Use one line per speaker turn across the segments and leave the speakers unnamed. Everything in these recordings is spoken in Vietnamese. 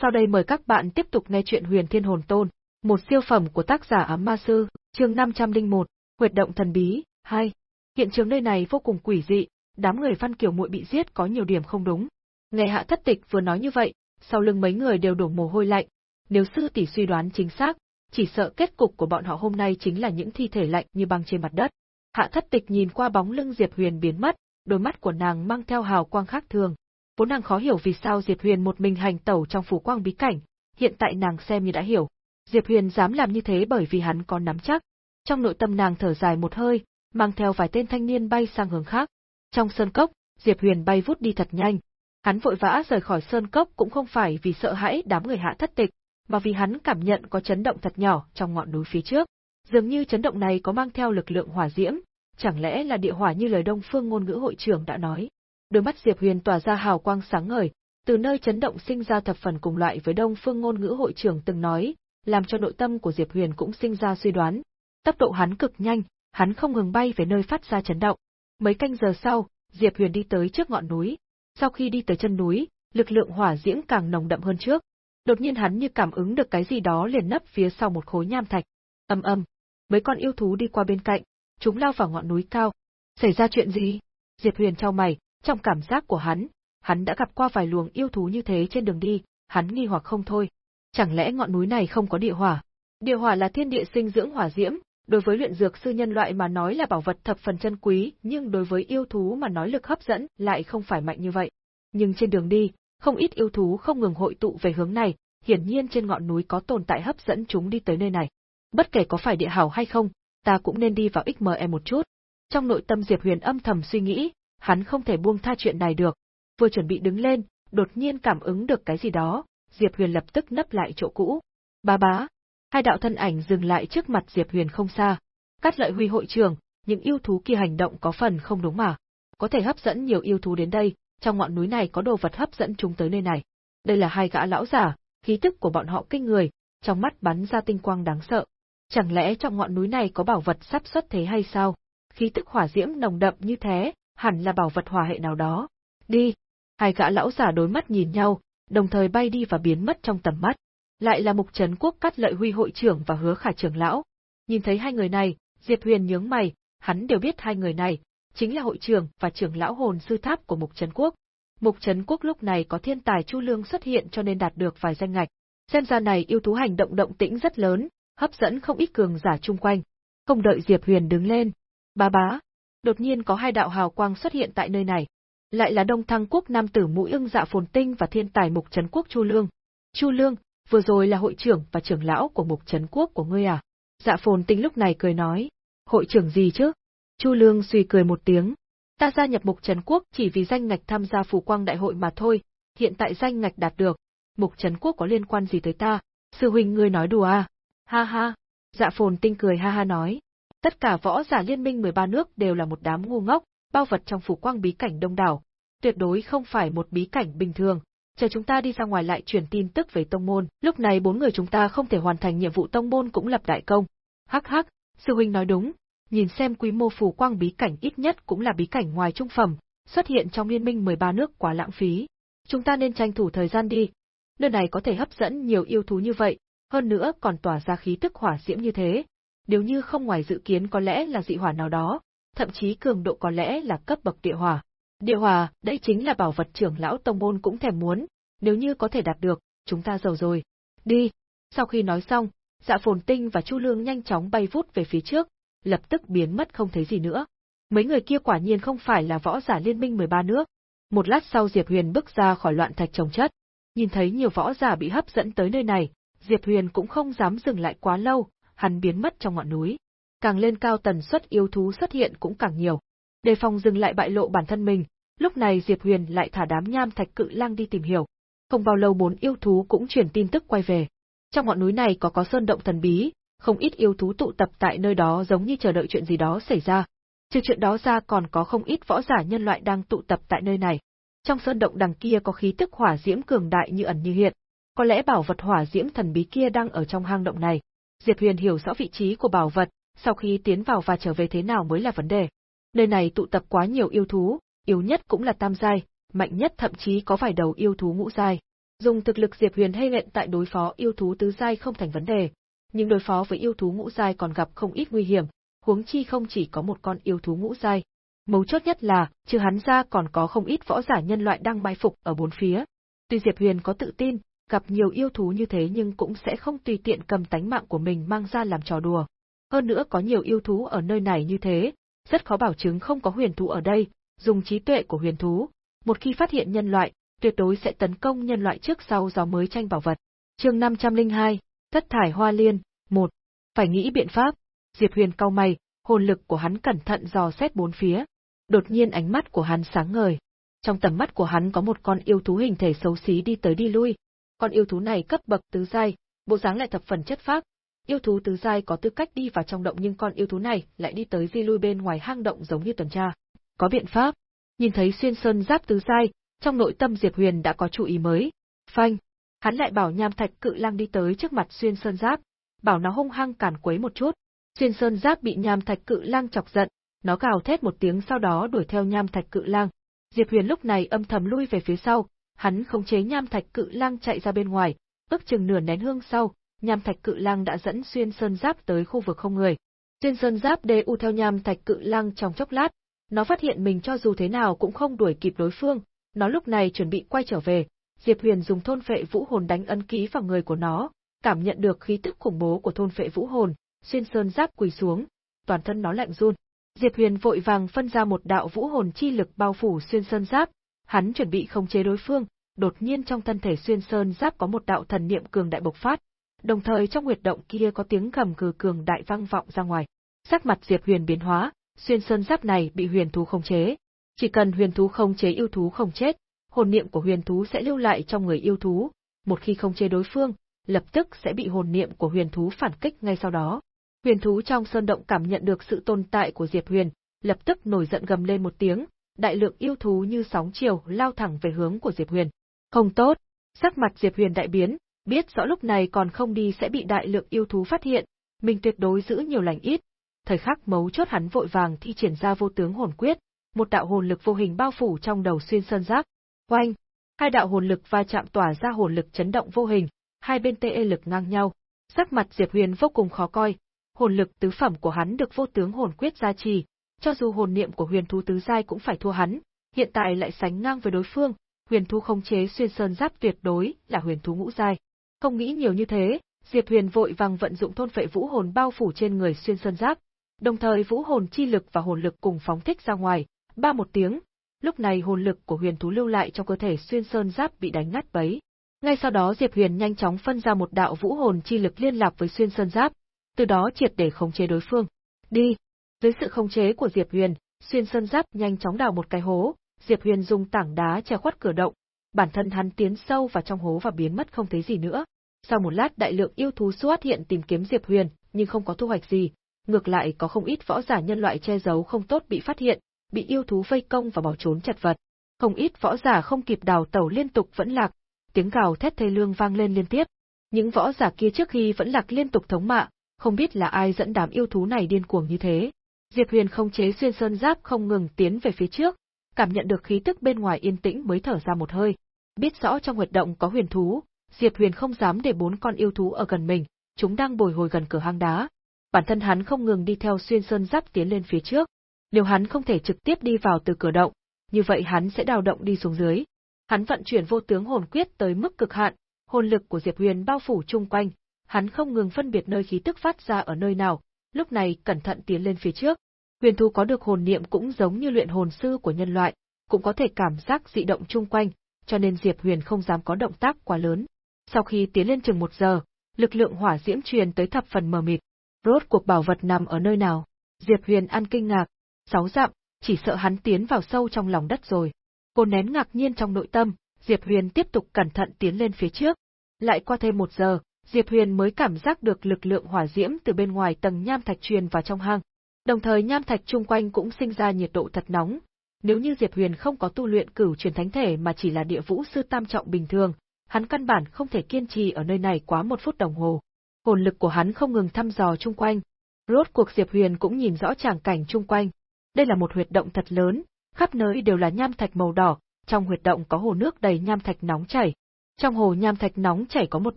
Sau đây mời các bạn tiếp tục nghe chuyện Huyền Thiên Hồn Tôn, một siêu phẩm của tác giả Ám Ma Sư, chương 501, Huyệt động thần bí, 2. Hiện trường nơi này vô cùng quỷ dị, đám người Văn Kiều muội bị giết có nhiều điểm không đúng. Nghe Hạ Thất Tịch vừa nói như vậy, sau lưng mấy người đều đổ mồ hôi lạnh. Nếu sư tỷ suy đoán chính xác, chỉ sợ kết cục của bọn họ hôm nay chính là những thi thể lạnh như băng trên mặt đất. Hạ Thất Tịch nhìn qua bóng lưng Diệp Huyền biến mất, đôi mắt của nàng mang theo hào quang khác thường. Vốn nàng khó hiểu vì sao Diệp Huyền một mình hành tẩu trong phủ quang bí cảnh, hiện tại nàng xem như đã hiểu. Diệp Huyền dám làm như thế bởi vì hắn có nắm chắc. Trong nội tâm nàng thở dài một hơi, mang theo vài tên thanh niên bay sang hướng khác. Trong sơn cốc, Diệp Huyền bay vút đi thật nhanh. Hắn vội vã rời khỏi sơn cốc cũng không phải vì sợ hãi đám người hạ thất tịch, mà vì hắn cảm nhận có chấn động thật nhỏ trong ngọn núi phía trước. Dường như chấn động này có mang theo lực lượng hỏa diễm, chẳng lẽ là địa hỏa như lời Đông Phương ngôn ngữ hội trưởng đã nói. Đôi mắt Diệp Huyền tỏa ra hào quang sáng ngời, từ nơi chấn động sinh ra thập phần cùng loại với Đông Phương ngôn ngữ hội trưởng từng nói, làm cho nội tâm của Diệp Huyền cũng sinh ra suy đoán. Tốc độ hắn cực nhanh, hắn không ngừng bay về nơi phát ra chấn động. Mấy canh giờ sau, Diệp Huyền đi tới trước ngọn núi. Sau khi đi tới chân núi, lực lượng hỏa diễm càng nồng đậm hơn trước. Đột nhiên hắn như cảm ứng được cái gì đó liền nấp phía sau một khối nham thạch. ầm ầm. mấy con yêu thú đi qua bên cạnh, chúng lao vào ngọn núi cao. Xảy ra chuyện gì? Diệp Huyền trao mày, trong cảm giác của hắn, hắn đã gặp qua vài luồng yêu thú như thế trên đường đi, hắn nghi hoặc không thôi. Chẳng lẽ ngọn núi này không có địa hỏa? Địa hỏa là thiên địa sinh dưỡng hỏa diễm, đối với luyện dược sư nhân loại mà nói là bảo vật thập phần chân quý, nhưng đối với yêu thú mà nói lực hấp dẫn lại không phải mạnh như vậy. Nhưng trên đường đi, không ít yêu thú không ngừng hội tụ về hướng này, hiển nhiên trên ngọn núi có tồn tại hấp dẫn chúng đi tới nơi này. Bất kể có phải địa hảo hay không, ta cũng nên đi vào XME một chút. Trong nội tâm Diệp Huyền âm thầm suy nghĩ, hắn không thể buông tha chuyện này được. Vừa chuẩn bị đứng lên, đột nhiên cảm ứng được cái gì đó, Diệp Huyền lập tức nấp lại chỗ cũ. Bá bá, hai đạo thân ảnh dừng lại trước mặt Diệp Huyền không xa. Cắt lợi huy hội trường, những yêu thú kia hành động có phần không đúng mà. Có thể hấp dẫn nhiều yêu thú đến đây, trong ngọn núi này có đồ vật hấp dẫn chúng tới nơi này. Đây là hai gã lão giả, khí tức của bọn họ kinh người, trong mắt bắn ra tinh quang đáng sợ. Chẳng lẽ trong ngọn núi này có bảo vật sắp xuất thế hay sao? Khí tức hỏa diễm nồng đậm như thế, hẳn là bảo vật hòa hệ nào đó. Đi! Hai gã lão giả đối mắt nhìn nhau, đồng thời bay đi và biến mất trong tầm mắt. Lại là Mục Trấn Quốc cắt lợi huy hội trưởng và hứa khả trưởng lão. Nhìn thấy hai người này, Diệp Huyền nhướng mày, hắn đều biết hai người này, chính là hội trưởng và trưởng lão hồn sư tháp của Mục Trấn Quốc. Mục Trấn Quốc lúc này có thiên tài Chu Lương xuất hiện cho nên đạt được vài danh ngạch. Xem ra này yêu thú hành động động tĩnh rất lớn, hấp dẫn không ít cường giả chung quanh. Không đợi Diệp Huyền đứng lên. Bá bá, đột nhiên có hai đạo hào quang xuất hiện tại nơi này. Lại là Đông Thăng Quốc nam tử Mũi Ưng Dạ Phồn Tinh và thiên tài Mục Trấn Quốc Chu Lương. Chu Lương, vừa rồi là hội trưởng và trưởng lão của Mục Trấn Quốc của ngươi à? Dạ Phồn Tinh lúc này cười nói, hội trưởng gì chứ? Chu Lương suy cười một tiếng. Ta gia nhập Mục Trấn Quốc chỉ vì danh ngạch tham gia phù quang đại hội mà thôi, hiện tại danh ngạch đạt được, Mục Trấn Quốc có liên quan gì tới ta? Sư huynh ngươi nói đùa à? Ha ha. Dạ Phồn Tinh cười ha ha nói, tất cả võ giả liên minh 13 nước đều là một đám ngu ngốc, bao vật trong phủ quang bí cảnh đông đảo, tuyệt đối không phải một bí cảnh bình thường. Chờ chúng ta đi ra ngoài lại truyền tin tức về tông môn, lúc này bốn người chúng ta không thể hoàn thành nhiệm vụ tông môn cũng lập đại công. Hắc hắc, sư huynh nói đúng, nhìn xem quy mô phủ quang bí cảnh ít nhất cũng là bí cảnh ngoài trung phẩm, xuất hiện trong liên minh 13 nước quá lãng phí. Chúng ta nên tranh thủ thời gian đi. Nơi này có thể hấp dẫn nhiều yêu thú như vậy, hơn nữa còn tỏa ra khí tức hỏa diễm như thế, nếu như không ngoài dự kiến có lẽ là dị hỏa nào đó, thậm chí cường độ có lẽ là cấp bậc địa hỏa. Địa hỏa, đây chính là bảo vật trưởng lão tông môn cũng thèm muốn, nếu như có thể đạt được, chúng ta giàu rồi. Đi. Sau khi nói xong, Dạ Phồn Tinh và Chu Lương nhanh chóng bay vút về phía trước, lập tức biến mất không thấy gì nữa. Mấy người kia quả nhiên không phải là võ giả liên minh 13 nước. Một lát sau Diệp Huyền bước ra khỏi loạn thạch trồng chất, nhìn thấy nhiều võ giả bị hấp dẫn tới nơi này, Diệp Huyền cũng không dám dừng lại quá lâu, hắn biến mất trong ngọn núi. Càng lên cao tần suất yêu thú xuất hiện cũng càng nhiều. Đề phòng dừng lại bại lộ bản thân mình, lúc này Diệp Huyền lại thả đám nham thạch cự lang đi tìm hiểu. Không bao lâu bốn yêu thú cũng truyền tin tức quay về. Trong ngọn núi này có có sơn động thần bí, không ít yêu thú tụ tập tại nơi đó giống như chờ đợi chuyện gì đó xảy ra. Trừ chuyện đó ra còn có không ít võ giả nhân loại đang tụ tập tại nơi này. Trong sơn động đằng kia có khí tức hỏa diễm cường đại như ẩn như hiện, có lẽ bảo vật hỏa diễm thần bí kia đang ở trong hang động này. Diệp Huyền hiểu rõ vị trí của bảo vật, sau khi tiến vào và trở về thế nào mới là vấn đề. Nơi này tụ tập quá nhiều yêu thú, yếu nhất cũng là tam giai, mạnh nhất thậm chí có vài đầu yêu thú ngũ giai. Dùng thực lực Diệp Huyền hay hiện tại đối phó yêu thú tứ giai không thành vấn đề, nhưng đối phó với yêu thú ngũ giai còn gặp không ít nguy hiểm, huống chi không chỉ có một con yêu thú ngũ giai. Mấu chốt nhất là, trừ hắn ra còn có không ít võ giả nhân loại đang mai phục ở bốn phía. Tuy Diệp Huyền có tự tin, gặp nhiều yêu thú như thế nhưng cũng sẽ không tùy tiện cầm tánh mạng của mình mang ra làm trò đùa. Hơn nữa có nhiều yêu thú ở nơi này như thế, rất khó bảo chứng không có huyền thú ở đây, dùng trí tuệ của huyền thú, một khi phát hiện nhân loại, tuyệt đối sẽ tấn công nhân loại trước sau gió mới tranh bảo vật. Chương 502, Thất thải hoa liên, 1. Phải nghĩ biện pháp. Diệp Huyền cau mày, hồn lực của hắn cẩn thận dò xét bốn phía. Đột nhiên ánh mắt của hắn sáng ngời. Trong tầm mắt của hắn có một con yêu thú hình thể xấu xí đi tới đi lui. Con yêu thú này cấp bậc tứ giai, bộ dáng lại thập phần chất phác. Yêu thú tứ giai có tư cách đi vào trong động nhưng con yêu thú này lại đi tới di lui bên ngoài hang động giống như tuần tra. Có biện pháp. Nhìn thấy xuyên sơn giáp tứ giai, trong nội tâm Diệp Huyền đã có chủ ý mới. Phanh, hắn lại bảo Nham Thạch Cự Lang đi tới trước mặt Xuyên Sơn Giáp, bảo nó hung hăng cản quấy một chút. Xuyên Sơn Giáp bị Nham Thạch Cự Lang chọc giận, nó gào thét một tiếng sau đó đuổi theo Nham Thạch Cự Lang. Diệp Huyền lúc này âm thầm lui về phía sau, hắn khống chế Nham Thạch Cự Lang chạy ra bên ngoài, ước chừng nửa nén hương sau, Nham Thạch Cự Lang đã dẫn Xuyên Sơn Giáp tới khu vực không người. Xuyên Sơn Giáp đê u theo Nham Thạch Cự Lang trong chốc lát, nó phát hiện mình cho dù thế nào cũng không đuổi kịp đối phương, nó lúc này chuẩn bị quay trở về, Diệp Huyền dùng thôn phệ vũ hồn đánh ấn ký vào người của nó, cảm nhận được khí tức khủng bố của thôn phệ vũ hồn, xuyên sơn giáp quỳ xuống, toàn thân nó lạnh run. Diệp Huyền vội vàng phân ra một đạo vũ hồn chi lực bao phủ xuyên sơn giáp, hắn chuẩn bị không chế đối phương, đột nhiên trong thân thể xuyên sơn giáp có một đạo thần niệm cường đại bộc phát, đồng thời trong huyệt động kia có tiếng gầm gừ cường đại vang vọng ra ngoài. Sắc mặt Diệp Huyền biến hóa, xuyên sơn giáp này bị huyền thú khống chế, chỉ cần huyền thú không chế yêu thú không chết, hồn niệm của huyền thú sẽ lưu lại trong người yêu thú, một khi không chế đối phương, lập tức sẽ bị hồn niệm của huyền thú phản kích ngay sau đó. Huyền thú trong sơn động cảm nhận được sự tồn tại của Diệp Huyền, lập tức nổi giận gầm lên một tiếng, đại lượng yêu thú như sóng chiều lao thẳng về hướng của Diệp Huyền. Không tốt, sắc mặt Diệp Huyền đại biến, biết rõ lúc này còn không đi sẽ bị đại lượng yêu thú phát hiện, mình tuyệt đối giữ nhiều lành ít. Thời khắc mấu chốt hắn vội vàng thi triển ra vô tướng hồn quyết, một đạo hồn lực vô hình bao phủ trong đầu xuyên sơn giác. Oanh! Hai đạo hồn lực va chạm tỏa ra hồn lực chấn động vô hình, hai bên tê lực ngang nhau. Sắc mặt Diệp Huyền vô cùng khó coi, hồn lực tứ phẩm của hắn được vô tướng hồn quyết gia trì, cho dù hồn niệm của huyền thú tứ giai cũng phải thua hắn, hiện tại lại sánh ngang với đối phương, huyền thú không chế xuyên sơn giáp tuyệt đối là huyền thú ngũ giai. Không nghĩ nhiều như thế, Diệp Huyền vội vàng vận dụng thôn phệ vũ hồn bao phủ trên người xuyên sơn giáp, đồng thời vũ hồn chi lực và hồn lực cùng phóng thích ra ngoài, ba một tiếng, lúc này hồn lực của huyền thú lưu lại trong cơ thể xuyên sơn giáp bị đánh nát bấy. Ngay sau đó Diệp Huyền nhanh chóng phân ra một đạo vũ hồn chi lực liên lạc với xuyên sơn giáp, từ đó triệt để khống chế đối phương. Đi! Dưới sự khống chế của Diệp Huyền, xuyên sơn giáp nhanh chóng đào một cái hố, Diệp Huyền dùng tảng đá che khuất cửa động, bản thân hắn tiến sâu vào trong hố và biến mất không thấy gì nữa. Sau một lát đại lượng yêu thú xuất hiện tìm kiếm Diệp Huyền, nhưng không có thu hoạch gì, ngược lại có không ít võ giả nhân loại che giấu không tốt bị phát hiện, bị yêu thú vây công và bỏ trốn chật vật. Không ít võ giả không kịp đào tẩu liên tục vẫn lạc, tiếng gào thét thê lương vang lên liên tiếp. Những võ giả kia trước khi vẫn lạc liên tục thống mạ, không biết là ai dẫn đám yêu thú này điên cuồng như thế. Diệp Huyền không chế xuyên sơn giáp không ngừng tiến về phía trước, cảm nhận được khí tức bên ngoài yên tĩnh mới thở ra một hơi. Biết rõ trong huyệt động có huyền thú, Diệp Huyền không dám để bốn con yêu thú ở gần mình, chúng đang bồi hồi gần cửa hang đá. Bản thân hắn không ngừng đi theo xuyên sơn giáp tiến lên phía trước, nếu hắn không thể trực tiếp đi vào từ cửa động, như vậy hắn sẽ đào động đi xuống dưới. Hắn vận chuyển vô tướng hồn quyết tới mức cực hạn, hồn lực của Diệp Huyền bao phủ chung quanh, hắn không ngừng phân biệt nơi khí tức phát ra ở nơi nào, lúc này cẩn thận tiến lên phía trước. Huyền thú có được hồn niệm cũng giống như luyện hồn sư của nhân loại, cũng có thể cảm giác dị động chung quanh, cho nên Diệp Huyền không dám có động tác quá lớn. Sau khi tiến lên chừng một giờ, lực lượng hỏa diễm truyền tới thập phần mờ mịt. Rốt cuộc bảo vật nằm ở nơi nào? Diệp Huyền ăn kinh ngạc, sáu dặm, chỉ sợ hắn tiến vào sâu trong lòng đất rồi. Cô nén ngạc nhiên trong nội tâm, Diệp Huyền tiếp tục cẩn thận tiến lên phía trước. Lại qua thêm một giờ, Diệp Huyền mới cảm giác được lực lượng hỏa diễm từ bên ngoài tầng nham thạch truyền vào trong hang. Đồng thời nham thạch chung quanh cũng sinh ra nhiệt độ thật nóng. Nếu như Diệp Huyền không có tu luyện cửu truyền thánh thể mà chỉ là địa vũ sư tam trọng bình thường, hắn căn bản không thể kiên trì ở nơi này quá một phút đồng hồ. Hồn lực của hắn không ngừng thăm dò chung quanh. Rốt cuộc Diệp Huyền cũng nhìn rõ tràng cảnh chung quanh, đây là một huyệt động thật lớn, khắp nơi đều là nham thạch màu đỏ, trong huyệt động có hồ nước đầy nham thạch nóng chảy. Trong hồ nham thạch nóng chảy có một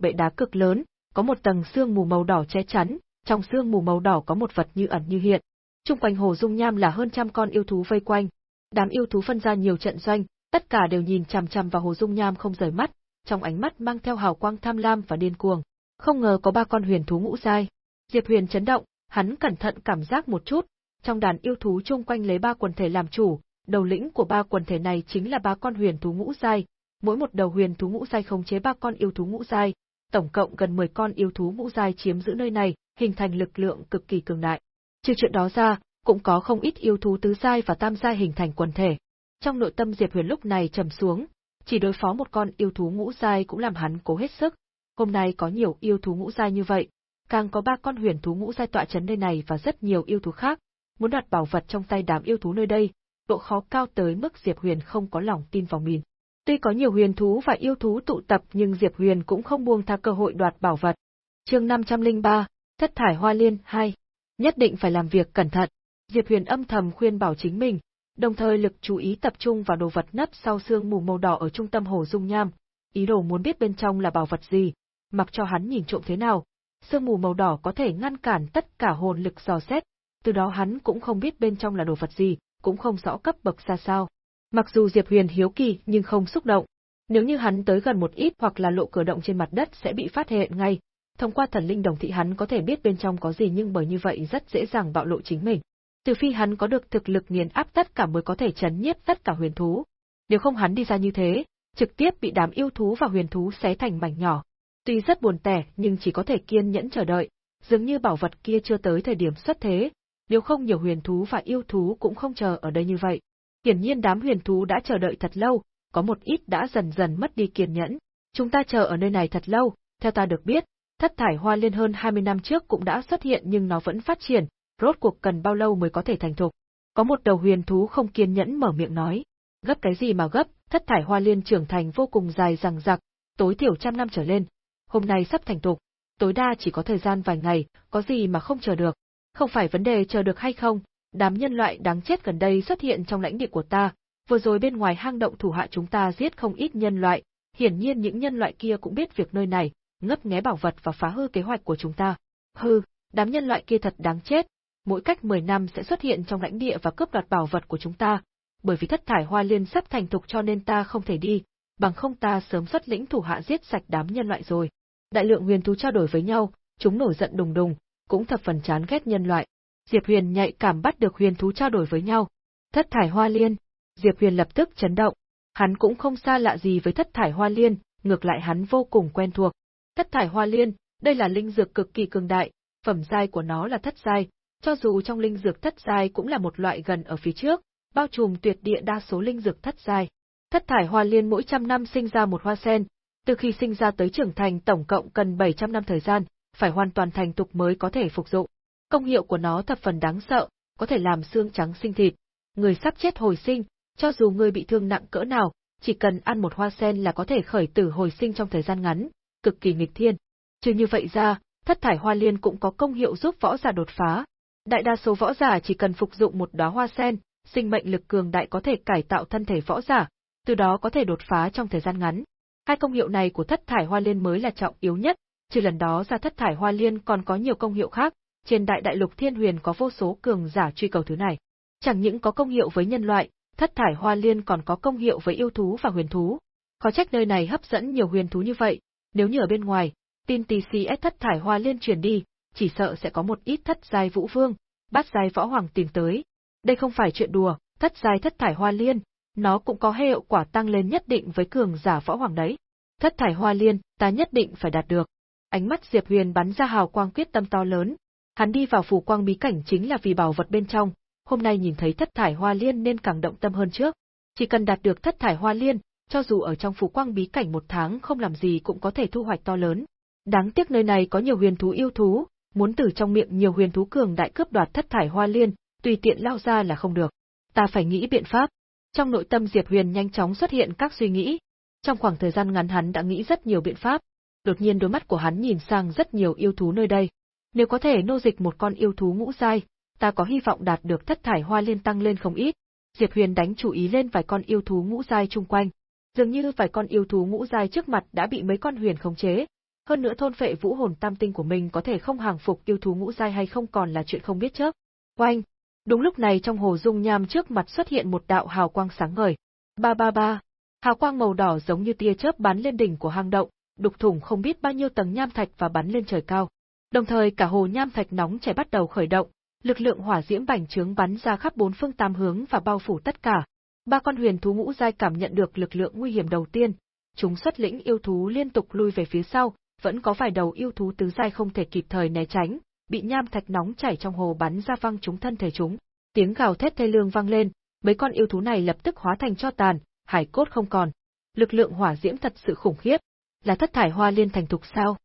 bệ đá cực lớn, có một tầng sương mù màu đỏ che chắn, trong sương mù màu đỏ có một vật như ẩn như hiện. Trung quanh hồ dung nham là hơn trăm con yêu thú vây quanh. Đám yêu thú phân ra nhiều trận doanh, tất cả đều nhìn chằm chằm vào hồ dung nham không rời mắt, trong ánh mắt mang theo hào quang tham lam và điên cuồng. Không ngờ có ba con huyền thú ngũ giai. Diệp Huyền chấn động, hắn cẩn thận cảm giác một chút, trong đàn yêu thú chung quanh lấy ba quần thể làm chủ, đầu lĩnh của ba quần thể này chính là ba con huyền thú ngũ giai, mỗi một đầu huyền thú ngũ giai khống chế ba con yêu thú ngũ giai, tổng cộng gần 10 con yêu thú ngũ giai chiếm giữ nơi này, hình thành lực lượng cực kỳ cường đại. Trừ chuyện đó ra, cũng có không ít yêu thú tứ giai và tam giai hình thành quần thể. Trong nội tâm Diệp Huyền lúc này trầm xuống, chỉ đối phó một con yêu thú ngũ giai cũng làm hắn cố hết sức. Hôm nay có nhiều yêu thú ngũ giai như vậy, càng có ba con huyền thú ngũ giai tọa chấn nơi này và rất nhiều yêu thú khác, muốn đoạt bảo vật trong tay đám yêu thú nơi đây, độ khó cao tới mức Diệp Huyền không có lòng tin vào mình. Tuy có nhiều huyền thú và yêu thú tụ tập nhưng Diệp Huyền cũng không buông tha cơ hội đoạt bảo vật. Chương 503, Thất thải hoa liên 2. Nhất định phải làm việc cẩn thận. Diệp Huyền âm thầm khuyên bảo chính mình, đồng thời lực chú ý tập trung vào đồ vật nấp sau xương mù màu đỏ ở trung tâm hồ dung nham, ý đồ muốn biết bên trong là bảo vật gì, mặc cho hắn nhìn trộm thế nào, sương mù màu đỏ có thể ngăn cản tất cả hồn lực dò xét, từ đó hắn cũng không biết bên trong là đồ vật gì, cũng không rõ cấp bậc ra sao. Mặc dù Diệp Huyền hiếu kỳ nhưng không xúc động, nếu như hắn tới gần một ít hoặc là lộ cửa động trên mặt đất sẽ bị phát hiện ngay. Thông qua thần linh đồng thị hắn có thể biết bên trong có gì nhưng bởi như vậy rất dễ dàng bạo lộ chính mình. Trừ phi hắn có được thực lực nghiền áp tất cả mới có thể chấn nhiếp tất cả huyền thú. Nếu không hắn đi ra như thế, trực tiếp bị đám yêu thú và huyền thú xé thành mảnh nhỏ. Tuy rất buồn tẻ nhưng chỉ có thể kiên nhẫn chờ đợi, dường như bảo vật kia chưa tới thời điểm xuất thế, nếu không nhiều huyền thú và yêu thú cũng không chờ ở đây như vậy. Hiển nhiên đám huyền thú đã chờ đợi thật lâu, có một ít đã dần dần mất đi kiên nhẫn. Chúng ta chờ ở nơi này thật lâu, theo ta được biết, thất thải hoa liên hơn 20 năm trước cũng đã xuất hiện nhưng nó vẫn phát triển, rốt cuộc cần bao lâu mới có thể thành thục. Có một đầu huyền thú không kiên nhẫn mở miệng nói. Gấp cái gì mà gấp, thất thải hoa liên trưởng thành vô cùng dài rằng rặc, tối thiểu trăm năm trở lên. Hôm nay sắp thành thục, tối đa chỉ có thời gian vài ngày, có gì mà không chờ được. Không phải vấn đề chờ được hay không, đám nhân loại đáng chết gần đây xuất hiện trong lãnh địa của ta, vừa rồi bên ngoài hang động thủ hạ chúng ta giết không ít nhân loại, hiển nhiên những nhân loại kia cũng biết việc nơi này, ngấp nghé bảo vật và phá hư kế hoạch của chúng ta. Hư, đám nhân loại kia thật đáng chết, mỗi cách 10 năm sẽ xuất hiện trong lãnh địa và cướp đoạt bảo vật của chúng ta, bởi vì thất thải hoa liên sắp thành thục cho nên ta không thể đi, bằng không ta sớm xuất lĩnh thủ hạ giết sạch đám nhân loại rồi. Đại lượng huyền thú trao đổi với nhau, chúng nổi giận đùng đùng, cũng thập phần chán ghét nhân loại. Diệp Huyền nhạy cảm bắt được huyền thú trao đổi với nhau. Thất thải hoa liên, Diệp Huyền lập tức chấn động. Hắn cũng không xa lạ gì với thất thải hoa liên, ngược lại hắn vô cùng quen thuộc. Thất thải hoa liên, đây là linh dược cực kỳ cường đại, phẩm giai của nó là thất giai, cho dù trong linh dược thất giai cũng là một loại gần ở phía trước, bao trùm tuyệt địa đa số linh dược thất giai. Thất thải hoa liên mỗi trăm năm sinh ra một hoa sen, từ khi sinh ra tới trưởng thành tổng cộng cần 700 năm thời gian, phải hoàn toàn thành tục mới có thể phục dụng. Công hiệu của nó thập phần đáng sợ, có thể làm xương trắng sinh thịt. Người sắp chết hồi sinh, cho dù người bị thương nặng cỡ nào, chỉ cần ăn một hoa sen là có thể khởi tử hồi sinh trong thời gian ngắn, cực kỳ nghịch thiên. Trừ như vậy ra, thất thải hoa liên cũng có công hiệu giúp võ giả đột phá. Đại đa số võ giả chỉ cần phục dụng một đóa hoa sen, sinh mệnh lực cường đại có thể cải tạo thân thể võ giả, từ đó có thể đột phá trong thời gian ngắn. Hai công hiệu này của thất thải hoa liên mới là trọng yếu nhất, trừ lần đó ra thất thải hoa liên còn có nhiều công hiệu khác, trên đại đại lục thiên huyền có vô số cường giả truy cầu thứ này. Chẳng những có công hiệu với nhân loại, thất thải hoa liên còn có công hiệu với yêu thú và huyền thú. Có trách nơi này hấp dẫn nhiều huyền thú như vậy, nếu như ở bên ngoài, tin TCS thất thải hoa liên truyền đi, chỉ sợ sẽ có một ít thất giai vũ vương, bát giai võ hoàng tìm tới. Đây không phải chuyện đùa, thất giai thất thải hoa liên, nó cũng có hiệu quả tăng lên nhất định với cường giả võ hoàng đấy. Thất thải hoa liên, ta nhất định phải đạt được. Ánh mắt Diệp Huyền bắn ra hào quang quyết tâm to lớn. Hắn đi vào phủ quang bí cảnh chính là vì bảo vật bên trong, hôm nay nhìn thấy thất thải hoa liên nên càng động tâm hơn trước. Chỉ cần đạt được thất thải hoa liên, cho dù ở trong phủ quang bí cảnh một tháng không làm gì cũng có thể thu hoạch to lớn. Đáng tiếc nơi này có nhiều huyền thú yêu thú, muốn từ trong miệng nhiều huyền thú cường đại cướp đoạt thất thải hoa liên, tùy tiện lao ra là không được. Ta phải nghĩ biện pháp. Trong nội tâm Diệp Huyền nhanh chóng xuất hiện các suy nghĩ. Trong khoảng thời gian ngắn hắn đã nghĩ rất nhiều biện pháp. Đột nhiên đôi mắt của hắn nhìn sang rất nhiều yêu thú nơi đây. Nếu có thể nô dịch một con yêu thú ngũ giai, ta có hy vọng đạt được thất thải hoa liên tăng lên không ít. Diệp Huyền đánh chú ý lên vài con yêu thú ngũ giai chung quanh. Dường như vài con yêu thú ngũ giai trước mặt đã bị mấy con huyền khống chế, hơn nữa thôn phệ vũ hồn tam tinh của mình có thể không hàng phục yêu thú ngũ giai hay không còn là chuyện không biết trước. Oanh! Đúng lúc này trong hồ dung nham trước mặt xuất hiện một đạo hào quang sáng ngời. Ba ba ba! Hào quang màu đỏ giống như tia chớp bắn lên đỉnh của hang động, đục thủng không biết bao nhiêu tầng nham thạch và bắn lên trời cao. Đồng thời cả hồ nham thạch nóng chảy bắt đầu khởi động, lực lượng hỏa diễm bành trướng bắn ra khắp bốn phương tám hướng và bao phủ tất cả. Ba con huyền thú ngũ giai cảm nhận được lực lượng nguy hiểm đầu tiên, chúng xuất lĩnh yêu thú liên tục lui về phía sau, vẫn có vài đầu yêu thú tứ giai không thể kịp thời né tránh, bị nham thạch nóng chảy trong hồ bắn ra văng chúng thân thể chúng. Tiếng gào thét thê lương vang lên, mấy con yêu thú này lập tức hóa thành cho tàn, hải cốt không còn. Lực lượng hỏa diễm thật sự khủng khiếp, là thất thải hoa liên thành thục sao?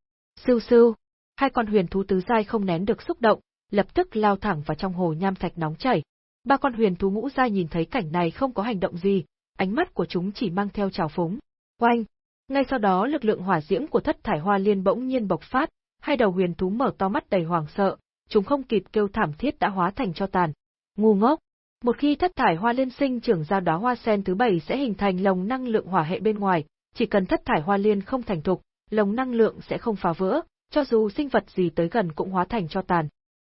Sưu sưu, hai con huyền thú tứ giai không nén được xúc động, lập tức lao thẳng vào trong hồ nham thạch nóng chảy. Ba con huyền thú ngũ giai nhìn thấy cảnh này không có hành động gì, ánh mắt của chúng chỉ mang theo trào phúng. Oanh! Ngay sau đó lực lượng hỏa diễm của thất thải hoa liên bỗng nhiên bộc phát, hai đầu huyền thú mở to mắt đầy hoảng sợ, chúng không kịp kêu thảm thiết đã hóa thành cho tàn. Ngu ngốc! Một khi thất thải hoa liên sinh trưởng ra đóa hoa sen thứ bảy sẽ hình thành lồng năng lượng hỏa hệ bên ngoài, chỉ cần thất thải hoa liên không thành thục, lồng năng lượng sẽ không phá vỡ, cho dù sinh vật gì tới gần cũng hóa thành cho tàn.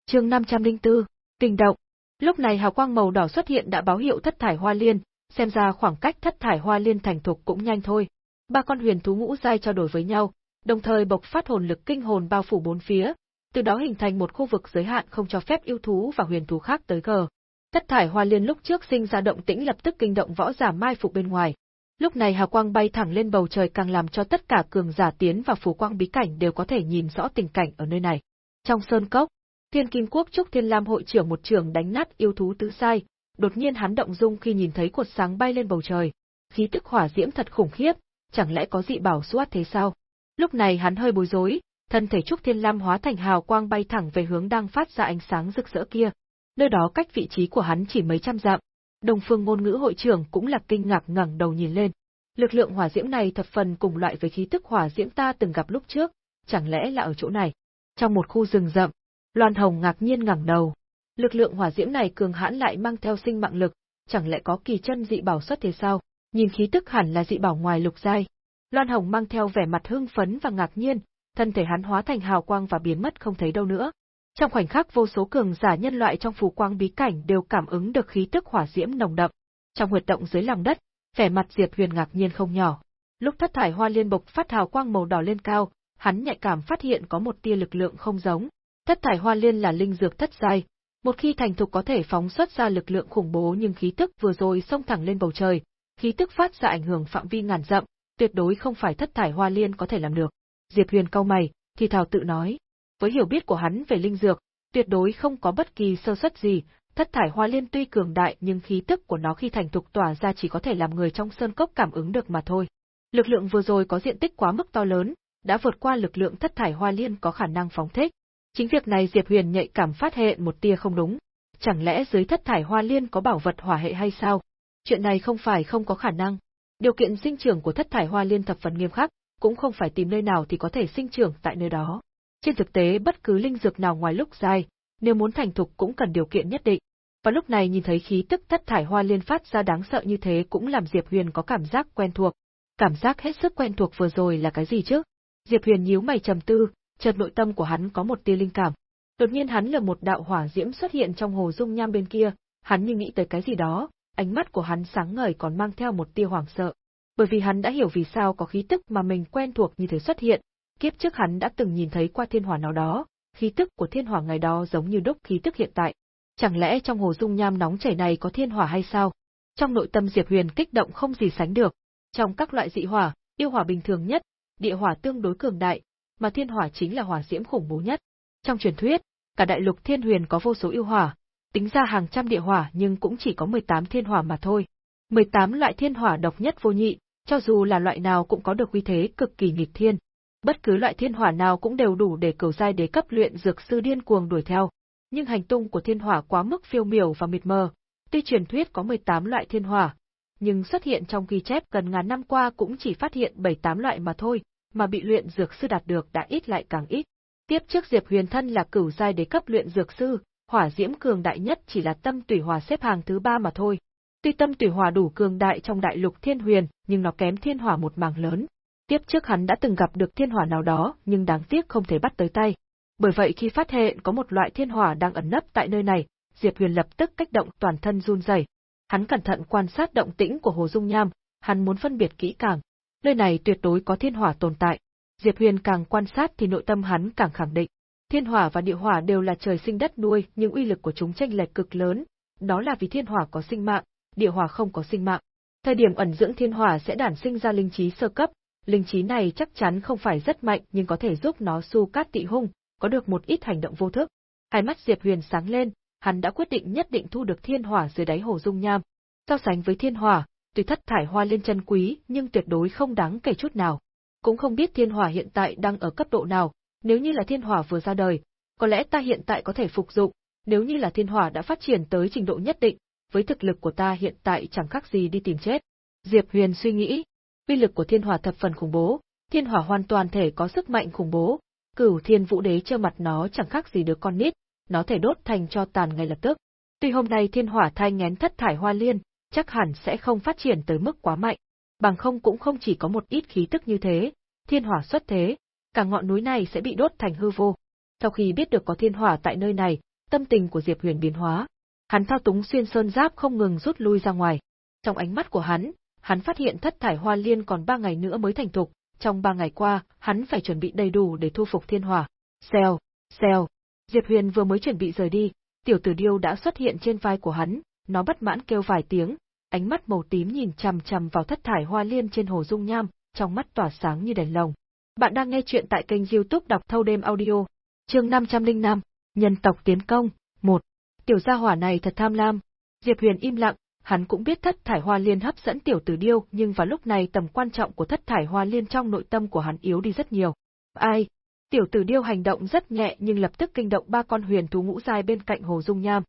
Chương 504, Kinh động. Lúc này hào quang màu đỏ xuất hiện đã báo hiệu thất thải hoa liên, xem ra khoảng cách thất thải hoa liên thành thục cũng nhanh thôi. Ba con huyền thú ngũ giai trao đổi với nhau, đồng thời bộc phát hồn lực kinh hồn bao phủ bốn phía, từ đó hình thành một khu vực giới hạn không cho phép yêu thú và huyền thú khác tới gần. Thất thải hoa liên lúc trước sinh ra động tĩnh lập tức kinh động võ giả mai phục bên ngoài. Lúc này hào quang bay thẳng lên bầu trời càng làm cho tất cả cường giả tiến vào phủ quang bí cảnh đều có thể nhìn rõ tình cảnh ở nơi này. Trong sơn cốc, Thiên Kim Quốc Trúc Thiên Lam hội trưởng một trường đánh nát yêu thú tứ sai, đột nhiên hắn động dung khi nhìn thấy cột sáng bay lên bầu trời. Khí tức hỏa diễm thật khủng khiếp, chẳng lẽ có dị bảo suốt thế sao? Lúc này hắn hơi bối rối, thân thể Trúc Thiên Lam hóa thành hào quang bay thẳng về hướng đang phát ra ánh sáng rực rỡ kia. Nơi đó cách vị trí của hắn chỉ mấy trăm dặm. Đồng Phương ngôn ngữ hội trưởng cũng là kinh ngạc ngẩng đầu nhìn lên. Lực lượng hỏa diễm này thập phần cùng loại với khí tức hỏa diễm ta từng gặp lúc trước, chẳng lẽ là ở chỗ này? Trong một khu rừng rậm, Loan Hồng ngạc nhiên ngẩng đầu. Lực lượng hỏa diễm này cường hãn lại mang theo sinh mạng lực, chẳng lẽ có kỳ chân dị bảo xuất thế sao? Nhìn khí tức hẳn là dị bảo ngoài lục giai. Loan Hồng mang theo vẻ mặt hưng phấn và ngạc nhiên, thân thể hắn hóa thành hào quang và biến mất không thấy đâu nữa. Trong khoảnh khắc vô số cường giả nhân loại trong phù quang bí cảnh đều cảm ứng được khí tức hỏa diễm nồng đậm. Trong huyệt động dưới lòng đất, vẻ mặt Diệp Huyền ngạc nhiên không nhỏ. Lúc thất thải hoa liên bộc phát hào quang màu đỏ lên cao, hắn nhạy cảm phát hiện có một tia lực lượng không giống. Thất thải hoa liên là linh dược thất giai, một khi thành thục có thể phóng xuất ra lực lượng khủng bố nhưng khí tức vừa rồi xông thẳng lên bầu trời, khí tức phát ra ảnh hưởng phạm vi ngàn dặm, tuyệt đối không phải thất thải hoa liên có thể làm được. Diệp Huyền cau mày, thì thào tự nói, với hiểu biết của hắn về linh dược, tuyệt đối không có bất kỳ sơ suất gì, thất thải hoa liên tuy cường đại nhưng khí tức của nó khi thành thục tỏa ra chỉ có thể làm người trong sơn cốc cảm ứng được mà thôi. Lực lượng vừa rồi có diện tích quá mức to lớn, đã vượt qua lực lượng thất thải hoa liên có khả năng phóng thích. Chính việc này Diệp Huyền nhạy cảm phát hiện một tia không đúng. Chẳng lẽ dưới thất thải hoa liên có bảo vật hỏa hệ hay sao? Chuyện này không phải không có khả năng. Điều kiện sinh trưởng của thất thải hoa liên thập phần nghiêm khắc, cũng không phải tìm nơi nào thì có thể sinh trưởng tại nơi đó. Trên thực tế bất cứ linh dược nào ngoài lúc dài, nếu muốn thành thục cũng cần điều kiện nhất định. Và lúc này nhìn thấy khí tức thất thải hoa liên phát ra đáng sợ như thế cũng làm Diệp Huyền có cảm giác quen thuộc. Cảm giác hết sức quen thuộc vừa rồi là cái gì chứ? Diệp Huyền nhíu mày trầm tư, chợt nội tâm của hắn có một tia linh cảm. Đột nhiên hắn là một đạo hỏa diễm xuất hiện trong hồ dung nham bên kia, hắn như nghĩ tới cái gì đó, ánh mắt của hắn sáng ngời còn mang theo một tia hoảng sợ. Bởi vì hắn đã hiểu vì sao có khí tức mà mình quen thuộc như thế xuất hiện, kiếp trước hắn đã từng nhìn thấy qua thiên hỏa nào đó, khí tức của thiên hỏa ngày đó giống như đúc khí tức hiện tại. Chẳng lẽ trong hồ dung nham nóng chảy này có thiên hỏa hay sao? Trong nội tâm Diệp Huyền kích động không gì sánh được. Trong các loại dị hỏa, yêu hỏa bình thường nhất, địa hỏa tương đối cường đại, mà thiên hỏa chính là hỏa diễm khủng bố nhất. Trong truyền thuyết, cả đại lục thiên huyền có vô số yêu hỏa, tính ra hàng trăm địa hỏa nhưng cũng chỉ có 18 thiên hỏa mà thôi. 18 loại thiên hỏa độc nhất vô nhị, cho dù là loại nào cũng có được uy thế cực kỳ nghịch thiên. Bất cứ loại thiên hỏa nào cũng đều đủ để cầu giai đế cấp luyện dược sư điên cuồng đuổi theo. Nhưng hành tung của thiên hỏa quá mức phiêu miểu và mịt mờ. Tuy truyền thuyết có 18 loại thiên hỏa, nhưng xuất hiện trong ghi chép gần ngàn năm qua cũng chỉ phát hiện 7-8 loại mà thôi, mà bị luyện dược sư đạt được đã ít lại càng ít. Tiếp trước Diệp Huyền thân là cửu giai đế cấp luyện dược sư, hỏa diễm cường đại nhất chỉ là tâm tùy hỏa xếp hàng thứ ba mà thôi. Tuy tâm tùy hỏa đủ cường đại trong đại lục thiên huyền, nhưng nó kém thiên hỏa một mảng lớn. Tiếp trước hắn đã từng gặp được thiên hỏa nào đó, nhưng đáng tiếc không thể bắt tới tay. Bởi vậy khi phát hiện có một loại thiên hỏa đang ẩn nấp tại nơi này, Diệp Huyền lập tức cách động toàn thân run rẩy. Hắn cẩn thận quan sát động tĩnh của Hồ Dung Nham, hắn muốn phân biệt kỹ càng. Nơi này tuyệt đối có thiên hỏa tồn tại. Diệp Huyền càng quan sát thì nội tâm hắn càng khẳng định. Thiên hỏa và địa hỏa đều là trời sinh đất nuôi, nhưng uy lực của chúng chênh lệch cực lớn, đó là vì thiên hỏa có sinh mạng, địa hỏa không có sinh mạng. Thời điểm ẩn dưỡng thiên hỏa sẽ đản sinh ra linh trí sơ cấp, linh trí này chắc chắn không phải rất mạnh nhưng có thể giúp nó su cát tị hung, có được một ít hành động vô thức. Hai mắt Diệp Huyền sáng lên, hắn đã quyết định nhất định thu được thiên hỏa dưới đáy hồ dung nham. So sánh với thiên hỏa, tuy thất thải hoa liên chân quý nhưng tuyệt đối không đáng kể chút nào. Cũng không biết thiên hỏa hiện tại đang ở cấp độ nào, nếu như là thiên hỏa vừa ra đời, có lẽ ta hiện tại có thể phục dụng, nếu như là thiên hỏa đã phát triển tới trình độ nhất định, với thực lực của ta hiện tại chẳng khác gì đi tìm chết. Diệp Huyền suy nghĩ, uy lực của thiên hỏa thập phần khủng bố, thiên hỏa hoàn toàn thể có sức mạnh khủng bố, cửu thiên vũ đế trơ mặt nó chẳng khác gì đứa con nít, nó thể đốt thành cho tàn ngay lập tức. Tuy hôm nay thiên hỏa thai ngén thất thải hoa liên, chắc hẳn sẽ không phát triển tới mức quá mạnh, bằng không cũng không chỉ có một ít khí tức như thế, thiên hỏa xuất thế, cả ngọn núi này sẽ bị đốt thành hư vô. Sau khi biết được có thiên hỏa tại nơi này, tâm tình của Diệp Huyền biến hóa. Hắn thao túng xuyên sơn giáp không ngừng rút lui ra ngoài. Trong ánh mắt của hắn, hắn phát hiện thất thải hoa liên còn ba ngày nữa mới thành thục, trong ba ngày qua, hắn phải chuẩn bị đầy đủ để thu phục thiên hỏa. Xèo, xèo. Diệp Huyền vừa mới chuẩn bị rời đi, tiểu tử điêu đã xuất hiện trên vai của hắn, nó bất mãn kêu vài tiếng, ánh mắt màu tím nhìn chằm chằm vào thất thải hoa liên trên hồ dung nham, trong mắt tỏa sáng như đèn lồng. Bạn đang nghe chuyện tại kênh youtube đọc thâu đêm audio. Chương 505, Nhân tộc tiến công, 1. Tiểu gia hỏa này thật tham lam. Diệp Huyền im lặng, hắn cũng biết thất thải hoa liên hấp dẫn tiểu tử điêu, nhưng vào lúc này tầm quan trọng của thất thải hoa liên trong nội tâm của hắn yếu đi rất nhiều. Ai? Tiểu tử điêu hành động rất nhẹ nhưng lập tức kinh động ba con huyền thú ngũ dài bên cạnh hồ dung nham.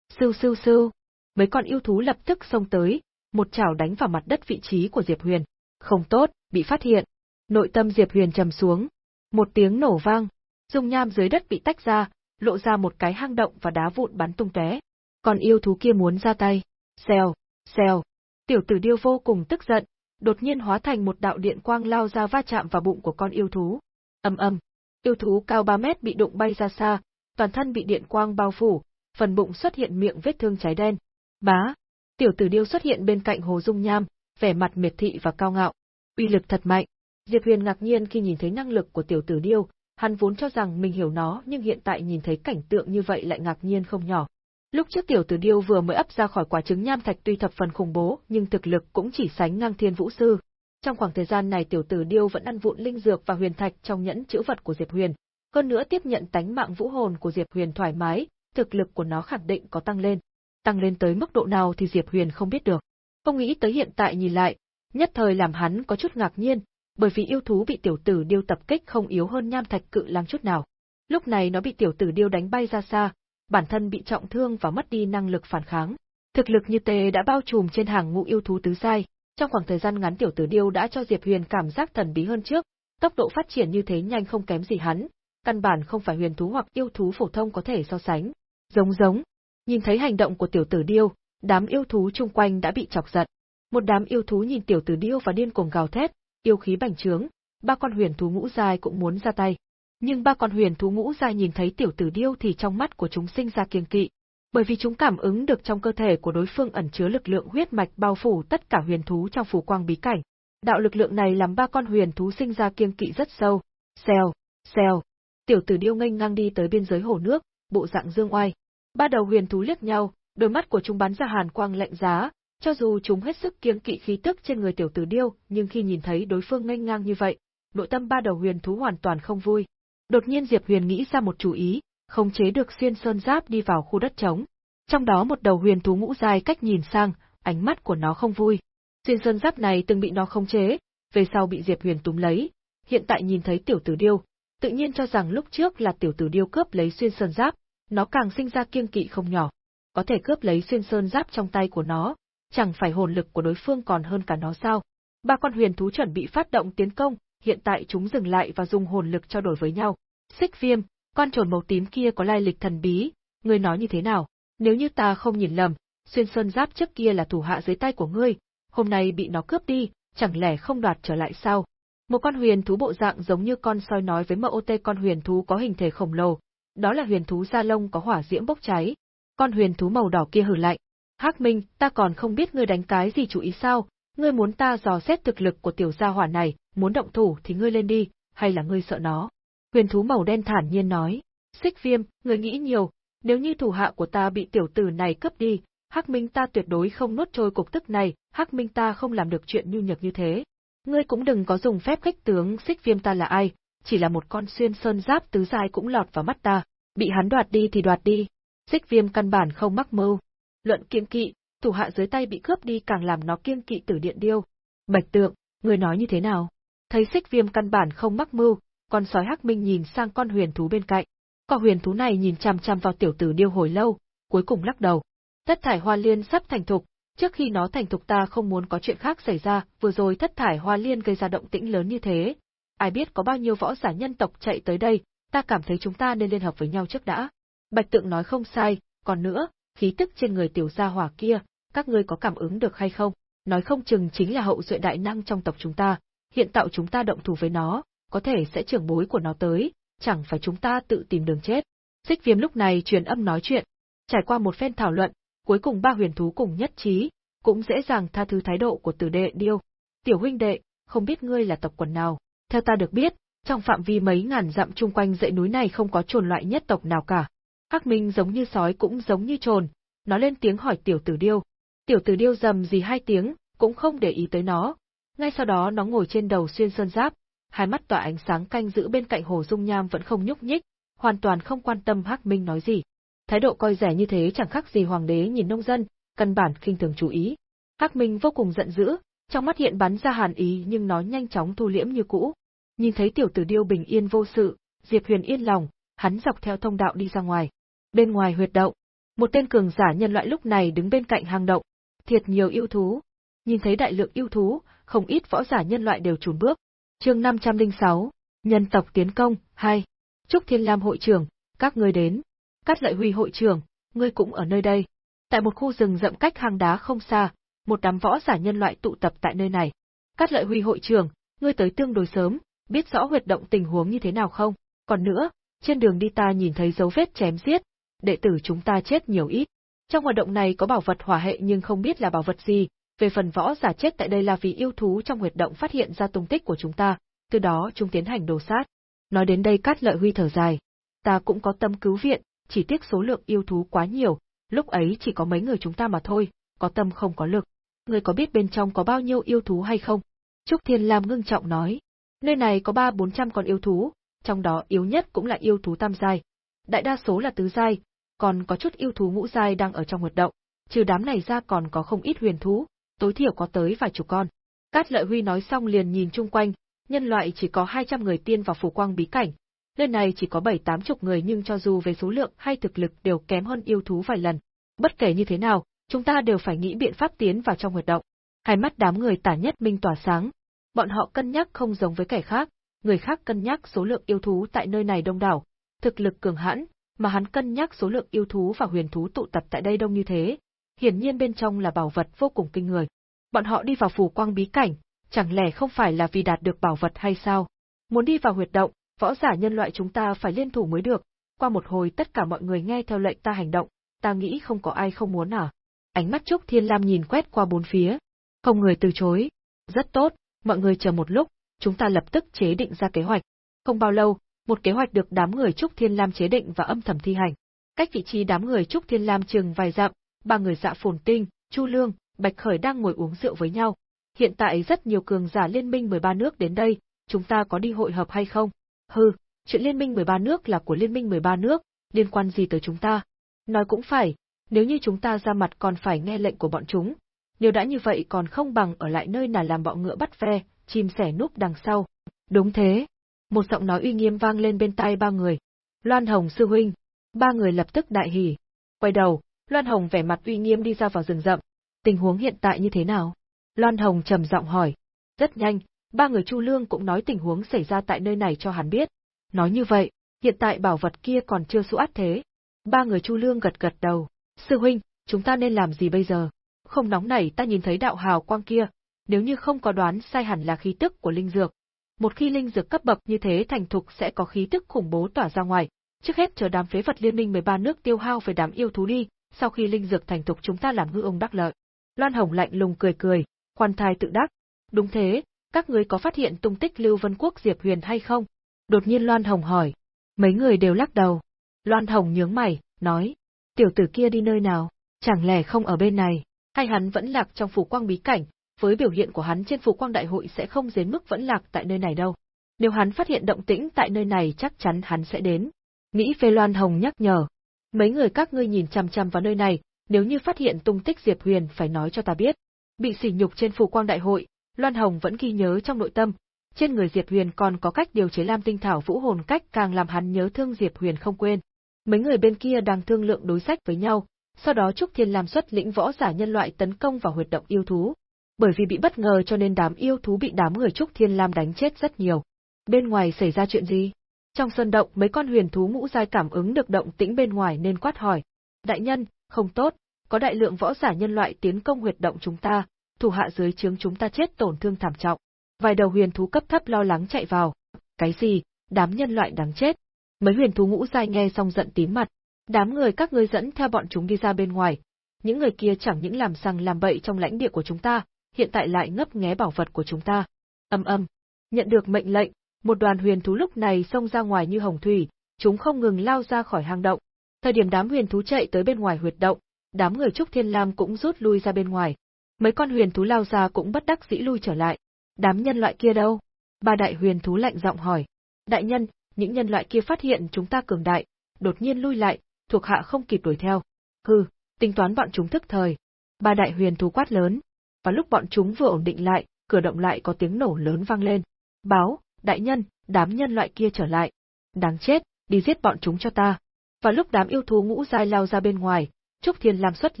Sưu sưu sưu. Mấy con yêu thú lập tức xông tới, một chảo đánh vào mặt đất vị trí của Diệp Huyền. Không tốt, bị phát hiện. Nội tâm Diệp Huyền trầm xuống. Một tiếng nổ vang, dung nham dưới đất bị tách ra, lộ ra một cái hang động và đá vụn bắn tung tóe. Còn yêu thú kia muốn ra tay. Xèo, xèo. Tiểu tử điêu vô cùng tức giận, đột nhiên hóa thành một đạo điện quang lao ra va chạm vào bụng của con yêu thú. Âm âm. Yêu thú cao 3 mét bị đụng bay ra xa, toàn thân bị điện quang bao phủ, phần bụng xuất hiện miệng vết thương cháy đen. Bá. Tiểu tử điêu xuất hiện bên cạnh hồ dung nham, vẻ mặt miệt thị và cao ngạo. Uy lực thật mạnh. Diệp Huyền ngạc nhiên khi nhìn thấy năng lực của tiểu tử điêu, hắn vốn cho rằng mình hiểu nó nhưng hiện tại nhìn thấy cảnh tượng như vậy lại ngạc nhiên không nhỏ. Lúc trước tiểu tử điêu vừa mới ấp ra khỏi quả trứng nham thạch tuy thập phần khủng bố nhưng thực lực cũng chỉ sánh ngang thiên vũ sư. Trong khoảng thời gian này tiểu tử điêu vẫn ăn vụn linh dược và huyền thạch trong nhẫn chữ vật của Diệp Huyền. Hơn nữa tiếp nhận tánh mạng vũ hồn của Diệp Huyền thoải mái, thực lực của nó khẳng định có tăng lên. Tăng lên tới mức độ nào thì Diệp Huyền không biết được. Không nghĩ tới hiện tại nhìn lại, nhất thời làm hắn có chút ngạc nhiên, bởi vì yêu thú bị tiểu tử điêu tập kích không yếu hơn nham thạch cự lang chút nào. Lúc này nó bị tiểu tử điêu đánh bay ra xa, bản thân bị trọng thương và mất đi năng lực phản kháng. Thực lực như tề đã bao trùm trên hàng ngũ yêu thú tứ giai, trong khoảng thời gian ngắn tiểu tử điêu đã cho Diệp Huyền cảm giác thần bí hơn trước, tốc độ phát triển như thế nhanh không kém gì hắn, căn bản không phải huyền thú hoặc yêu thú phổ thông có thể so sánh. Giống giống, nhìn thấy hành động của tiểu tử điêu, đám yêu thú chung quanh đã bị chọc giận. Một đám yêu thú nhìn tiểu tử điêu và điên cuồng gào thét, yêu khí bành trướng, ba con huyền thú ngũ giai cũng muốn ra tay. Nhưng ba con huyền thú ngũ giai nhìn thấy tiểu tử điêu thì trong mắt của chúng sinh ra kiêng kỵ, bởi vì chúng cảm ứng được trong cơ thể của đối phương ẩn chứa lực lượng huyết mạch bao phủ tất cả huyền thú trong phủ quang bí cảnh. Đạo lực lượng này làm ba con huyền thú sinh ra kiêng kỵ rất sâu. Xèo, xèo. Tiểu tử điêu nghênh ngang đi tới biên giới hồ nước, bộ dạng dương oai. Ba đầu huyền thú liếc nhau, đôi mắt của chúng bắn ra hàn quang lạnh giá, cho dù chúng hết sức kiêng kỵ khí tức trên người tiểu tử điêu, nhưng khi nhìn thấy đối phương nghênh ngang như vậy, nội tâm ba đầu huyền thú hoàn toàn không vui. Đột nhiên Diệp Huyền nghĩ ra một chủ ý, không chế được xuyên sơn giáp đi vào khu đất trống. Trong đó một đầu huyền thú ngũ dài cách nhìn sang, ánh mắt của nó không vui. Xuyên sơn giáp này từng bị nó không chế, về sau bị Diệp Huyền túm lấy, hiện tại nhìn thấy tiểu tử điêu, tự nhiên cho rằng lúc trước là tiểu tử điêu cướp lấy xuyên sơn giáp, nó càng sinh ra kiêng kỵ không nhỏ. Có thể cướp lấy xuyên sơn giáp trong tay của nó, chẳng phải hồn lực của đối phương còn hơn cả nó sao? Ba con huyền thú chuẩn bị phát động tiến công, hiện tại chúng dừng lại và dùng hồn lực trao đổi với nhau. Xích viêm, con trồn màu tím kia có lai lịch thần bí, người nói như thế nào? Nếu như ta không nhìn lầm, xuyên sơn giáp trước kia là thủ hạ dưới tay của ngươi, hôm nay bị nó cướp đi, chẳng lẽ không đoạt trở lại sao? Một con huyền thú bộ dạng giống như con soi nói với MOT con huyền thú có hình thể khổng lồ, đó là huyền thú da lông có hỏa diễm bốc cháy. Con huyền thú màu đỏ kia hừ lạnh, Hắc Minh, ta còn không biết ngươi đánh cái gì chủ ý sao, ngươi muốn ta dò xét thực lực của tiểu gia hỏa này, muốn động thủ thì ngươi lên đi, hay là ngươi sợ nó? Huyền thú màu đen thản nhiên nói, Xích Viêm, ngươi nghĩ nhiều, nếu như thủ hạ của ta bị tiểu tử này cướp đi, Hắc Minh ta tuyệt đối không nuốt trôi cục tức này, Hắc Minh ta không làm được chuyện nhu nhược như thế. Ngươi cũng đừng có dùng phép khách tướng Xích Viêm ta là ai, chỉ là một con xuyên sơn giáp tứ dài cũng lọt vào mắt ta, bị hắn đoạt đi thì đoạt đi. Xích Viêm căn bản không mắc mưu, luận kiêng kỵ, thủ hạ dưới tay bị cướp đi càng làm nó kiêng kỵ tử điện điêu. Bạch tượng, người nói như thế nào? Thấy xích viêm căn bản không mắc mưu, con sói hắc minh nhìn sang con huyền thú bên cạnh. Con huyền thú này nhìn chăm chăm vào tiểu tử điêu hồi lâu, cuối cùng lắc đầu. Thất thải hoa liên sắp thành thục, trước khi nó thành thục ta không muốn có chuyện khác xảy ra, vừa rồi thất thải hoa liên gây ra động tĩnh lớn như thế. Ai biết có bao nhiêu võ giả nhân tộc chạy tới đây, ta cảm thấy chúng ta nên liên hợp với nhau trước đã. Bạch tượng nói không sai, còn nữa, khí tức trên người tiểu gia hỏa kia, các ngươi có cảm ứng được hay không? Nói không chừng chính là hậu duệ đại năng trong tộc chúng ta, hiện tạo chúng ta động thủ với nó, có thể sẽ trưởng bối của nó tới, chẳng phải chúng ta tự tìm đường chết. Xích viêm lúc này truyền âm nói chuyện, trải qua một phen thảo luận, cuối cùng ba huyền thú cùng nhất trí, cũng dễ dàng tha thứ thái độ của tử đệ điêu. Tiểu huynh đệ, không biết ngươi là tộc quần nào, theo ta được biết, trong phạm vi mấy ngàn dặm chung quanh dãy núi này không có trồn loại nhất tộc nào cả. Hắc Minh giống như sói cũng giống như trồn, nó lên tiếng hỏi tiểu tử điêu. Tiểu tử điêu dầm gì hai tiếng, cũng không để ý tới nó. Ngay sau đó nó ngồi trên đầu xuyên sơn giáp, hai mắt tỏa ánh sáng canh giữ bên cạnh hồ dung nham vẫn không nhúc nhích, hoàn toàn không quan tâm Hắc Minh nói gì. Thái độ coi rẻ như thế chẳng khác gì hoàng đế nhìn nông dân, căn bản khinh thường chú ý. Hắc Minh vô cùng giận dữ, trong mắt hiện bắn ra hàn ý nhưng nó nhanh chóng thu liễm như cũ. Nhìn thấy tiểu tử điêu bình yên vô sự, Diệp Huyền yên lòng, hắn dọc theo thông đạo đi ra ngoài. Bên ngoài huyệt động, một tên cường giả nhân loại lúc này đứng bên cạnh hang động, thiệt nhiều yêu thú. Nhìn thấy đại lượng yêu thú, không ít võ giả nhân loại đều chùn bước. Chương 506, nhân tộc tiến công 2. Trúc Thiên Lam hội trưởng, các ngươi đến. Cát Lợi Huy hội trưởng, ngươi cũng ở nơi đây. Tại một khu rừng rậm cách hang đá không xa, một đám võ giả nhân loại tụ tập tại nơi này. Cát Lợi Huy hội trưởng, ngươi tới tương đối sớm, biết rõ huyệt động tình huống như thế nào không? Còn nữa, trên đường đi ta nhìn thấy dấu vết chém giết, đệ tử chúng ta chết nhiều ít. Trong hoạt động này có bảo vật hỏa hệ nhưng không biết là bảo vật gì, về phần võ giả chết tại đây là vì yêu thú trong huyệt động phát hiện ra tung tích của chúng ta, từ đó chúng tiến hành đồ sát. Nói đến đây Cát Lợi Huy thở dài, ta cũng có tâm cứu viện, chỉ tiếc số lượng yêu thú quá nhiều, lúc ấy chỉ có mấy người chúng ta mà thôi, có tâm không có lực. Người có biết bên trong có bao nhiêu yêu thú hay không? Trúc Thiên Lam ngưng trọng nói, nơi này có ba bốn trăm con yêu thú, trong đó yếu nhất cũng là yêu thú tam giai. Đại đa số là tứ giai, còn có chút yêu thú ngũ giai đang ở trong hoạt động, trừ đám này ra còn có không ít huyền thú, tối thiểu có tới vài chục con. Cát Lợi Huy nói xong liền nhìn chung quanh, nhân loại chỉ có 200 người tiên vào phủ quang bí cảnh. Nơi này chỉ có 7-8 chục người nhưng cho dù về số lượng hay thực lực đều kém hơn yêu thú vài lần. Bất kể như thế nào, chúng ta đều phải nghĩ biện pháp tiến vào trong hoạt động. Hai mắt đám người tả nhất minh tỏa sáng. Bọn họ cân nhắc không giống với kẻ khác, người khác cân nhắc số lượng yêu thú tại nơi này đông đảo, thực lực cường hãn, mà hắn cân nhắc số lượng yêu thú và huyền thú tụ tập tại đây đông như thế, hiển nhiên bên trong là bảo vật vô cùng kinh người. Bọn họ đi vào phủ quang bí cảnh, chẳng lẽ không phải là vì đạt được bảo vật hay sao? Muốn đi vào huyệt động, võ giả nhân loại chúng ta phải liên thủ mới được. Qua một hồi tất cả mọi người nghe theo lệnh ta hành động, ta nghĩ không có ai không muốn à. Ánh mắt Trúc Thiên Lam nhìn quét qua bốn phía. Không người từ chối. Rất tốt, mọi người chờ một lúc, chúng ta lập tức chế định ra kế hoạch. Không bao lâu, một kế hoạch được đám người Trúc Thiên Lam chế định và âm thầm thi hành. Cách vị trí đám người Trúc Thiên Lam chừng vài dặm, ba người dạ phồn tinh, Chu Lương, Bạch Khởi đang ngồi uống rượu với nhau. Hiện tại rất nhiều cường giả liên minh 13 nước đến đây, chúng ta có đi hội hợp hay không? Hừ, chuyện liên minh 13 nước là của liên minh 13 nước, liên quan gì tới chúng ta? Nói cũng phải, nếu như chúng ta ra mặt còn phải nghe lệnh của bọn chúng, nếu đã như vậy còn không bằng ở lại nơi nào làm bọ ngựa bắt ve, chim sẻ núp đằng sau. Đúng thế, một giọng nói uy nghiêm vang lên bên tai ba người. Loan Hồng sư huynh. Ba người lập tức đại hỉ. Quay đầu, Loan Hồng vẻ mặt uy nghiêm đi ra vào rừng rậm. Tình huống hiện tại như thế nào? Loan Hồng trầm giọng hỏi. Rất nhanh, ba người Chu Lương cũng nói tình huống xảy ra tại nơi này cho hắn biết. Nói như vậy, hiện tại bảo vật kia còn chưa sụ át thế. Ba người Chu Lương gật gật đầu. Sư huynh, chúng ta nên làm gì bây giờ? Không nóng nảy ta nhìn thấy đạo hào quang kia, nếu như không có đoán sai hẳn là khí tức của linh dược. Một khi linh dược cấp bậc như thế thành thục sẽ có khí tức khủng bố tỏa ra ngoài, trước hết chờ đám phế vật liên minh 13 nước tiêu hao về đám yêu thú đi, sau khi linh dược thành thục chúng ta làm ngư ông đắc lợi. Loan Hồng lạnh lùng cười cười, khoan thai tự đắc. Đúng thế, các người có phát hiện tung tích Lưu Vân Quốc Diệp Huyền hay không? Đột nhiên Loan Hồng hỏi. Mấy người đều lắc đầu. Loan Hồng nhướng mày, nói. Tiểu tử kia đi nơi nào? Chẳng lẽ không ở bên này? Hay hắn vẫn lạc trong phủ quang bí cảnh, với biểu hiện của hắn trên phủ quang đại hội sẽ không đến mức vẫn lạc tại nơi này đâu. Nếu hắn phát hiện động tĩnh tại nơi này chắc chắn hắn sẽ đến. Nghĩ phê Loan Hồng nhắc nhở. Mấy người các ngươi nhìn chằm chằm vào nơi này, nếu như phát hiện tung tích Diệp Huyền phải nói cho ta biết. Bị sỉ nhục trên phủ quang đại hội, Loan Hồng vẫn ghi nhớ trong nội tâm, trên người Diệp Huyền còn có cách điều chế Lam Tinh Thảo Vũ Hồn cách càng làm hắn nhớ thương Diệp Huyền không quên. Mấy người bên kia đang thương lượng đối sách với nhau, sau đó Trúc Thiên Lam xuất lĩnh võ giả nhân loại tấn công vào huyệt động yêu thú. Bởi vì bị bất ngờ cho nên đám yêu thú bị đám người Trúc Thiên Lam đánh chết rất nhiều. Bên ngoài xảy ra chuyện gì? Trong sơn động mấy con huyền thú ngũ giai cảm ứng được động tĩnh bên ngoài nên quát hỏi. Đại nhân, không tốt, có đại lượng võ giả nhân loại tiến công huyệt động chúng ta, thủ hạ dưới trướng chúng ta chết tổn thương thảm trọng. Vài đầu huyền thú cấp thấp lo lắng chạy vào. Cái gì? Đám nhân loại đáng chết. Mấy huyền thú ngũ giai nghe xong giận tím mặt. Đám người các ngươi dẫn theo bọn chúng đi ra bên ngoài. Những người kia chẳng những làm sằng làm bậy trong lãnh địa của chúng ta, hiện tại lại ngấp nghé bảo vật của chúng ta. Âm âm. Nhận được mệnh lệnh, một đoàn huyền thú lúc này xông ra ngoài như hồng thủy, chúng không ngừng lao ra khỏi hang động. Thời điểm đám huyền thú chạy tới bên ngoài huyệt động, đám người Trúc Thiên Lam cũng rút lui ra bên ngoài. Mấy con huyền thú lao ra cũng bất đắc dĩ lui trở lại. Đám nhân loại kia đâu? Ba đại huyền thú lạnh giọng hỏi. Đại nhân, những nhân loại kia phát hiện chúng ta cường đại, đột nhiên lui lại, thuộc hạ không kịp đuổi theo. Hừ, tính toán bọn chúng thức thời. Ba đại huyền thú quát lớn. Và lúc bọn chúng vừa ổn định lại, cửa động lại có tiếng nổ lớn vang lên. Báo, đại nhân, đám nhân loại kia trở lại. Đáng chết, đi giết bọn chúng cho ta. Và lúc đám yêu thú ngũ giai lao ra bên ngoài, Trúc Thiên làm xuất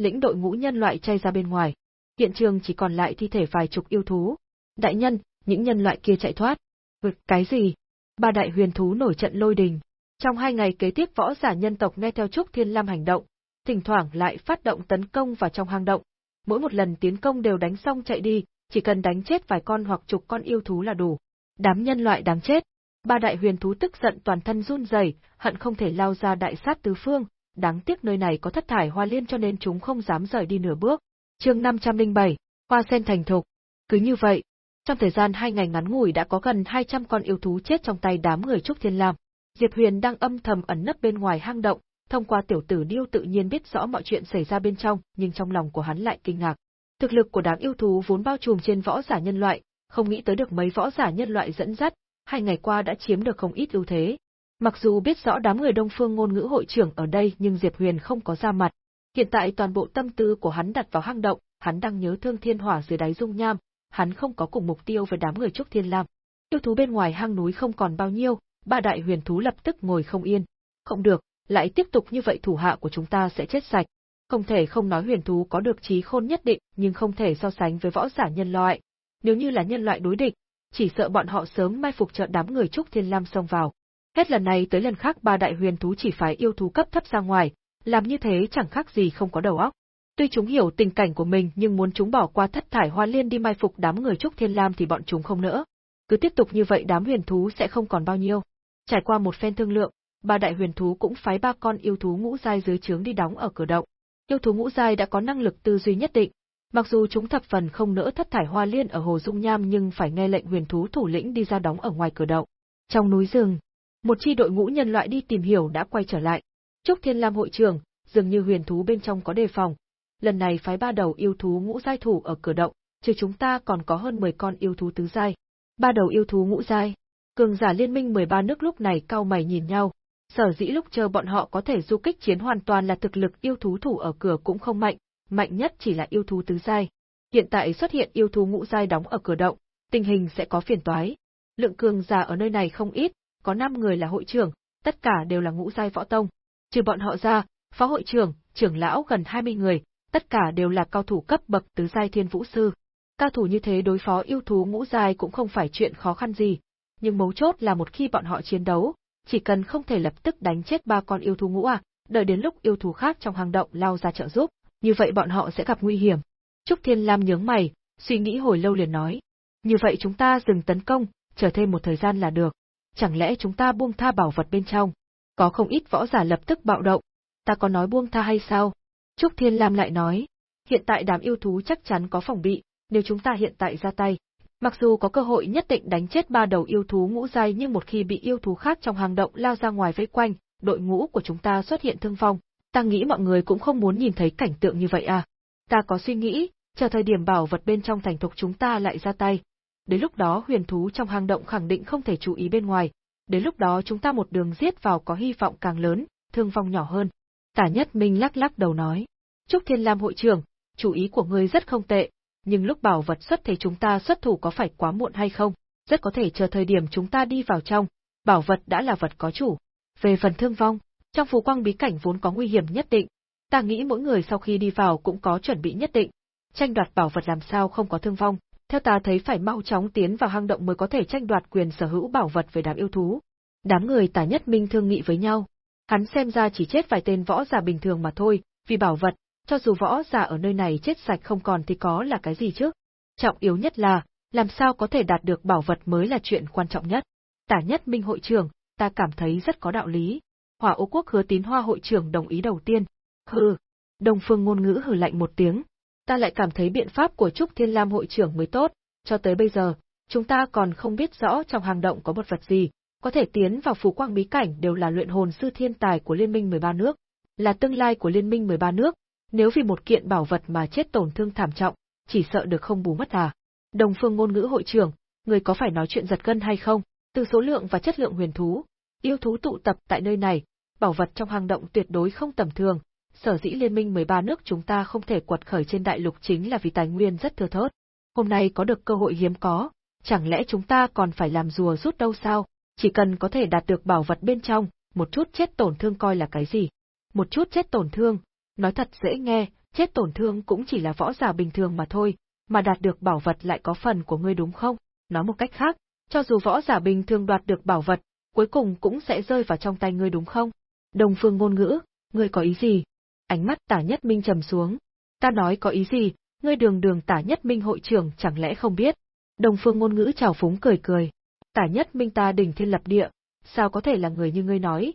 lĩnh đội ngũ nhân loại chay ra bên ngoài. Hiện trường chỉ còn lại thi thể vài chục yêu thú. Đại nhân, những nhân loại kia chạy thoát. Vực cái gì? Ba đại huyền thú nổi trận lôi đình. Trong hai ngày kế tiếp võ giả nhân tộc nghe theo Trúc Thiên Lam hành động, thỉnh thoảng lại phát động tấn công vào trong hang động. Mỗi một lần tiến công đều đánh xong chạy đi, chỉ cần đánh chết vài con hoặc chục con yêu thú là đủ. Đám nhân loại đáng chết. Ba đại huyền thú tức giận toàn thân run rẩy, hận không thể lao ra đại sát tứ phương, đáng tiếc nơi này có thất thải hoa liên cho nên chúng không dám rời đi nửa bước. Chương 507, Hoa sen thành thục. Cứ như vậy, trong thời gian hai ngày ngắn ngủi đã có gần 200 con yêu thú chết trong tay đám người Trúc Thiên Lam. Diệp Huyền đang âm thầm ẩn nấp bên ngoài hang động, thông qua tiểu tử Điêu tự nhiên biết rõ mọi chuyện xảy ra bên trong, nhưng trong lòng của hắn lại kinh ngạc. Thực lực của đám yêu thú vốn bao trùm trên võ giả nhân loại, không nghĩ tới được mấy võ giả nhân loại dẫn dắt, hai ngày qua đã chiếm được không ít ưu thế. Mặc dù biết rõ đám người Đông Phương ngôn ngữ hội trưởng ở đây nhưng Diệp Huyền không có ra mặt. Hiện tại toàn bộ tâm tư của hắn đặt vào hang động, hắn đang nhớ thương thiên hỏa dưới đáy dung nham, hắn không có cùng mục tiêu với đám người Trúc Thiên Lam. Yêu thú bên ngoài hang núi không còn bao nhiêu, ba đại huyền thú lập tức ngồi không yên. Không được, lại tiếp tục như vậy thủ hạ của chúng ta sẽ chết sạch. Không thể không nói huyền thú có được trí khôn nhất định, nhưng không thể so sánh với võ giả nhân loại. Nếu như là nhân loại đối địch, chỉ sợ bọn họ sớm mai phục trợ đám người Trúc Thiên Lam xông vào. Hết lần này tới lần khác ba đại huyền thú chỉ phải yêu thú cấp thấp ra ngoài, làm như thế chẳng khác gì không có đầu óc. Tuy chúng hiểu tình cảnh của mình nhưng muốn chúng bỏ qua thất thải hoa liên đi mai phục đám người Trúc Thiên Lam thì bọn chúng không nỡ. Cứ tiếp tục như vậy đám huyền thú sẽ không còn bao nhiêu. Trải qua một phen thương lượng, ba đại huyền thú cũng phái ba con yêu thú ngũ giai dưới trướng đi đóng ở cửa động. Yêu thú ngũ giai đã có năng lực tư duy nhất định, mặc dù chúng thập phần không nỡ thất thải hoa liên ở hồ dung nham nhưng phải nghe lệnh huyền thú thủ lĩnh đi ra đóng ở ngoài cửa động. Trong núi rừng, một chi đội ngũ nhân loại đi tìm hiểu đã quay trở lại. Trúc Thiên Lam hội trưởng, dường như huyền thú bên trong có đề phòng, lần này phái ba đầu yêu thú ngũ giai thủ ở cửa động, trừ chúng ta còn có hơn 10 con yêu thú tứ giai. Ba đầu yêu thú ngũ giai. Cường giả liên minh 13 nước lúc này cao mày nhìn nhau, sở dĩ lúc chờ bọn họ có thể du kích chiến hoàn toàn là thực lực yêu thú thủ ở cửa cũng không mạnh, mạnh nhất chỉ là yêu thú tứ giai. Hiện tại xuất hiện yêu thú ngũ giai đóng ở cửa động, tình hình sẽ có phiền toái. Lượng cường giả ở nơi này không ít, có 5 người là hội trưởng, tất cả đều là ngũ giai võ tông. Trừ bọn họ ra, phó hội trưởng, trưởng lão gần 20 người, tất cả đều là cao thủ cấp bậc tứ giai thiên vũ sư. Cao thủ như thế đối phó yêu thú ngũ giai cũng không phải chuyện khó khăn gì, nhưng mấu chốt là một khi bọn họ chiến đấu, chỉ cần không thể lập tức đánh chết ba con yêu thú ngũ à, đợi đến lúc yêu thú khác trong hang động lao ra trợ giúp, như vậy bọn họ sẽ gặp nguy hiểm. Trúc Thiên Lam nhướng mày, suy nghĩ hồi lâu liền nói. Như vậy chúng ta dừng tấn công, chờ thêm một thời gian là được. Chẳng lẽ chúng ta buông tha bảo vật bên trong? Có không ít võ giả lập tức bạo động. Ta có nói buông tha hay sao? Trúc Thiên Lam lại nói. Hiện tại đám yêu thú chắc chắn có phòng bị, nếu chúng ta hiện tại ra tay. Mặc dù có cơ hội nhất định đánh chết ba đầu yêu thú ngũ giai nhưng một khi bị yêu thú khác trong hang động lao ra ngoài vây quanh, đội ngũ của chúng ta xuất hiện thương vong. Ta nghĩ mọi người cũng không muốn nhìn thấy cảnh tượng như vậy à. Ta có suy nghĩ, chờ thời điểm bảo vật bên trong thành thục chúng ta lại ra tay. Đến lúc đó huyền thú trong hang động khẳng định không thể chú ý bên ngoài, đến lúc đó chúng ta một đường giết vào có hy vọng càng lớn, thương vong nhỏ hơn. Tả Nhất Minh lắc lắc đầu nói, Trúc Thiên Lam hội trưởng, chú ý của ngươi rất không tệ, nhưng lúc bảo vật xuất thế chúng ta xuất thủ có phải quá muộn hay không? Rất có thể chờ thời điểm chúng ta đi vào trong, bảo vật đã là vật có chủ. Về phần thương vong, trong phù quang bí cảnh vốn có nguy hiểm nhất định, ta nghĩ mỗi người sau khi đi vào cũng có chuẩn bị nhất định. Tranh đoạt bảo vật làm sao không có thương vong, theo ta thấy phải mau chóng tiến vào hang động mới có thể tranh đoạt quyền sở hữu bảo vật về đám yêu thú. Đám người tả nhất minh thương nghị với nhau. Hắn xem ra chỉ chết vài tên võ giả bình thường mà thôi, vì bảo vật, cho dù võ giả ở nơi này chết sạch không còn thì có là cái gì chứ? Trọng yếu nhất là, làm sao có thể đạt được bảo vật mới là chuyện quan trọng nhất. Tả nhất minh hội trưởng, ta cảm thấy rất có đạo lý. Hỏa ô quốc hứa tín hoa hội trưởng đồng ý đầu tiên. Hừ. Đồng phương ngôn ngữ hừ lạnh một tiếng. Ta lại cảm thấy biện pháp của Trúc Thiên Lam hội trưởng mới tốt, cho tới bây giờ, chúng ta còn không biết rõ trong hang động có một vật gì, có thể tiến vào phù quang bí cảnh đều là luyện hồn sư thiên tài của Liên minh 13 nước, là tương lai của Liên minh 13 nước, nếu vì một kiện bảo vật mà chết tổn thương thảm trọng, chỉ sợ được không bù mất à. Đồng phương ngôn ngữ hội trưởng, người có phải nói chuyện giật gân hay không? Từ số lượng và chất lượng huyền thú, yêu thú tụ tập tại nơi này, bảo vật trong hang động tuyệt đối không tầm thường. Sở dĩ liên minh 13 nước chúng ta không thể quật khởi trên đại lục chính là vì tài nguyên rất thưa thớt. Hôm nay có được cơ hội hiếm có, chẳng lẽ chúng ta còn phải làm rùa rút đâu sao? Chỉ cần có thể đạt được bảo vật bên trong, một chút chết tổn thương coi là cái gì? Một chút chết tổn thương, Nói thật dễ nghe, chết tổn thương cũng chỉ là võ giả bình thường mà thôi, mà đạt được bảo vật lại có phần của ngươi đúng không? Nói một cách khác, cho dù võ giả bình thường đoạt được bảo vật, cuối cùng cũng sẽ rơi vào trong tay ngươi đúng không? Đồng phương ngôn ngữ, ngươi có ý gì? Ánh mắt tả nhất minh trầm xuống. Ta nói có ý gì, ngươi đường đường tả nhất minh hội trưởng chẳng lẽ không biết? Đồng phương ngôn ngữ chào phúng cười cười. Tả nhất minh ta đỉnh thiên lập địa, sao có thể là người như ngươi nói?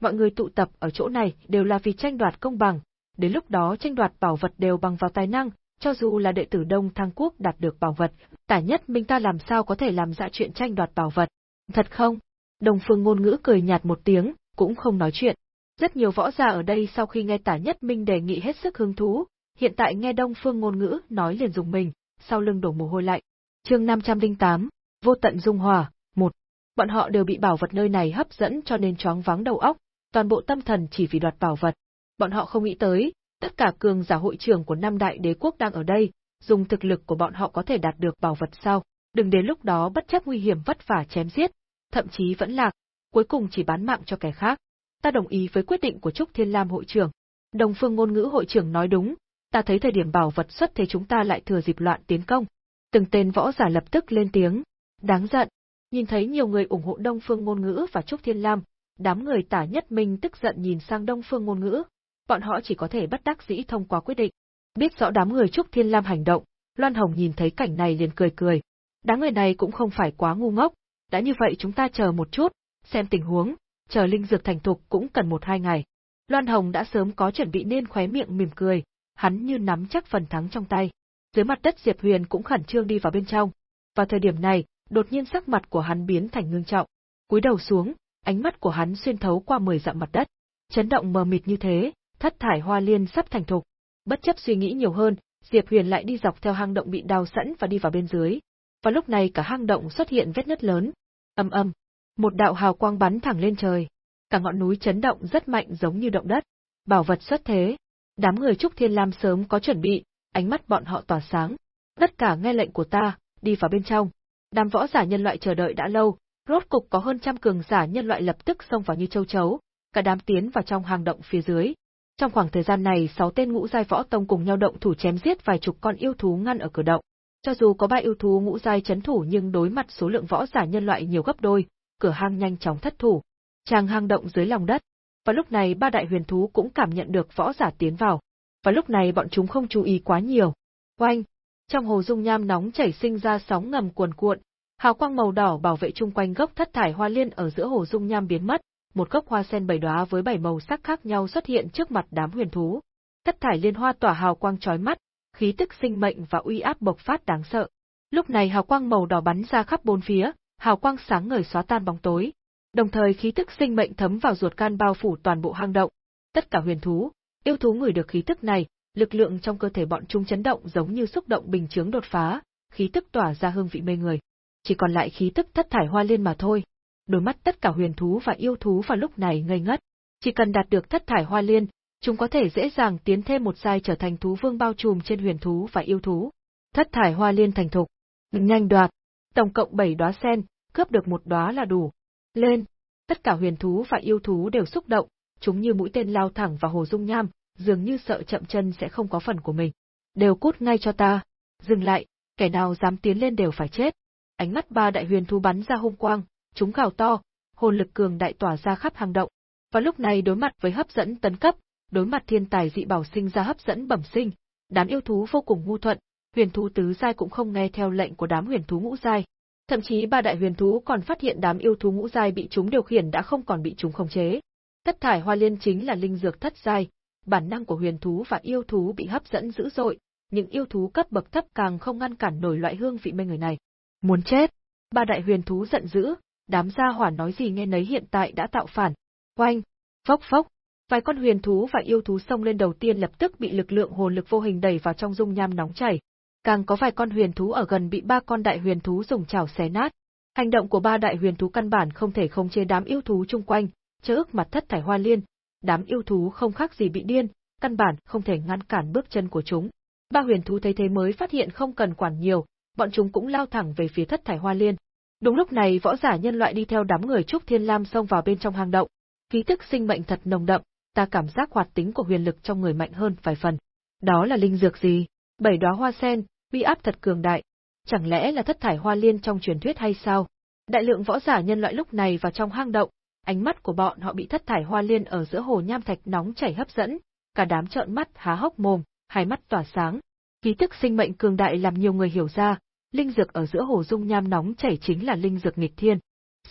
Mọi người tụ tập ở chỗ này đều là vì tranh đoạt công bằng, đến lúc đó tranh đoạt bảo vật đều bằng vào tài năng, cho dù là đệ tử Đông Thăng Quốc đạt được bảo vật, tả nhất minh ta làm sao có thể làm dạ chuyện tranh đoạt bảo vật. Thật không? Đồng phương ngôn ngữ cười nhạt một tiếng, cũng không nói chuyện. Rất nhiều võ giả ở đây sau khi nghe tả nhất minh đề nghị hết sức hứng thú, hiện tại nghe đông phương ngôn ngữ nói liền dùng mình, sau lưng đổ mồ hôi lạnh. chương 508, vô tận dung hòa, một. Bọn họ đều bị bảo vật nơi này hấp dẫn cho nên choáng vắng đầu óc, toàn bộ tâm thần chỉ vì đoạt bảo vật, Bọn họ không nghĩ tới, tất cả cường giả hội trưởng của năm đại đế quốc đang ở đây, dùng thực lực của bọn họ có thể đạt được bảo vật sao? Đừng đến lúc đó bất chấp nguy hiểm vất vả chém giết, thậm chí vẫn lạc, cuối cùng chỉ bán mạng cho kẻ khác. Ta đồng ý với quyết định của Trúc Thiên Lam hội trưởng. Đồng phương ngôn ngữ hội trưởng nói đúng, ta thấy thời điểm bảo vật xuất thế chúng ta lại thừa dịp loạn tiến công. Từng tên võ giả lập tức lên tiếng. Đáng giận. Nhìn thấy nhiều người ủng hộ Đông Phương Ngôn Ngữ và Trúc Thiên Lam, đám người tả nhất minh tức giận nhìn sang Đông Phương Ngôn Ngữ, bọn họ chỉ có thể bất đắc dĩ thông qua quyết định. Biết rõ đám người Trúc Thiên Lam hành động, Loan Hồng nhìn thấy cảnh này liền cười cười. Đám người này cũng không phải quá ngu ngốc, đã như vậy chúng ta chờ một chút, xem tình huống, chờ linh dược thành thục cũng cần một hai ngày. Loan Hồng đã sớm có chuẩn bị nên khóe miệng mỉm cười, hắn như nắm chắc phần thắng trong tay. Dưới mặt đất Diệp Huyền cũng khẩn trương đi vào bên trong. Vào thời điểm này, đột nhiên sắc mặt của hắn biến thành ngưng trọng. Cúi đầu xuống, ánh mắt của hắn xuyên thấu qua mười dặm mặt đất. Chấn động mờ mịt như thế, thất thải hoa liên sắp thành thục. Bất chấp suy nghĩ nhiều hơn, Diệp Huyền lại đi dọc theo hang động bị đào sẵn và đi vào bên dưới. Và lúc này cả hang động xuất hiện vết nứt lớn. ầm ầm, một đạo hào quang bắn thẳng lên trời. Cả ngọn núi chấn động rất mạnh giống như động đất. Bảo vật xuất thế. Đám người Trúc Thiên Lam sớm có chuẩn bị, ánh mắt bọn họ tỏa sáng. Tất cả nghe lệnh của ta, đi vào bên trong. Đám võ giả nhân loại chờ đợi đã lâu, rốt cục có hơn trăm cường giả nhân loại lập tức xông vào như châu chấu, cả đám tiến vào trong hang động phía dưới, trong khoảng thời gian này, sáu tên ngũ giai võ tông cùng nhau động thủ chém giết vài chục con yêu thú ngăn ở cửa động. Cho dù có ba yêu thú ngũ giai chấn thủ nhưng đối mặt số lượng võ giả nhân loại nhiều gấp đôi, cửa hang nhanh chóng thất thủ. tràng hang động dưới lòng đất. Và lúc này ba đại huyền thú cũng cảm nhận được võ giả tiến vào. và lúc này bọn chúng không chú ý quá nhiều. Oanh! Trong hồ dung nham nóng chảy sinh ra sóng ngầm cuồn cuộn, hào quang màu đỏ bảo vệ chung quanh gốc thất thải hoa liên ở giữa hồ dung nham biến mất, một gốc hoa sen bảy đóa với bảy màu sắc khác nhau xuất hiện trước mặt đám huyền thú. Thất thải liên hoa tỏa hào quang chói mắt, khí tức sinh mệnh và uy áp bộc phát đáng sợ. Lúc này hào quang màu đỏ bắn ra khắp bốn phía, hào quang sáng ngời xóa tan bóng tối. Đồng thời khí tức sinh mệnh thấm vào ruột gan bao phủ toàn bộ hang động. Tất cả huyền thú, yêu thú người được khí tức này, lực lượng trong cơ thể bọn chúng chấn động giống như xúc động bình chướng đột phá, khí tức tỏa ra hương vị mê người. Chỉ còn lại khí tức thất thải hoa liên mà thôi. Đôi mắt tất cả huyền thú và yêu thú vào lúc này ngây ngất. Chỉ cần đạt được thất thải hoa liên, chúng có thể dễ dàng tiến thêm một giai trở thành thú vương bao trùm trên huyền thú và yêu thú. Thất thải hoa liên thành thục, nhanh đoạt, tổng cộng 7 đóa sen, cướp được một đóa là đủ. Lên, tất cả huyền thú và yêu thú đều xúc động, chúng như mũi tên lao thẳng vào hồ dung nham, dường như sợ chậm chân sẽ không có phần của mình. Đều cút ngay cho ta. Dừng lại, kẻ nào dám tiến lên đều phải chết. Ánh mắt ba đại huyền thú bắn ra hung quang, chúng gào to, hồn lực cường đại tỏa ra khắp hang động. Và lúc này đối mặt với hấp dẫn tấn cấp, đối mặt thiên tài dị bảo sinh ra hấp dẫn bẩm sinh, đám yêu thú vô cùng ngu thuận, huyền thú tứ giai cũng không nghe theo lệnh của đám huyền thú ngũ giai. Thậm chí ba đại huyền thú còn phát hiện đám yêu thú ngũ giai bị chúng điều khiển đã không còn bị chúng khống chế. Tất thải hoa liên chính là linh dược thất giai, bản năng của huyền thú và yêu thú bị hấp dẫn dữ dội, những yêu thú cấp bậc thấp càng không ngăn cản nổi loại hương vị mê người này. Muốn chết! Ba đại huyền thú giận dữ, đám gia hỏa nói gì nghe nấy hiện tại đã tạo phản. Oanh! Phốc phốc! Vài con huyền thú và yêu thú xông lên đầu tiên lập tức bị lực lượng hồn lực vô hình đẩy vào trong dung nham nóng chảy. Càng có vài con huyền thú ở gần bị ba con đại huyền thú dùng chảo xé nát. Hành động của ba đại huyền thú căn bản không thể không chế đám yêu thú chung quanh, chớ ức mặt thất thải hoa liên, đám yêu thú không khác gì bị điên, căn bản không thể ngăn cản bước chân của chúng. Ba huyền thú thấy thế mới phát hiện không cần quản nhiều, bọn chúng cũng lao thẳng về phía thất thải hoa liên. Đúng lúc này võ giả nhân loại đi theo đám người Trúc Thiên Lam xông vào bên trong hang động. Khí tức sinh mệnh thật nồng đậm, ta cảm giác hoạt tính của huyền lực trong người mạnh hơn vài phần. Đó là linh dược gì? Bảy đóa hoa sen, uy áp thật cường đại. Chẳng lẽ là thất thải hoa liên trong truyền thuyết hay sao? Đại lượng võ giả nhân loại lúc này vào trong hang động, ánh mắt của bọn họ bị thất thải hoa liên ở giữa hồ nham thạch nóng chảy hấp dẫn, cả đám trợn mắt há hốc mồm, hai mắt tỏa sáng. khí tức sinh mệnh cường đại làm nhiều người hiểu ra, linh dược ở giữa hồ dung nham nóng chảy chính là linh dược nghịch thiên.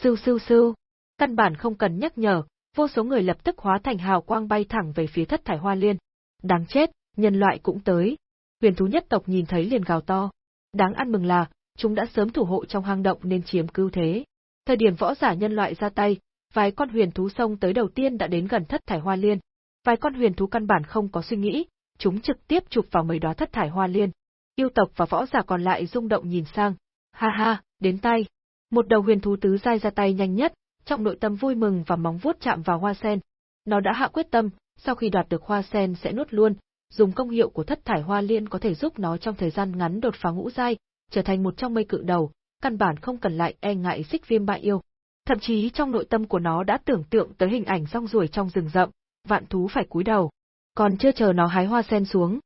Sưu sưu sưu, căn bản không cần nhắc nhở, vô số người lập tức hóa thành hào quang bay thẳng về phía thất thải hoa liên. Đáng chết, nhân loại cũng tới. Huyền thú nhất tộc nhìn thấy liền gào to. Đáng ăn mừng là, chúng đã sớm thủ hộ trong hang động nên chiếm cứu thế. Thời điểm võ giả nhân loại ra tay, vài con huyền thú sông tới đầu tiên đã đến gần thất thải hoa liên. Vài con huyền thú căn bản không có suy nghĩ, chúng trực tiếp chụp vào mấy đóa thất thải hoa liên. Yêu tộc và võ giả còn lại rung động nhìn sang. Ha ha, đến tay. Một đầu huyền thú tứ giai ra tay nhanh nhất, trong nội tâm vui mừng và móng vuốt chạm vào hoa sen. Nó đã hạ quyết tâm, sau khi đoạt được hoa sen sẽ nuốt luôn, dùng công hiệu của thất thải hoa liên có thể giúp nó trong thời gian ngắn đột phá ngũ giai, trở thành một trong mây cự đầu, căn bản không cần lại e ngại xích viêm bại yêu. Thậm chí trong nội tâm của nó đã tưởng tượng tới hình ảnh rong ruổi trong rừng rậm, vạn thú phải cúi đầu. Còn chưa chờ nó hái hoa sen xuống.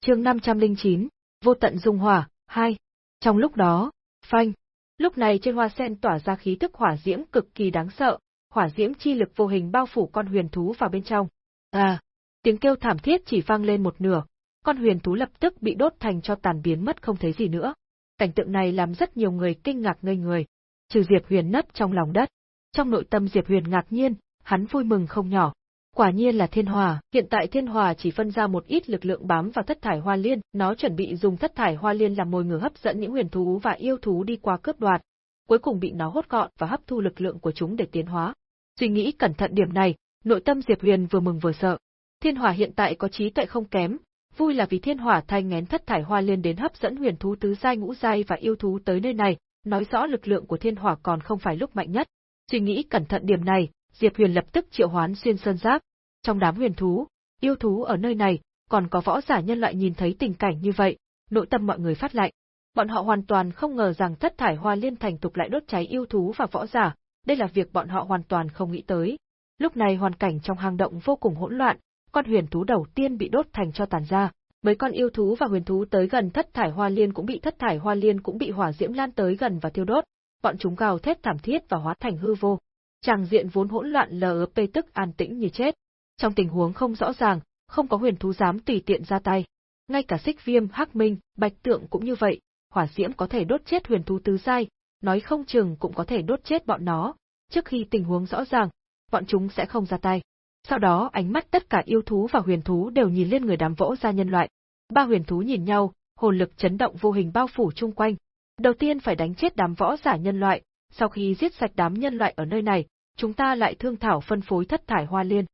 Chương 509, Vô tận dung hỏa, hai Trong lúc đó, phanh, lúc này trên hoa sen tỏa ra khí tức hỏa diễm cực kỳ đáng sợ, hỏa diễm chi lực vô hình bao phủ con huyền thú vào bên trong. À, tiếng kêu thảm thiết chỉ vang lên một nửa, con huyền thú lập tức bị đốt thành cho tàn biến mất không thấy gì nữa. Cảnh tượng này làm rất nhiều người kinh ngạc ngây người trừ Diệp Huyền nấp trong lòng đất. Trong nội tâm Diệp Huyền ngạc nhiên, hắn vui mừng không nhỏ. Quả nhiên là thiên hòa, hiện tại thiên hòa chỉ phân ra một ít lực lượng bám vào thất thải hoa liên, nó chuẩn bị dùng thất thải hoa liên làm mồi ngừa hấp dẫn những huyền thú và yêu thú đi qua cướp đoạt, cuối cùng bị nó hốt gọn và hấp thu lực lượng của chúng để tiến hóa. Suy nghĩ cẩn thận điểm này, nội tâm Diệp Huyền vừa mừng vừa sợ. Thiên Hỏa hiện tại có trí tuệ không kém, vui là vì Thiên Hỏa thanh ngén thất thải hoa liên đến hấp dẫn huyền thú tứ giai ngũ giai và yêu thú tới nơi này, nói rõ lực lượng của thiên hỏa còn không phải lúc mạnh nhất. Suy nghĩ cẩn thận điểm này, Diệp Huyền lập tức triệu hoán xuyên sơn giáp. Trong đám huyền thú, yêu thú ở nơi này, còn có võ giả nhân loại nhìn thấy tình cảnh như vậy, nội tâm mọi người phát lạnh. Bọn họ hoàn toàn không ngờ rằng thất thải hoa liên thành tục lại đốt cháy yêu thú và võ giả, đây là việc bọn họ hoàn toàn không nghĩ tới. Lúc này hoàn cảnh trong hang động vô cùng hỗn loạn, con huyền thú đầu tiên bị đốt thành cho tàn ra, mấy con yêu thú và huyền thú tới gần thất thải hoa liên cũng bị thất thải hoa liên cũng bị hỏa diễm lan tới gần và thiêu đốt, bọn chúng gào thét thảm thiết và hóa thành hư vô. Tràng diện vốn hỗn loạn lờ LP tức an tĩnh như chết. Trong tình huống không rõ ràng, không có huyền thú dám tùy tiện ra tay. Ngay cả xích viêm, hắc minh, bạch tượng cũng như vậy, hỏa diễm có thể đốt chết huyền thú tứ giai, nói không chừng cũng có thể đốt chết bọn nó, trước khi tình huống rõ ràng, bọn chúng sẽ không ra tay. Sau đó ánh mắt tất cả yêu thú và huyền thú đều nhìn lên người đám võ gia nhân loại. Ba huyền thú nhìn nhau, hồn lực chấn động vô hình bao phủ chung quanh. Đầu tiên phải đánh chết đám võ giả nhân loại, sau khi giết sạch đám nhân loại ở nơi này, chúng ta lại thương thảo phân phối thất thải hoa liên.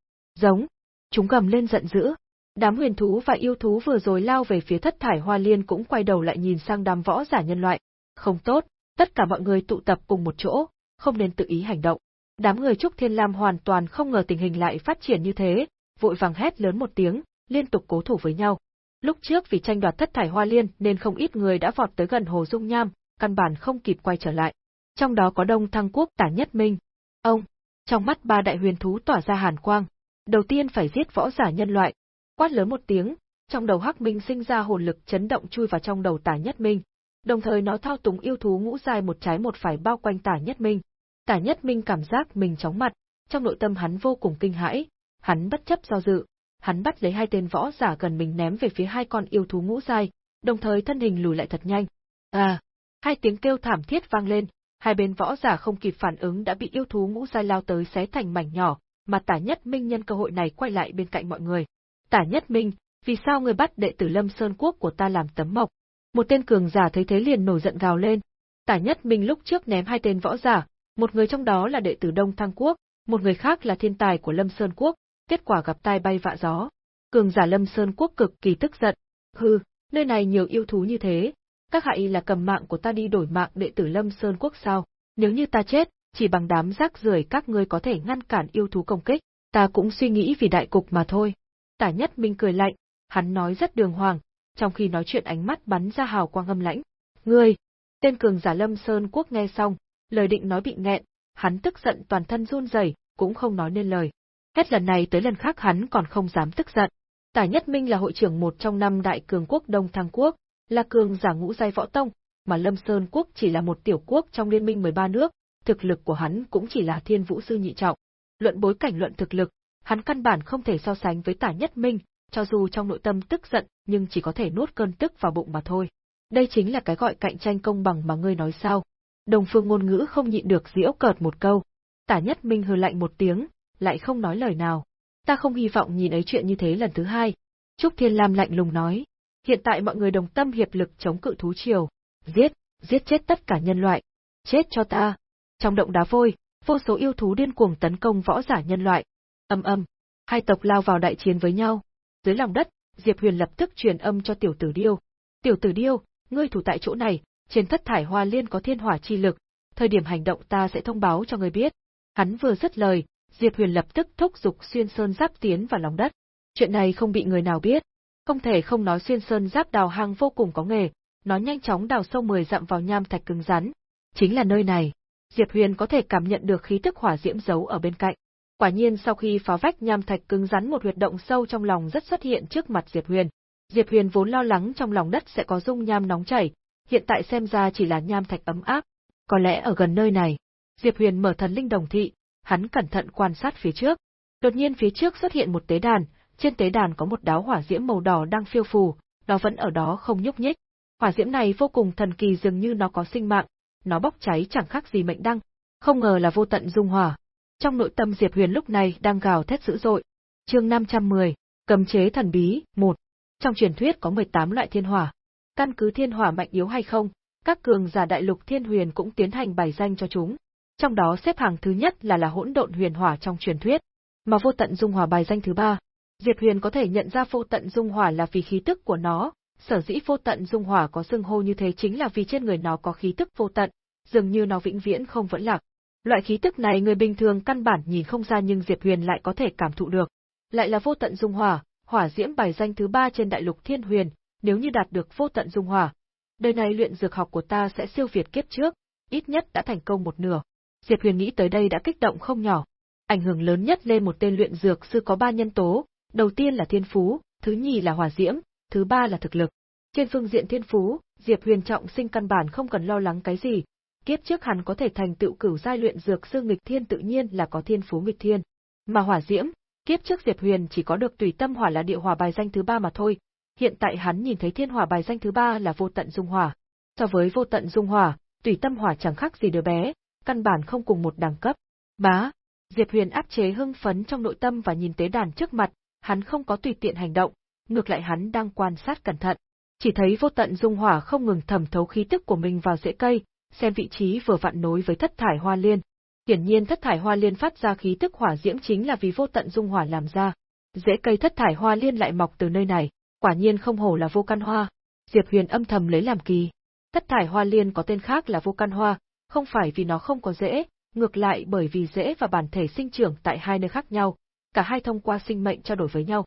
Giống. Chúng gầm lên giận dữ. Đám huyền thú và yêu thú vừa rồi lao về phía thất thải hoa liên cũng quay đầu lại nhìn sang đám võ giả nhân loại. Không tốt, tất cả mọi người tụ tập cùng một chỗ, không nên tự ý hành động. Đám người Trúc Thiên Lam hoàn toàn không ngờ tình hình lại phát triển như thế, vội vàng hét lớn một tiếng, liên tục cố thủ với nhau. Lúc trước vì tranh đoạt thất thải hoa liên nên không ít người đã vọt tới gần Hồ Dung Nham, căn bản không kịp quay trở lại. Trong đó có Đông Thăng Quốc Tả Nhất Minh. Ông, trong mắt ba đại huyền thú tỏa ra hàn quang, đầu tiên phải giết võ giả nhân loại. Quát lớn một tiếng, trong đầu Hắc Minh sinh ra hồn lực chấn động chui vào trong đầu Tả Nhất Minh, đồng thời nó thao túng yêu thú ngũ dài một trái một phải bao quanh Tả Nhất Minh. Tả Nhất Minh cảm giác mình chóng mặt, trong nội tâm hắn vô cùng kinh hãi, hắn bất chấp do dự, hắn bắt lấy hai tên võ giả gần mình ném về phía hai con yêu thú ngũ dài, đồng thời thân hình lùi lại thật nhanh. À, hai tiếng kêu thảm thiết vang lên, hai bên võ giả không kịp phản ứng đã bị yêu thú ngũ dài lao tới xé thành mảnh nhỏ, mà Tả Nhất Minh nhân cơ hội này quay lại bên cạnh mọi người. Tả Nhất Minh, vì sao người bắt đệ tử Lâm Sơn Quốc của ta làm tấm mộc? Một tên cường giả thấy thế liền nổi giận gào lên. Tả Nhất Minh lúc trước ném hai tên võ giả, một người trong đó là đệ tử Đông Thăng Quốc, một người khác là thiên tài của Lâm Sơn Quốc, kết quả gặp tai bay vạ gió. Cường giả Lâm Sơn Quốc cực kỳ tức giận. Hừ, nơi này nhiều yêu thú như thế, các hạ y là cầm mạng của ta đi đổi mạng đệ tử Lâm Sơn Quốc sao? Nếu như ta chết, chỉ bằng đám rác rưởi các ngươi có thể ngăn cản yêu thú công kích, ta cũng suy nghĩ vì đại cục mà thôi. Tả Nhất Minh cười lạnh, hắn nói rất đường hoàng, trong khi nói chuyện ánh mắt bắn ra hào quang âm lãnh. Ngươi! Tên cường giả Lâm Sơn Quốc nghe xong, lời định nói bị nghẹn, hắn tức giận toàn thân run rẩy, cũng không nói nên lời. Hết lần này tới lần khác hắn còn không dám tức giận. Tả Nhất Minh là hội trưởng một trong năm đại cường quốc Đông Thăng Quốc, là cường giả ngũ giai võ tông, mà Lâm Sơn Quốc chỉ là một tiểu quốc trong liên minh 13 nước, thực lực của hắn cũng chỉ là thiên vũ sư nhị trọng. Luận bối cảnh luận thực lực, hắn căn bản không thể so sánh với Tả Nhất Minh, cho dù trong nội tâm tức giận nhưng chỉ có thể nuốt cơn tức vào bụng mà thôi. Đây chính là cái gọi cạnh tranh công bằng mà ngươi nói sao. Đồng phương ngôn ngữ không nhịn được diễu cợt một câu. Tả nhất minh hừ lạnh một tiếng, lại không nói lời nào. Ta không hy vọng nhìn ấy chuyện như thế lần thứ hai. Trúc Thiên Lam lạnh lùng nói. Hiện tại mọi người đồng tâm hiệp lực chống cự thú triều. Giết, giết chết tất cả nhân loại. Chết cho ta. Trong động đá vôi, vô số yêu thú điên cuồng tấn công võ giả nhân loại. Âm âm, hai tộc lao vào đại chiến với nhau. Dưới lòng đất, Diệp Huyền lập tức truyền âm cho tiểu tử điêu. Tiểu tử điêu, ngươi thủ tại chỗ này, trên thất thải hoa liên có thiên hỏa chi lực, thời điểm hành động ta sẽ thông báo cho ngươi biết. Hắn vừa dứt lời, Diệp Huyền lập tức thúc giục xuyên sơn giáp tiến vào lòng đất. Chuyện này không bị người nào biết. Không thể không nói xuyên sơn giáp đào hang vô cùng có nghề, nó nhanh chóng đào sâu 10 dặm vào nham thạch cứng rắn. Chính là nơi này, Diệp Huyền có thể cảm nhận được khí tức hỏa diễm giấu ở bên cạnh. Quả nhiên sau khi phá vách nham thạch cứng rắn một huyệt động sâu trong lòng rất xuất hiện trước mặt Diệp Huyền. Diệp Huyền vốn lo lắng trong lòng đất sẽ có dung nham nóng chảy, hiện tại xem ra chỉ là nham thạch ấm áp. Có lẽ ở gần nơi này, Diệp Huyền mở thần linh đồng thị, hắn cẩn thận quan sát phía trước. Đột nhiên phía trước xuất hiện một tế đàn, trên tế đàn có một đáo hỏa diễm màu đỏ đang phiêu phù, nó vẫn ở đó không nhúc nhích. Hỏa diễm này vô cùng thần kỳ dường như nó có sinh mạng, nó bốc cháy chẳng khác gì mệnh đăng, không ngờ là vô tận dung hỏa. Trong nội tâm Diệp Huyền lúc này đang gào thét dữ dội. Chương 510, cấm chế thần bí, 1. Trong truyền thuyết có 18 loại thiên hỏa. Căn cứ thiên hỏa mạnh yếu hay không, các cường giả đại lục thiên huyền cũng tiến hành bài danh cho chúng. Trong đó xếp hàng thứ nhất là là hỗn độn huyền hỏa trong truyền thuyết, mà vô tận dung hỏa bài danh thứ ba. Diệp Huyền có thể nhận ra vô tận dung hỏa là vì khí tức của nó, sở dĩ vô tận dung hỏa có xưng hô như thế chính là vì trên người nó có khí tức vô tận, dường như nó vĩnh viễn không vẫn lạc. Loại khí tức này người bình thường căn bản nhìn không ra nhưng Diệp Huyền lại có thể cảm thụ được. Lại là vô tận dung hỏa, hỏa diễm bài danh thứ ba trên đại lục thiên huyền, nếu như đạt được vô tận dung hỏa. Đời này luyện dược học của ta sẽ siêu việt kiếp trước, ít nhất đã thành công một nửa. Diệp Huyền nghĩ tới đây đã kích động không nhỏ. Ảnh hưởng lớn nhất lên một tên luyện dược sư có ba nhân tố, đầu tiên là thiên phú, thứ nhì là hỏa diễm, thứ ba là thực lực. Trên phương diện thiên phú, Diệp Huyền trọng sinh căn bản không cần lo lắng cái gì, kiếp trước hắn có thể thành tựu cửu giai luyện dược sư nghịch thiên tự nhiên là có thiên phú nghịch thiên. Mà hỏa diễm, Kiếp trước Diệp Huyền chỉ có được tùy tâm hỏa là địa hỏa bài danh thứ ba mà thôi, hiện tại hắn nhìn thấy thiên hỏa bài danh thứ ba là vô tận dung hỏa. So với vô tận dung hỏa, tùy tâm hỏa chẳng khác gì đứa bé, căn bản không cùng một đẳng cấp. Bá, Diệp Huyền áp chế hưng phấn trong nội tâm và nhìn tế đàn trước mặt, hắn không có tùy tiện hành động, ngược lại hắn đang quan sát cẩn thận. Chỉ thấy vô tận dung hỏa không ngừng thẩm thấu khí tức của mình vào rễ cây, xem vị trí vừa vặn nối với thất thải hoa liên. Hiển nhiên thất thải hoa liên phát ra khí tức hỏa diễm chính là vì vô tận dung hỏa làm ra. Rễ cây thất thải hoa liên lại mọc từ nơi này, quả nhiên không hổ là vô căn hoa. Diệp Huyền âm thầm lấy làm kỳ. Thất thải hoa liên có tên khác là vô căn hoa, không phải vì nó không có rễ, ngược lại bởi vì rễ và bản thể sinh trưởng tại hai nơi khác nhau, cả hai thông qua sinh mệnh trao đổi với nhau.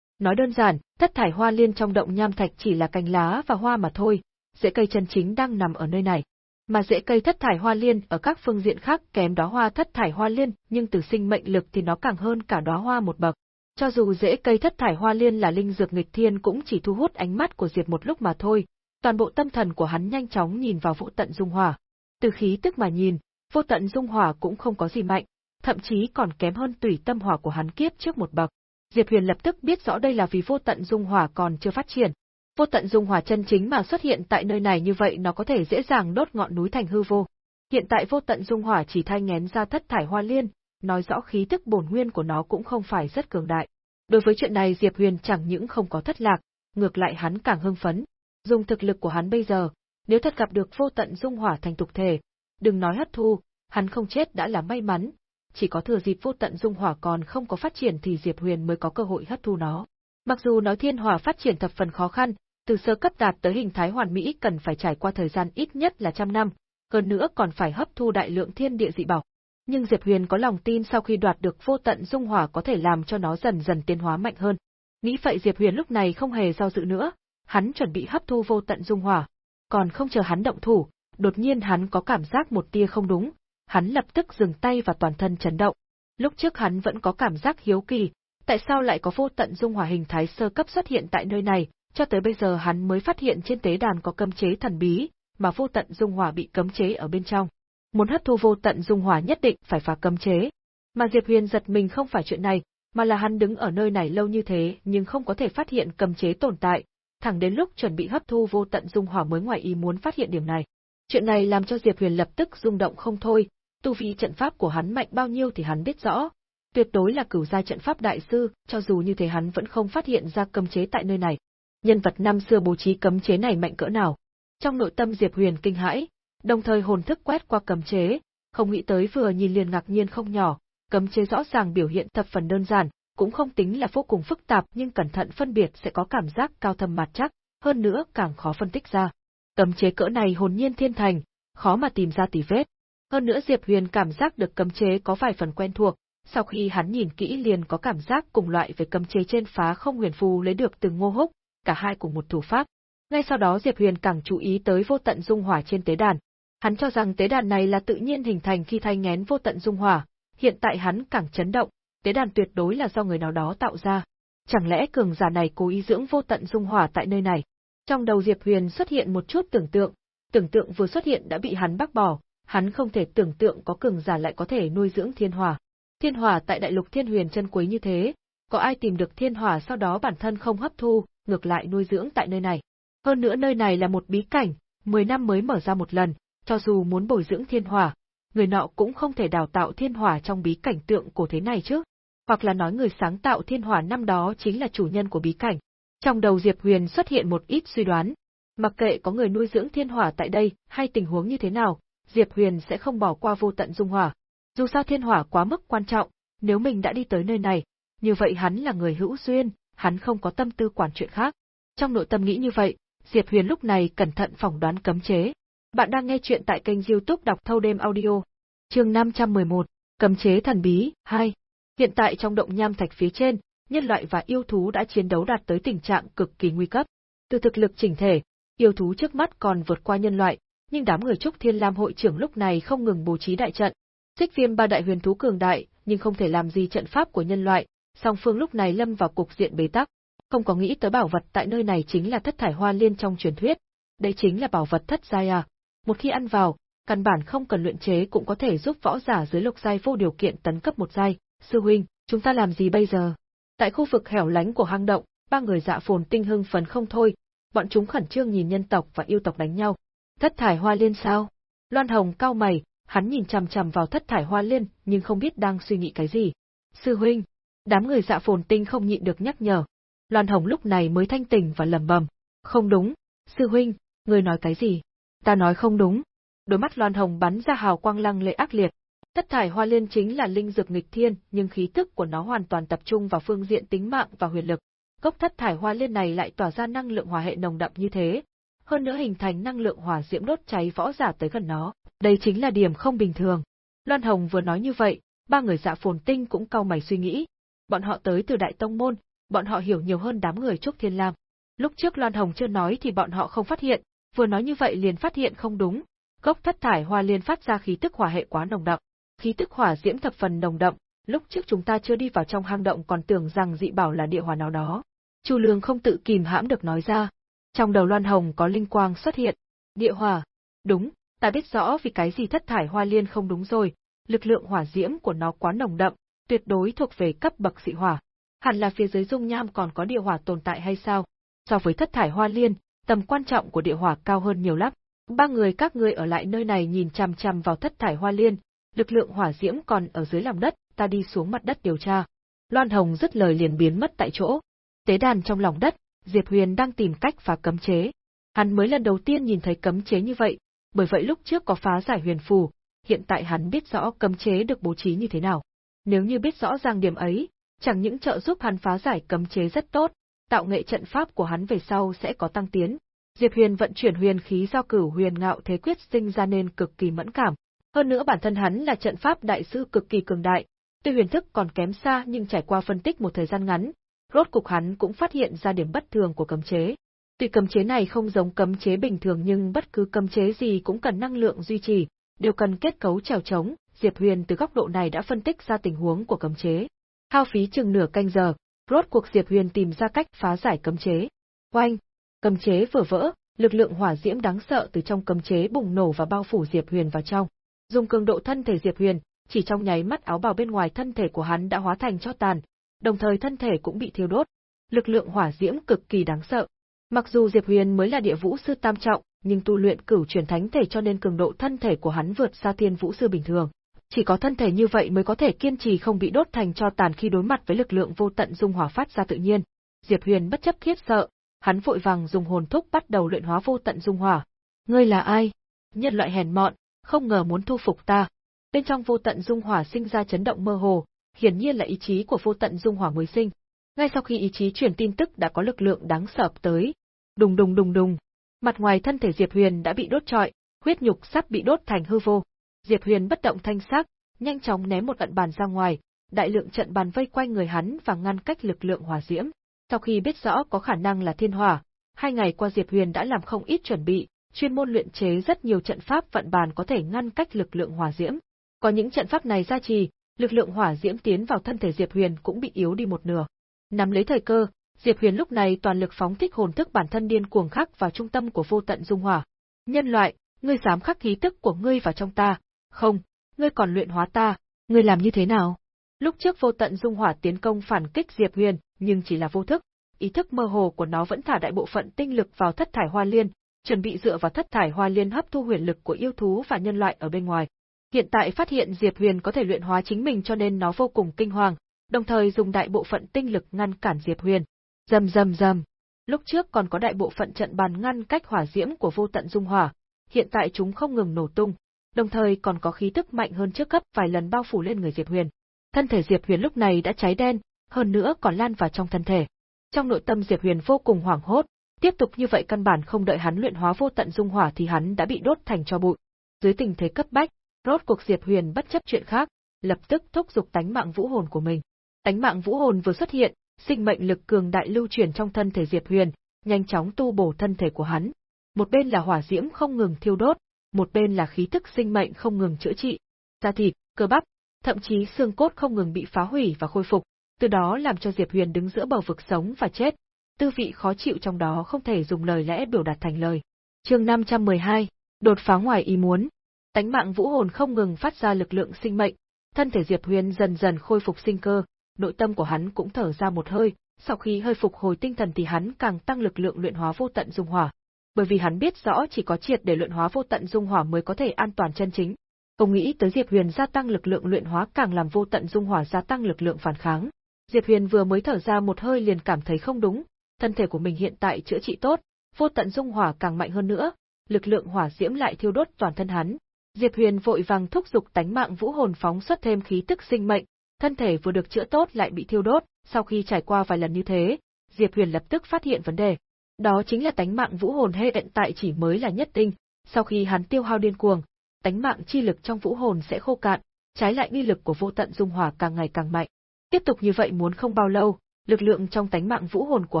Nói đơn giản, thất thải hoa liên trong động nham thạch chỉ là cành lá và hoa mà thôi, rễ cây chân chính đang nằm ở nơi này. Mà rễ cây thất thải hoa liên ở các phương diện khác kém đóa hoa thất thải hoa liên, nhưng từ sinh mệnh lực thì nó càng hơn cả đóa hoa một bậc. Cho dù rễ cây thất thải hoa liên là linh dược nghịch thiên cũng chỉ thu hút ánh mắt của Diệp một lúc mà thôi, toàn bộ tâm thần của hắn nhanh chóng nhìn vào vũ tận dung hỏa. Từ khí tức mà nhìn, vô tận dung hỏa cũng không có gì mạnh, thậm chí còn kém hơn tùy tâm hỏa của hắn kiếp trước một bậc. Diệp Huyền lập tức biết rõ đây là vì vô tận dung hỏa còn chưa phát triển. Vô tận dung hỏa chân chính mà xuất hiện tại nơi này như vậy nó có thể dễ dàng đốt ngọn núi thành hư vô. Hiện tại vô tận dung hỏa chỉ thay ngén ra thất thải hoa liên, nói rõ khí tức bổn nguyên của nó cũng không phải rất cường đại. Đối với chuyện này Diệp Huyền chẳng những không có thất lạc, ngược lại hắn càng hưng phấn. Dùng thực lực của hắn bây giờ, nếu thật gặp được vô tận dung hỏa thành tục thể, đừng nói hấp thu, hắn không chết đã là may mắn, chỉ có thừa dịp vô tận dung hỏa còn không có phát triển thì Diệp Huyền mới có cơ hội hấp thu nó. Mặc dù nói thiên hỏa phát triển thập phần khó khăn, từ sơ cấp đạt tới hình thái hoàn mỹ cần phải trải qua thời gian ít nhất là trăm năm, hơn nữa còn phải hấp thu đại lượng thiên địa dị bảo. Nhưng Diệp Huyền có lòng tin sau khi đoạt được vô tận dung hỏa có thể làm cho nó dần dần tiến hóa mạnh hơn. Nghĩ vậy Diệp Huyền lúc này không hề do dự nữa, hắn chuẩn bị hấp thu vô tận dung hỏa. Còn không chờ hắn động thủ, đột nhiên hắn có cảm giác một tia không đúng, hắn lập tức dừng tay và toàn thân chấn động. Lúc trước hắn vẫn có cảm giác hiếu kỳ, tại sao lại có vô tận dung hỏa hình thái sơ cấp xuất hiện tại nơi này, cho tới bây giờ hắn mới phát hiện trên tế đàn có cấm chế thần bí, mà vô tận dung hỏa bị cấm chế ở bên trong. Muốn hấp thu vô tận dung hỏa nhất định phải phá cấm chế. Mà Diệp Huyền giật mình không phải chuyện này, mà là hắn đứng ở nơi này lâu như thế nhưng không có thể phát hiện cấm chế tồn tại, thẳng đến lúc chuẩn bị hấp thu vô tận dung hỏa mới ngoài ý muốn phát hiện điểm này. Chuyện này làm cho Diệp Huyền lập tức rung động không thôi, tu vi trận pháp của hắn mạnh bao nhiêu thì hắn biết rõ, tuyệt đối là cửu gia trận pháp đại sư, cho dù như thế hắn vẫn không phát hiện ra cấm chế tại nơi này. Nhân vật năm xưa bố trí cấm chế này mạnh cỡ nào? Trong nội tâm Diệp Huyền kinh hãi, đồng thời hồn thức quét qua cấm chế, không nghĩ tới vừa nhìn liền ngạc nhiên không nhỏ, cấm chế rõ ràng biểu hiện thập phần đơn giản, cũng không tính là vô cùng phức tạp nhưng cẩn thận phân biệt sẽ có cảm giác cao thâm mặt chắc, hơn nữa càng khó phân tích ra. Cấm chế cỡ này hồn nhiên thiên thành, khó mà tìm ra tỉ vết. Hơn nữa Diệp Huyền cảm giác được cấm chế có vài phần quen thuộc, sau khi hắn nhìn kỹ liền có cảm giác cùng loại với cấm chế trên phá không huyền phù lấy được từ ngô húc, cả hai cùng một thủ pháp. Ngay sau đó Diệp Huyền càng chú ý tới vô tận dung hỏa trên tế đàn. Hắn cho rằng tế đàn này là tự nhiên hình thành khi thay ngén vô tận dung hỏa, hiện tại hắn càng chấn động, tế đàn tuyệt đối là do người nào đó tạo ra. Chẳng lẽ cường giả này cố ý dưỡng vô tận dung hỏa tại nơi này? Trong đầu Diệp Huyền xuất hiện một chút tưởng tượng, tưởng tượng vừa xuất hiện đã bị hắn bác bỏ, hắn không thể tưởng tượng có cường giả lại có thể nuôi dưỡng thiên hỏa. Thiên hỏa tại đại lục thiên huyền chân quý như thế, có ai tìm được thiên hỏa sau đó bản thân không hấp thu, ngược lại nuôi dưỡng tại nơi này. Hơn nữa nơi này là một bí cảnh, 10 năm mới mở ra một lần, cho dù muốn bồi dưỡng thiên hỏa, người nọ cũng không thể đào tạo thiên hỏa trong bí cảnh tượng cổ thế này chứ. Hoặc là nói người sáng tạo thiên hỏa năm đó chính là chủ nhân của bí cảnh. Trong đầu Diệp Huyền xuất hiện một ít suy đoán. Mặc kệ có người nuôi dưỡng thiên hỏa tại đây hay tình huống như thế nào, Diệp Huyền sẽ không bỏ qua vô tận dung hỏa. Dù sao thiên hỏa quá mức quan trọng, nếu mình đã đi tới nơi này, như vậy hắn là người hữu duyên, hắn không có tâm tư quản chuyện khác. Trong nội tâm nghĩ như vậy, Diệp Huyền lúc này cẩn thận phỏng đoán cấm chế. Bạn đang nghe chuyện tại kênh youtube đọc thâu đêm audio. chương 511, Cấm chế thần bí, 2. Hiện tại trong động nham thạch phía trên, nhân loại và yêu thú đã chiến đấu đạt tới tình trạng cực kỳ nguy cấp. Từ thực lực chỉnh thể, yêu thú trước mắt còn vượt qua nhân loại, nhưng đám người Trúc Thiên Lam hội trưởng lúc này không ngừng bố trí đại trận. Xích viêm ba đại huyền thú cường đại, nhưng không thể làm gì trận pháp của nhân loại, song phương lúc này lâm vào cục diện bế tắc. Không có nghĩ tới bảo vật tại nơi này chính là thất thải hoa liên trong truyền thuyết. Đây chính là bảo vật thất giai à. Một khi ăn vào, căn bản không cần luyện chế cũng có thể giúp võ giả dưới lục giai vô điều kiện tấn cấp một giai. Sư huynh, chúng ta làm gì bây giờ? Tại khu vực hẻo lánh của hang động, ba người dạ phồn tinh hưng phấn không thôi, bọn chúng khẩn trương nhìn nhân tộc và yêu tộc đánh nhau. Thất thải hoa liên sao? Loan Hồng cao mày, hắn nhìn chằm chằm vào thất thải hoa liên, nhưng không biết đang suy nghĩ cái gì. Sư huynh, đám người dạ phồn tinh không nhịn được nhắc nhở. Loan Hồng lúc này mới thanh tỉnh và lầm bầm. Không đúng, sư huynh, người nói cái gì? Ta nói không đúng. Đôi mắt Loan Hồng bắn ra hào quang lăng lệ ác liệt. Thất thải hoa liên chính là linh dược nghịch thiên, nhưng khí tức của nó hoàn toàn tập trung vào phương diện tính mạng và huyền lực. Gốc thất thải hoa liên này lại tỏa ra năng lượng hỏa hệ nồng đậm như thế, hơn nữa hình thành năng lượng hỏa diễm đốt cháy võ giả tới gần nó. Đây chính là điểm không bình thường. Loan Hồng vừa nói như vậy, ba người dạ phồn tinh cũng cau mày suy nghĩ. Bọn họ tới từ Đại Tông Môn, bọn họ hiểu nhiều hơn đám người Trúc Thiên Lam. Lúc trước Loan Hồng chưa nói thì bọn họ không phát hiện, vừa nói như vậy liền phát hiện không đúng. Gốc thất thải hoa liên phát ra khí tức hỏa hệ quá nồng đậm. Khí tức hỏa diễm thập phần nồng đậm, lúc trước chúng ta chưa đi vào trong hang động còn tưởng rằng dị bảo là địa hỏa nào đó. Chu Lương không tự kìm hãm được nói ra. Trong đầu Loan Hồng có linh quang xuất hiện. Địa hỏa. Đúng, ta biết rõ vì cái gì thất thải hoa liên không đúng rồi, lực lượng hỏa diễm của nó quá nồng đậm, tuyệt đối thuộc về cấp bậc dị hỏa. Hẳn là phía dưới dung nham còn có địa hỏa tồn tại hay sao? So với thất thải hoa liên, tầm quan trọng của địa hỏa cao hơn nhiều lắm. Ba người các ngươi ở lại nơi này nhìn chằm chằm vào thất thải hoa liên, lực lượng hỏa diễm còn ở dưới lòng đất, ta đi xuống mặt đất điều tra. Loan Hồng dứt lời liền biến mất tại chỗ. Tế đàn trong lòng đất, Diệp Huyền đang tìm cách phá cấm chế. Hắn mới lần đầu tiên nhìn thấy cấm chế như vậy, bởi vậy lúc trước có phá giải huyền phù, hiện tại hắn biết rõ cấm chế được bố trí như thế nào. Nếu như biết rõ ràng điểm ấy, chẳng những trợ giúp hắn phá giải cấm chế rất tốt, tạo nghệ trận pháp của hắn về sau sẽ có tăng tiến. Diệp Huyền vận chuyển huyền khí do cửu huyền ngạo thế quyết sinh ra nên cực kỳ mẫn cảm. Hơn nữa bản thân hắn là trận pháp đại sư cực kỳ cường đại, tuy huyền thức còn kém xa nhưng trải qua phân tích một thời gian ngắn, rốt cục hắn cũng phát hiện ra điểm bất thường của cấm chế. Tuy cấm chế này không giống cấm chế bình thường nhưng bất cứ cấm chế gì cũng cần năng lượng duy trì, đều cần kết cấu trèo trống, Diệp Huyền từ góc độ này đã phân tích ra tình huống của cấm chế. Hao phí chừng nửa canh giờ, rốt cuộc Diệp Huyền tìm ra cách phá giải cấm chế. Oanh! Cấm chế vừa vỡ, lực lượng hỏa diễm đáng sợ từ trong cấm chế bùng nổ và bao phủ Diệp Huyền vào trong. Dùng cường độ thân thể Diệp Huyền, chỉ trong nháy mắt áo bào bên ngoài thân thể của hắn đã hóa thành cho tàn, đồng thời thân thể cũng bị thiêu đốt. Lực lượng hỏa diễm cực kỳ đáng sợ. Mặc dù Diệp Huyền mới là địa vũ sư tam trọng, nhưng tu luyện cửu truyền thánh thể cho nên cường độ thân thể của hắn vượt xa thiên vũ sư bình thường. Chỉ có thân thể như vậy mới có thể kiên trì không bị đốt thành cho tàn khi đối mặt với lực lượng vô tận dung hỏa phát ra tự nhiên. Diệp Huyền bất chấp khiếp sợ, hắn vội vàng dùng hồn thúc bắt đầu luyện hóa vô tận dung hỏa. Ngươi là ai? Nhân loại hèn mọn, không ngờ muốn thu phục ta. Bên trong vô tận dung hỏa sinh ra chấn động mơ hồ, hiển nhiên là ý chí của vô tận dung hỏa mới sinh. Ngay sau khi ý chí truyền tin tức đã có lực lượng đáng sợ tới. Đùng đùng đùng đùng, mặt ngoài thân thể Diệp Huyền đã bị đốt trọi, huyết nhục sắp bị đốt thành hư vô. Diệp Huyền bất động thanh sắc, nhanh chóng ném một trận bàn ra ngoài, đại lượng trận bàn vây quanh người hắn và ngăn cách lực lượng hỏa diễm. Sau khi biết rõ có khả năng là thiên hỏa, hai ngày qua Diệp Huyền đã làm không ít chuẩn bị, chuyên môn luyện chế rất nhiều trận pháp vận bàn có thể ngăn cách lực lượng hỏa diễm. Có những trận pháp này gia trì, lực lượng hỏa diễm tiến vào thân thể Diệp Huyền cũng bị yếu đi một nửa. Nắm lấy thời cơ, Diệp Huyền lúc này toàn lực phóng thích hồn thức bản thân điên cuồng khắc vào trung tâm của vô tận dung hỏa. Nhân loại, ngươi dám khắc khí tức của ngươi vào trong ta? Không, ngươi còn luyện hóa ta, ngươi làm như thế nào? Lúc trước vô tận dung hỏa tiến công phản kích Diệp Huyền, nhưng chỉ là vô thức, ý thức mơ hồ của nó vẫn thả đại bộ phận tinh lực vào thất thải hoa liên, chuẩn bị dựa vào thất thải hoa liên hấp thu huyền lực của yêu thú và nhân loại ở bên ngoài. Hiện tại phát hiện Diệp Huyền có thể luyện hóa chính mình cho nên nó vô cùng kinh hoàng, đồng thời dùng đại bộ phận tinh lực ngăn cản Diệp Huyền. Rầm rầm rầm. Lúc trước còn có đại bộ phận trận bàn ngăn cách hỏa diễm của vô tận dung hỏa, hiện tại chúng không ngừng nổ tung, đồng thời còn có khí tức mạnh hơn trước cấp vài lần bao phủ lên người Diệp Huyền. Thân thể Diệp Huyền lúc này đã cháy đen, hơn nữa còn lan vào trong thân thể. Trong nội tâm Diệp Huyền vô cùng hoảng hốt, tiếp tục như vậy căn bản không đợi hắn luyện hóa vô tận dung hỏa thì hắn đã bị đốt thành cho bụi. Dưới tình thế cấp bách, rốt cuộc Diệp Huyền bất chấp chuyện khác, lập tức thúc giục tánh mạng vũ hồn của mình. Tánh mạng vũ hồn vừa xuất hiện, sinh mệnh lực cường đại lưu truyền trong thân thể Diệp Huyền, nhanh chóng tu bổ thân thể của hắn. Một bên là hỏa diễm không ngừng thiêu đốt, một bên là khí tức sinh mệnh không ngừng chữa trị. Da thịt, cơ bắp, thậm chí xương cốt không ngừng bị phá hủy và khôi phục, từ đó làm cho Diệp Huyền đứng giữa bầu vực sống và chết. Tư vị khó chịu trong đó không thể dùng lời lẽ biểu đạt thành lời. Chương 512, đột phá ngoài ý muốn. Tánh mạng vũ hồn không ngừng phát ra lực lượng sinh mệnh, thân thể Diệp Huyền dần dần khôi phục sinh cơ, nội tâm của hắn cũng thở ra một hơi, sau khi hơi phục hồi tinh thần thì hắn càng tăng lực lượng luyện hóa vô tận dung hỏa. Bởi vì hắn biết rõ chỉ có triệt để luyện hóa vô tận dung hỏa mới có thể an toàn chân chính. Không nghĩ tới Diệp Huyền gia tăng lực lượng luyện hóa càng làm vô tận dung hỏa gia tăng lực lượng phản kháng. Diệp Huyền vừa mới thở ra một hơi liền cảm thấy không đúng, thân thể của mình hiện tại chữa trị tốt, vô tận dung hỏa càng mạnh hơn nữa, lực lượng hỏa diễm lại thiêu đốt toàn thân hắn. Diệp Huyền vội vàng thúc giục tánh mạng vũ hồn phóng xuất thêm khí tức sinh mệnh, thân thể vừa được chữa tốt lại bị thiêu đốt, sau khi trải qua vài lần như thế, Diệp Huyền lập tức phát hiện vấn đề. Đó chính là tánh mạng vũ hồn hệ hiện tại chỉ mới là nhất tinh, sau khi hắn tiêu hao điên cuồng, tánh mạng chi lực trong vũ hồn sẽ khô cạn, trái lại uy lực của vô tận dung hỏa càng ngày càng mạnh. Tiếp tục như vậy muốn không bao lâu, lực lượng trong tánh mạng vũ hồn của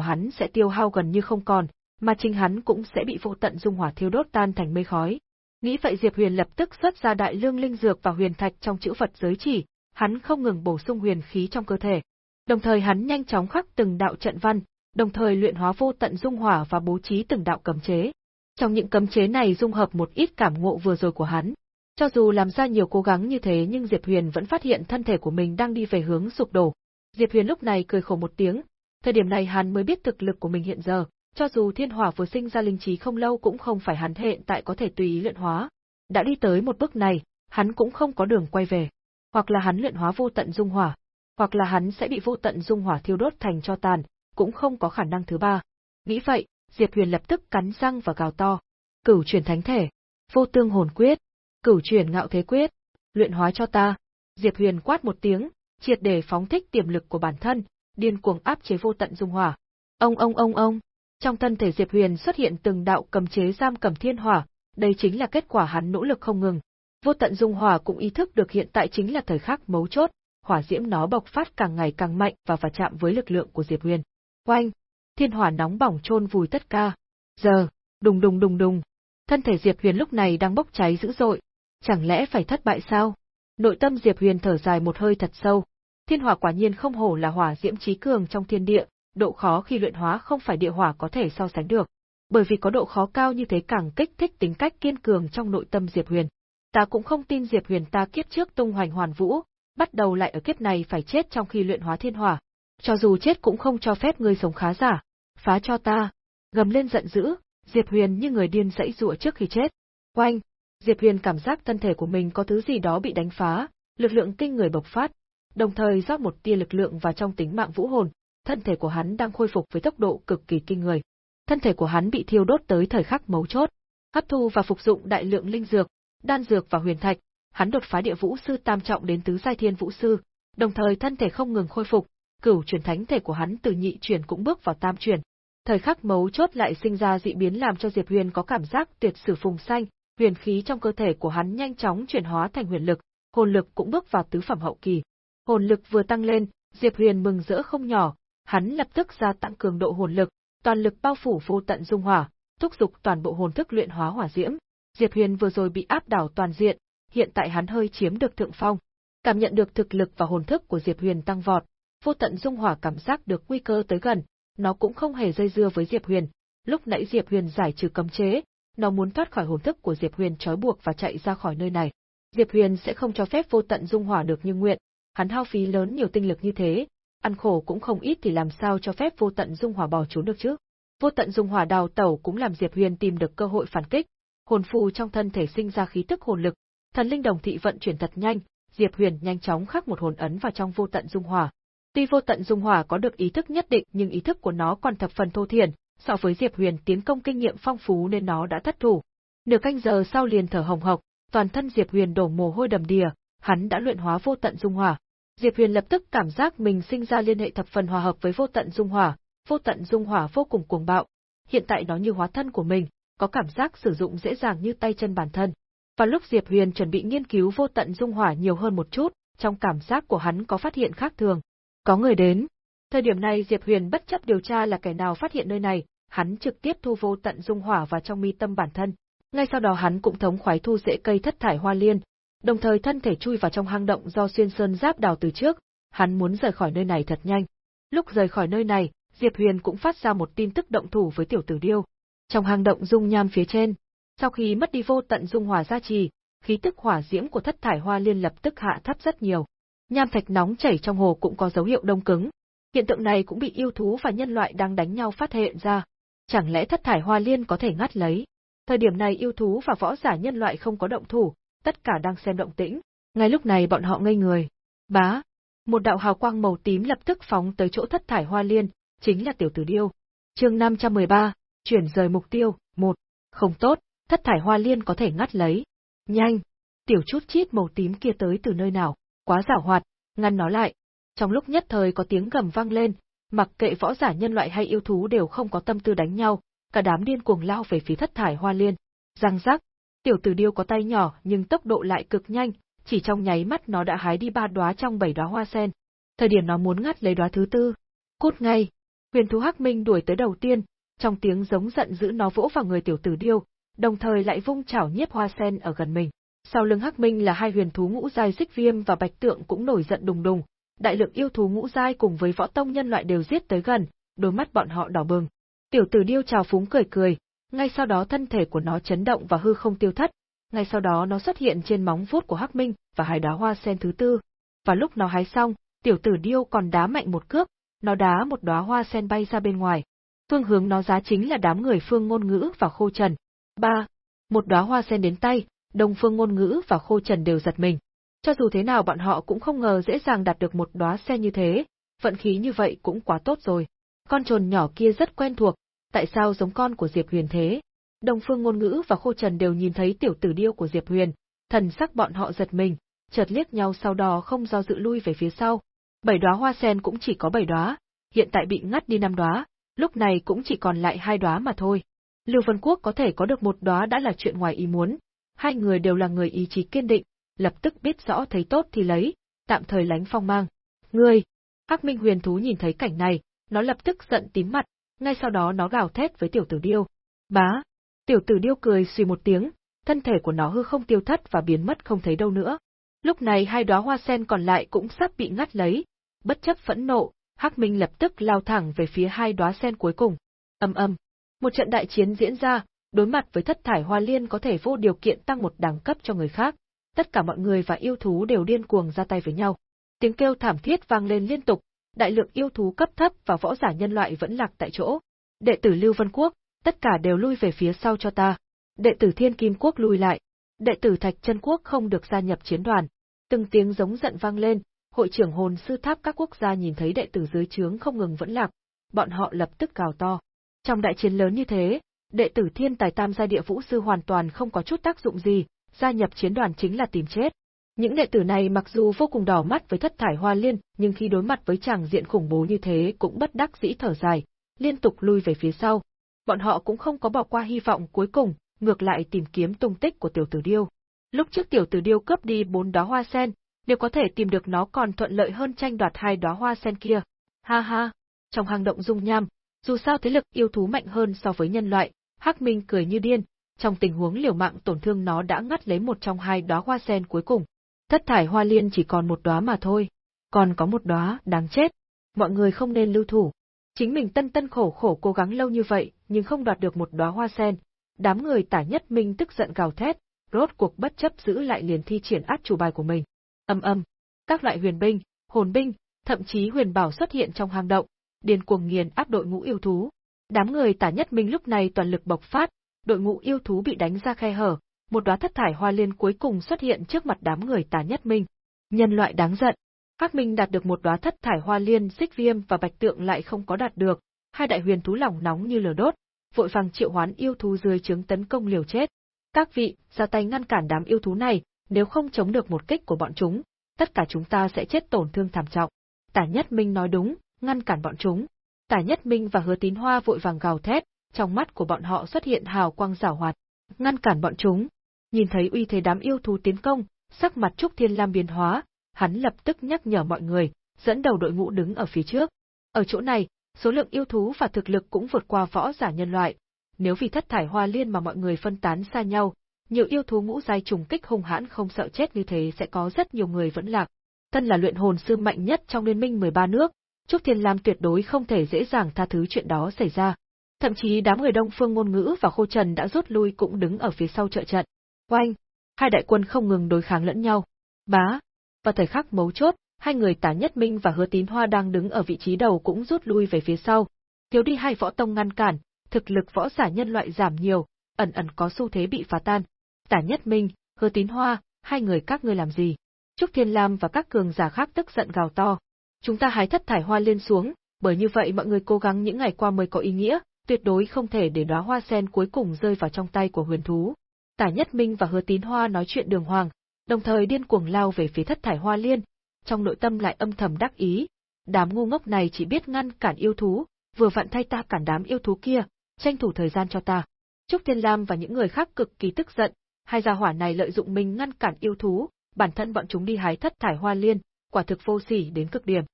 hắn sẽ tiêu hao gần như không còn, mà chính hắn cũng sẽ bị vô tận dung hỏa thiêu đốt tan thành mây khói. Nghĩ vậy Diệp Huyền lập tức xuất ra đại lương linh dược và huyền thạch trong chữ Phật giới chỉ, hắn không ngừng bổ sung huyền khí trong cơ thể. Đồng thời hắn nhanh chóng khắc từng đạo trận văn, đồng thời luyện hóa vô tận dung hỏa và bố trí từng đạo cấm chế. Trong những cấm chế này dung hợp một ít cảm ngộ vừa rồi của hắn. Cho dù làm ra nhiều cố gắng như thế nhưng Diệp Huyền vẫn phát hiện thân thể của mình đang đi về hướng sụp đổ. Diệp Huyền lúc này cười khổ một tiếng, thời điểm này hắn mới biết thực lực của mình hiện giờ, cho dù thiên hỏa vừa sinh ra linh trí không lâu cũng không phải hắn hiện tại có thể tùy ý luyện hóa. Đã đi tới một bước này, hắn cũng không có đường quay về. Hoặc là hắn luyện hóa vô tận dung hỏa, hoặc là hắn sẽ bị vô tận dung hỏa thiêu đốt thành cho tàn, cũng không có khả năng thứ ba. Nghĩ vậy, Diệp Huyền lập tức cắn răng và gào to. Cửu chuyển thánh thể, vô tương hồn quyết, cửu chuyển ngạo thế quyết, luyện hóa cho ta. Diệp Huyền quát một tiếng, triệt để phóng thích tiềm lực của bản thân, điên cuồng áp chế vô tận dung hỏa. Ông ông ông ông, trong thân thể Diệp Huyền xuất hiện từng đạo cầm chế giam cầm thiên hỏa, đây chính là kết quả hắn nỗ lực không ngừng. Vô tận dung hỏa cũng ý thức được hiện tại chính là thời khắc mấu chốt, hỏa diễm nó bộc phát càng ngày càng mạnh và va chạm với lực lượng của Diệp Huyền. Oanh! Thiên hỏa nóng bỏng chôn vùi tất cả. Giờ, đùng đùng đùng đùng. Thân thể Diệp Huyền lúc này đang bốc cháy dữ dội. Chẳng lẽ phải thất bại sao? Nội tâm Diệp Huyền thở dài một hơi thật sâu. Thiên hỏa quả nhiên không hổ là hỏa diễm trí cường trong thiên địa, độ khó khi luyện hóa không phải địa hỏa có thể so sánh được. Bởi vì có độ khó cao như thế càng kích thích tính cách kiên cường trong nội tâm Diệp Huyền. Ta cũng không tin Diệp Huyền ta kiếp trước tung hoành hoàn vũ, bắt đầu lại ở kiếp này phải chết trong khi luyện hóa thiên hỏa. Cho dù chết cũng không cho phép ngươi sống khá giả. Phá cho ta. Gầm lên giận dữ, Diệp Huyền như người điên dãy dụa trước khi chết. Oanh! Diệp Huyền cảm giác thân thể của mình có thứ gì đó bị đánh phá, lực lượng kinh người bộc phát, đồng thời rót một tia lực lượng vào trong tính mạng vũ hồn, thân thể của hắn đang khôi phục với tốc độ cực kỳ kinh người. Thân thể của hắn bị thiêu đốt tới thời khắc mấu chốt, hấp thu và phục dụng đại lượng linh dược, đan dược và huyền thạch, hắn đột phá địa vũ sư tam trọng đến tứ giai thiên vũ sư, đồng thời thân thể không ngừng khôi phục, cửu chuyển thánh thể của hắn từ nhị chuyển cũng bước vào tam chuyển. Thời khắc mấu chốt lại sinh ra dị biến làm cho Diệp Huyền có cảm giác tuyệt sử phùng xanh, huyền khí trong cơ thể của hắn nhanh chóng chuyển hóa thành huyền lực, hồn lực cũng bước vào tứ phẩm hậu kỳ. Hồn lực vừa tăng lên, Diệp Huyền mừng rỡ không nhỏ, hắn lập tức gia tăng cường độ hồn lực, toàn lực bao phủ vô tận dung hỏa, thúc giục toàn bộ hồn thức luyện hóa hỏa diễm. Diệp Huyền vừa rồi bị áp đảo toàn diện, hiện tại hắn hơi chiếm được thượng phong. Cảm nhận được thực lực và hồn thức của Diệp Huyền tăng vọt, vô tận dung hỏa cảm giác được nguy cơ tới gần, nó cũng không hề dây dưa với Diệp Huyền. Lúc nãy Diệp Huyền giải trừ cấm chế, nó muốn thoát khỏi hồn thức của Diệp Huyền trói buộc và chạy ra khỏi nơi này. Diệp Huyền sẽ không cho phép vô tận dung hỏa được như nguyện, hắn hao phí lớn nhiều tinh lực như thế, ăn khổ cũng không ít thì làm sao cho phép vô tận dung hỏa bỏ trốn được chứ. Vô tận dung hỏa đào tẩu cũng làm Diệp Huyền tìm được cơ hội phản kích, hồn phù trong thân thể sinh ra khí tức hồn lực, thần linh đồng thị vận chuyển thật nhanh, Diệp Huyền nhanh chóng khắc một hồn ấn vào trong vô tận dung hỏa. Tuy vô tận dung hỏa có được ý thức nhất định nhưng ý thức của nó còn thập phần thô thiển, so với Diệp Huyền tiến công kinh nghiệm phong phú nên nó đã thất thủ. Nửa canh giờ sau liền thở hồng hộc, toàn thân Diệp Huyền đổ mồ hôi đầm đìa, hắn đã luyện hóa vô tận dung hỏa. Diệp Huyền lập tức cảm giác mình sinh ra liên hệ thập phần hòa hợp với vô tận dung hỏa, vô tận dung hỏa vô cùng cuồng bạo. Hiện tại nó như hóa thân của mình, có cảm giác sử dụng dễ dàng như tay chân bản thân. Và lúc Diệp Huyền chuẩn bị nghiên cứu vô tận dung hỏa nhiều hơn một chút, trong cảm giác của hắn có phát hiện khác thường. Có người đến. Thời điểm này Diệp Huyền bất chấp điều tra là kẻ nào phát hiện nơi này, hắn trực tiếp thu vô tận dung hỏa vào trong mi tâm bản thân. Ngay sau đó hắn cũng thống khoái thu rễ cây thất thải hoa liên, đồng thời thân thể chui vào trong hang động do xuyên sơn giáp đào từ trước, hắn muốn rời khỏi nơi này thật nhanh. Lúc rời khỏi nơi này, Diệp Huyền cũng phát ra một tin tức động thủ với tiểu tử điêu. Trong hang động dung nham phía trên, sau khi mất đi vô tận dung hỏa gia trì, khí tức hỏa diễm của thất thải hoa liên lập tức hạ thấp rất nhiều. Nham thạch nóng chảy trong hồ cũng có dấu hiệu đông cứng. Hiện tượng này cũng bị yêu thú và nhân loại đang đánh nhau phát hiện ra. Chẳng lẽ thất thải hoa liên có thể ngắt lấy? Thời điểm này yêu thú và võ giả nhân loại không có động thủ, tất cả đang xem động tĩnh. Ngay lúc này bọn họ ngây người. Bá! Một đạo hào quang màu tím lập tức phóng tới chỗ thất thải hoa liên, chính là tiểu tử điêu. chương 513, chuyển rời mục tiêu, một Không tốt, thất thải hoa liên có thể ngắt lấy. Nhanh! Tiểu chút chít màu tím kia tới từ nơi nào, quá giả hoạt, ngăn nó lại. Trong lúc nhất thời có tiếng gầm vang lên, mặc kệ võ giả nhân loại hay yêu thú đều không có tâm tư đánh nhau, cả đám điên cuồng lao về phía thất thải hoa liên. Răng rắc, tiểu tử điêu có tay nhỏ nhưng tốc độ lại cực nhanh, chỉ trong nháy mắt nó đã hái đi ba đóa trong bảy đóa hoa sen. Thời điểm nó muốn ngắt lấy đóa thứ tư, cút ngay. Huyền thú Hắc Minh đuổi tới đầu tiên, trong tiếng giống giận dữ nó vỗ vào người tiểu tử điêu, đồng thời lại vung chảo nhiếp hoa sen ở gần mình. Sau lưng Hắc Minh là hai huyền thú ngũ giai xích viêm và bạch tượng cũng nổi giận đùng đùng, đại lượng yêu thú ngũ giai cùng với võ tông nhân loại đều giết tới gần, đôi mắt bọn họ đỏ bừng. Tiểu tử điêu trào phúng cười cười, ngay sau đó thân thể của nó chấn động và hư không tiêu thất, ngay sau đó nó xuất hiện trên móng vuốt của Hắc Minh và hai đá hoa sen thứ tư. Và lúc nó hái xong, tiểu tử điêu còn đá mạnh một cước, nó đá một đóa hoa sen bay ra bên ngoài. Phương hướng nó giá chính là đám người phương ngôn ngữ và khô trần. Ba, Một đóa hoa sen đến tay, Đông Phương ngôn ngữ và khô trần đều giật mình. Cho dù thế nào bọn họ cũng không ngờ dễ dàng đạt được một đóa sen như thế, vận khí như vậy cũng quá tốt rồi. Con trồn nhỏ kia rất quen thuộc, tại sao giống con của Diệp Huyền thế? Đồng Phương ngôn ngữ và khô trần đều nhìn thấy tiểu tử điêu của Diệp Huyền, thần sắc bọn họ giật mình, chợt liếc nhau sau đó không do dự lui về phía sau. Bảy đóa hoa sen cũng chỉ có bảy đóa, hiện tại bị ngắt đi năm đóa, lúc này cũng chỉ còn lại hai đóa mà thôi. Lưu Vân Quốc có thể có được một đóa đã là chuyện ngoài ý muốn, hai người đều là người ý chí kiên định, lập tức biết rõ thấy tốt thì lấy, tạm thời lánh phong mang. Ngươi! Hắc Minh Huyền Thú nhìn thấy cảnh này, nó lập tức giận tím mặt, ngay sau đó nó gào thét với tiểu tử điêu. Bá! Tiểu tử điêu cười suy một tiếng, thân thể của nó hư không tiêu thất và biến mất không thấy đâu nữa. Lúc này hai đóa hoa sen còn lại cũng sắp bị ngắt lấy, bất chấp phẫn nộ, Hắc Minh lập tức lao thẳng về phía hai đóa sen cuối cùng. Âm âm, một trận đại chiến diễn ra, đối mặt với thất thải hoa liên có thể vô điều kiện tăng một đẳng cấp cho người khác, tất cả mọi người và yêu thú đều điên cuồng ra tay với nhau. Tiếng kêu thảm thiết vang lên liên tục, đại lượng yêu thú cấp thấp và võ giả nhân loại vẫn lạc tại chỗ. Đệ tử Lưu Vân Quốc, tất cả đều lui về phía sau cho ta. Đệ tử Thiên Kim Quốc lui lại. Đệ tử Thạch Chân Quốc không được gia nhập chiến đoàn. Từng tiếng giống giận vang lên, hội trưởng hồn sư tháp các quốc gia nhìn thấy đệ tử dưới trướng không ngừng vẫn lạc, bọn họ lập tức gào to. Trong đại chiến lớn như thế, đệ tử Thiên Tài Tam gia địa vũ sư hoàn toàn không có chút tác dụng gì, gia nhập chiến đoàn chính là tìm chết. Những đệ tử này mặc dù vô cùng đỏ mắt với thất thải hoa liên, nhưng khi đối mặt với chàng diện khủng bố như thế cũng bất đắc dĩ thở dài, liên tục lui về phía sau. Bọn họ cũng không có bỏ qua hy vọng cuối cùng, ngược lại tìm kiếm tung tích của tiểu tử điêu. Lúc trước tiểu tử điêu cướp đi bốn đóa hoa sen, nếu có thể tìm được nó còn thuận lợi hơn tranh đoạt hai đóa hoa sen kia. Ha ha, trong hang động dung nham, dù sao thế lực yêu thú mạnh hơn so với nhân loại, Hắc Minh cười như điên, trong tình huống liều mạng tổn thương nó đã ngắt lấy một trong hai đóa hoa sen cuối cùng. Thất thải hoa liên chỉ còn một đóa mà thôi, còn có một đóa, đáng chết. Mọi người không nên lưu thủ. Chính mình tân tân khổ khổ cố gắng lâu như vậy, nhưng không đoạt được một đóa hoa sen. Đám người tả nhất minh tức giận gào thét, rốt cuộc bất chấp giữ lại liền thi triển át chủ bài của mình. Âm âm, các loại huyền binh, hồn binh, thậm chí huyền bảo xuất hiện trong hang động, điên cuồng nghiền áp đội ngũ yêu thú. Đám người tả nhất minh lúc này toàn lực bộc phát, đội ngũ yêu thú bị đánh ra khe hở, một đóa thất thải hoa liên cuối cùng xuất hiện trước mặt đám người tả nhất minh. Nhân loại đáng giận. Hắc Minh đạt được một đóa thất thải hoa liên, xích viêm và bạch tượng lại không có đạt được, hai đại huyền thú lỏng nóng như lửa đốt, vội vàng triệu hoán yêu thú dưới trướng tấn công liều chết. Các vị, ra tay ngăn cản đám yêu thú này, nếu không chống được một kích của bọn chúng, tất cả chúng ta sẽ chết tổn thương thảm trọng. Tả Nhất Minh nói đúng, ngăn cản bọn chúng. Tả Nhất Minh và Hứa Tín Hoa vội vàng gào thét, trong mắt của bọn họ xuất hiện hào quang rảo hoạt, ngăn cản bọn chúng. Nhìn thấy uy thế đám yêu thú tiến công, sắc mặt Trúc Thiên Lam biến hóa, hắn lập tức nhắc nhở mọi người, dẫn đầu đội ngũ đứng ở phía trước. Ở chỗ này, số lượng yêu thú và thực lực cũng vượt qua võ giả nhân loại. Nếu vì thất thải hoa liên mà mọi người phân tán xa nhau, nhiều yêu thú ngũ giai trùng kích hung hãn không sợ chết như thế sẽ có rất nhiều người vẫn lạc. Thân là luyện hồn sư mạnh nhất trong liên minh 13 nước, Trúc Thiên Lam tuyệt đối không thể dễ dàng tha thứ chuyện đó xảy ra. Thậm chí đám người Đông Phương ngôn ngữ và Khô Trần đã rút lui cũng đứng ở phía sau trợ trận. Oanh! Hai đại quân không ngừng đối kháng lẫn nhau. Bá! và thời khắc mấu chốt, hai người Tả Nhất Minh và Hứa Tín Hoa đang đứng ở vị trí đầu cũng rút lui về phía sau. Thiếu đi hai võ tông ngăn cản, thực lực võ giả nhân loại giảm nhiều, ẩn ẩn có xu thế bị phá tan. Tả Nhất Minh, Hứa Tín Hoa, hai người các ngươi làm gì? Trúc Thiên Lam và các cường giả khác tức giận gào to. Chúng ta hái thất thải hoa liên xuống, bởi như vậy mọi người cố gắng những ngày qua mới có ý nghĩa, tuyệt đối không thể để đóa hoa sen cuối cùng rơi vào trong tay của huyền thú. Tả Nhất Minh và Hứa Tín Hoa nói chuyện đường hoàng, đồng thời điên cuồng lao về phía thất thải hoa liên, trong nội tâm lại âm thầm đắc ý. Đám ngu ngốc này chỉ biết ngăn cản yêu thú, vừa vặn thay ta cản đám yêu thú kia, tranh thủ thời gian cho ta. Trúc Thiên Lam và những người khác cực kỳ tức giận, hai gia hỏa này lợi dụng mình ngăn cản yêu thú, bản thân bọn chúng đi hái thất thải hoa liên, quả thực vô sỉ đến cực điểm.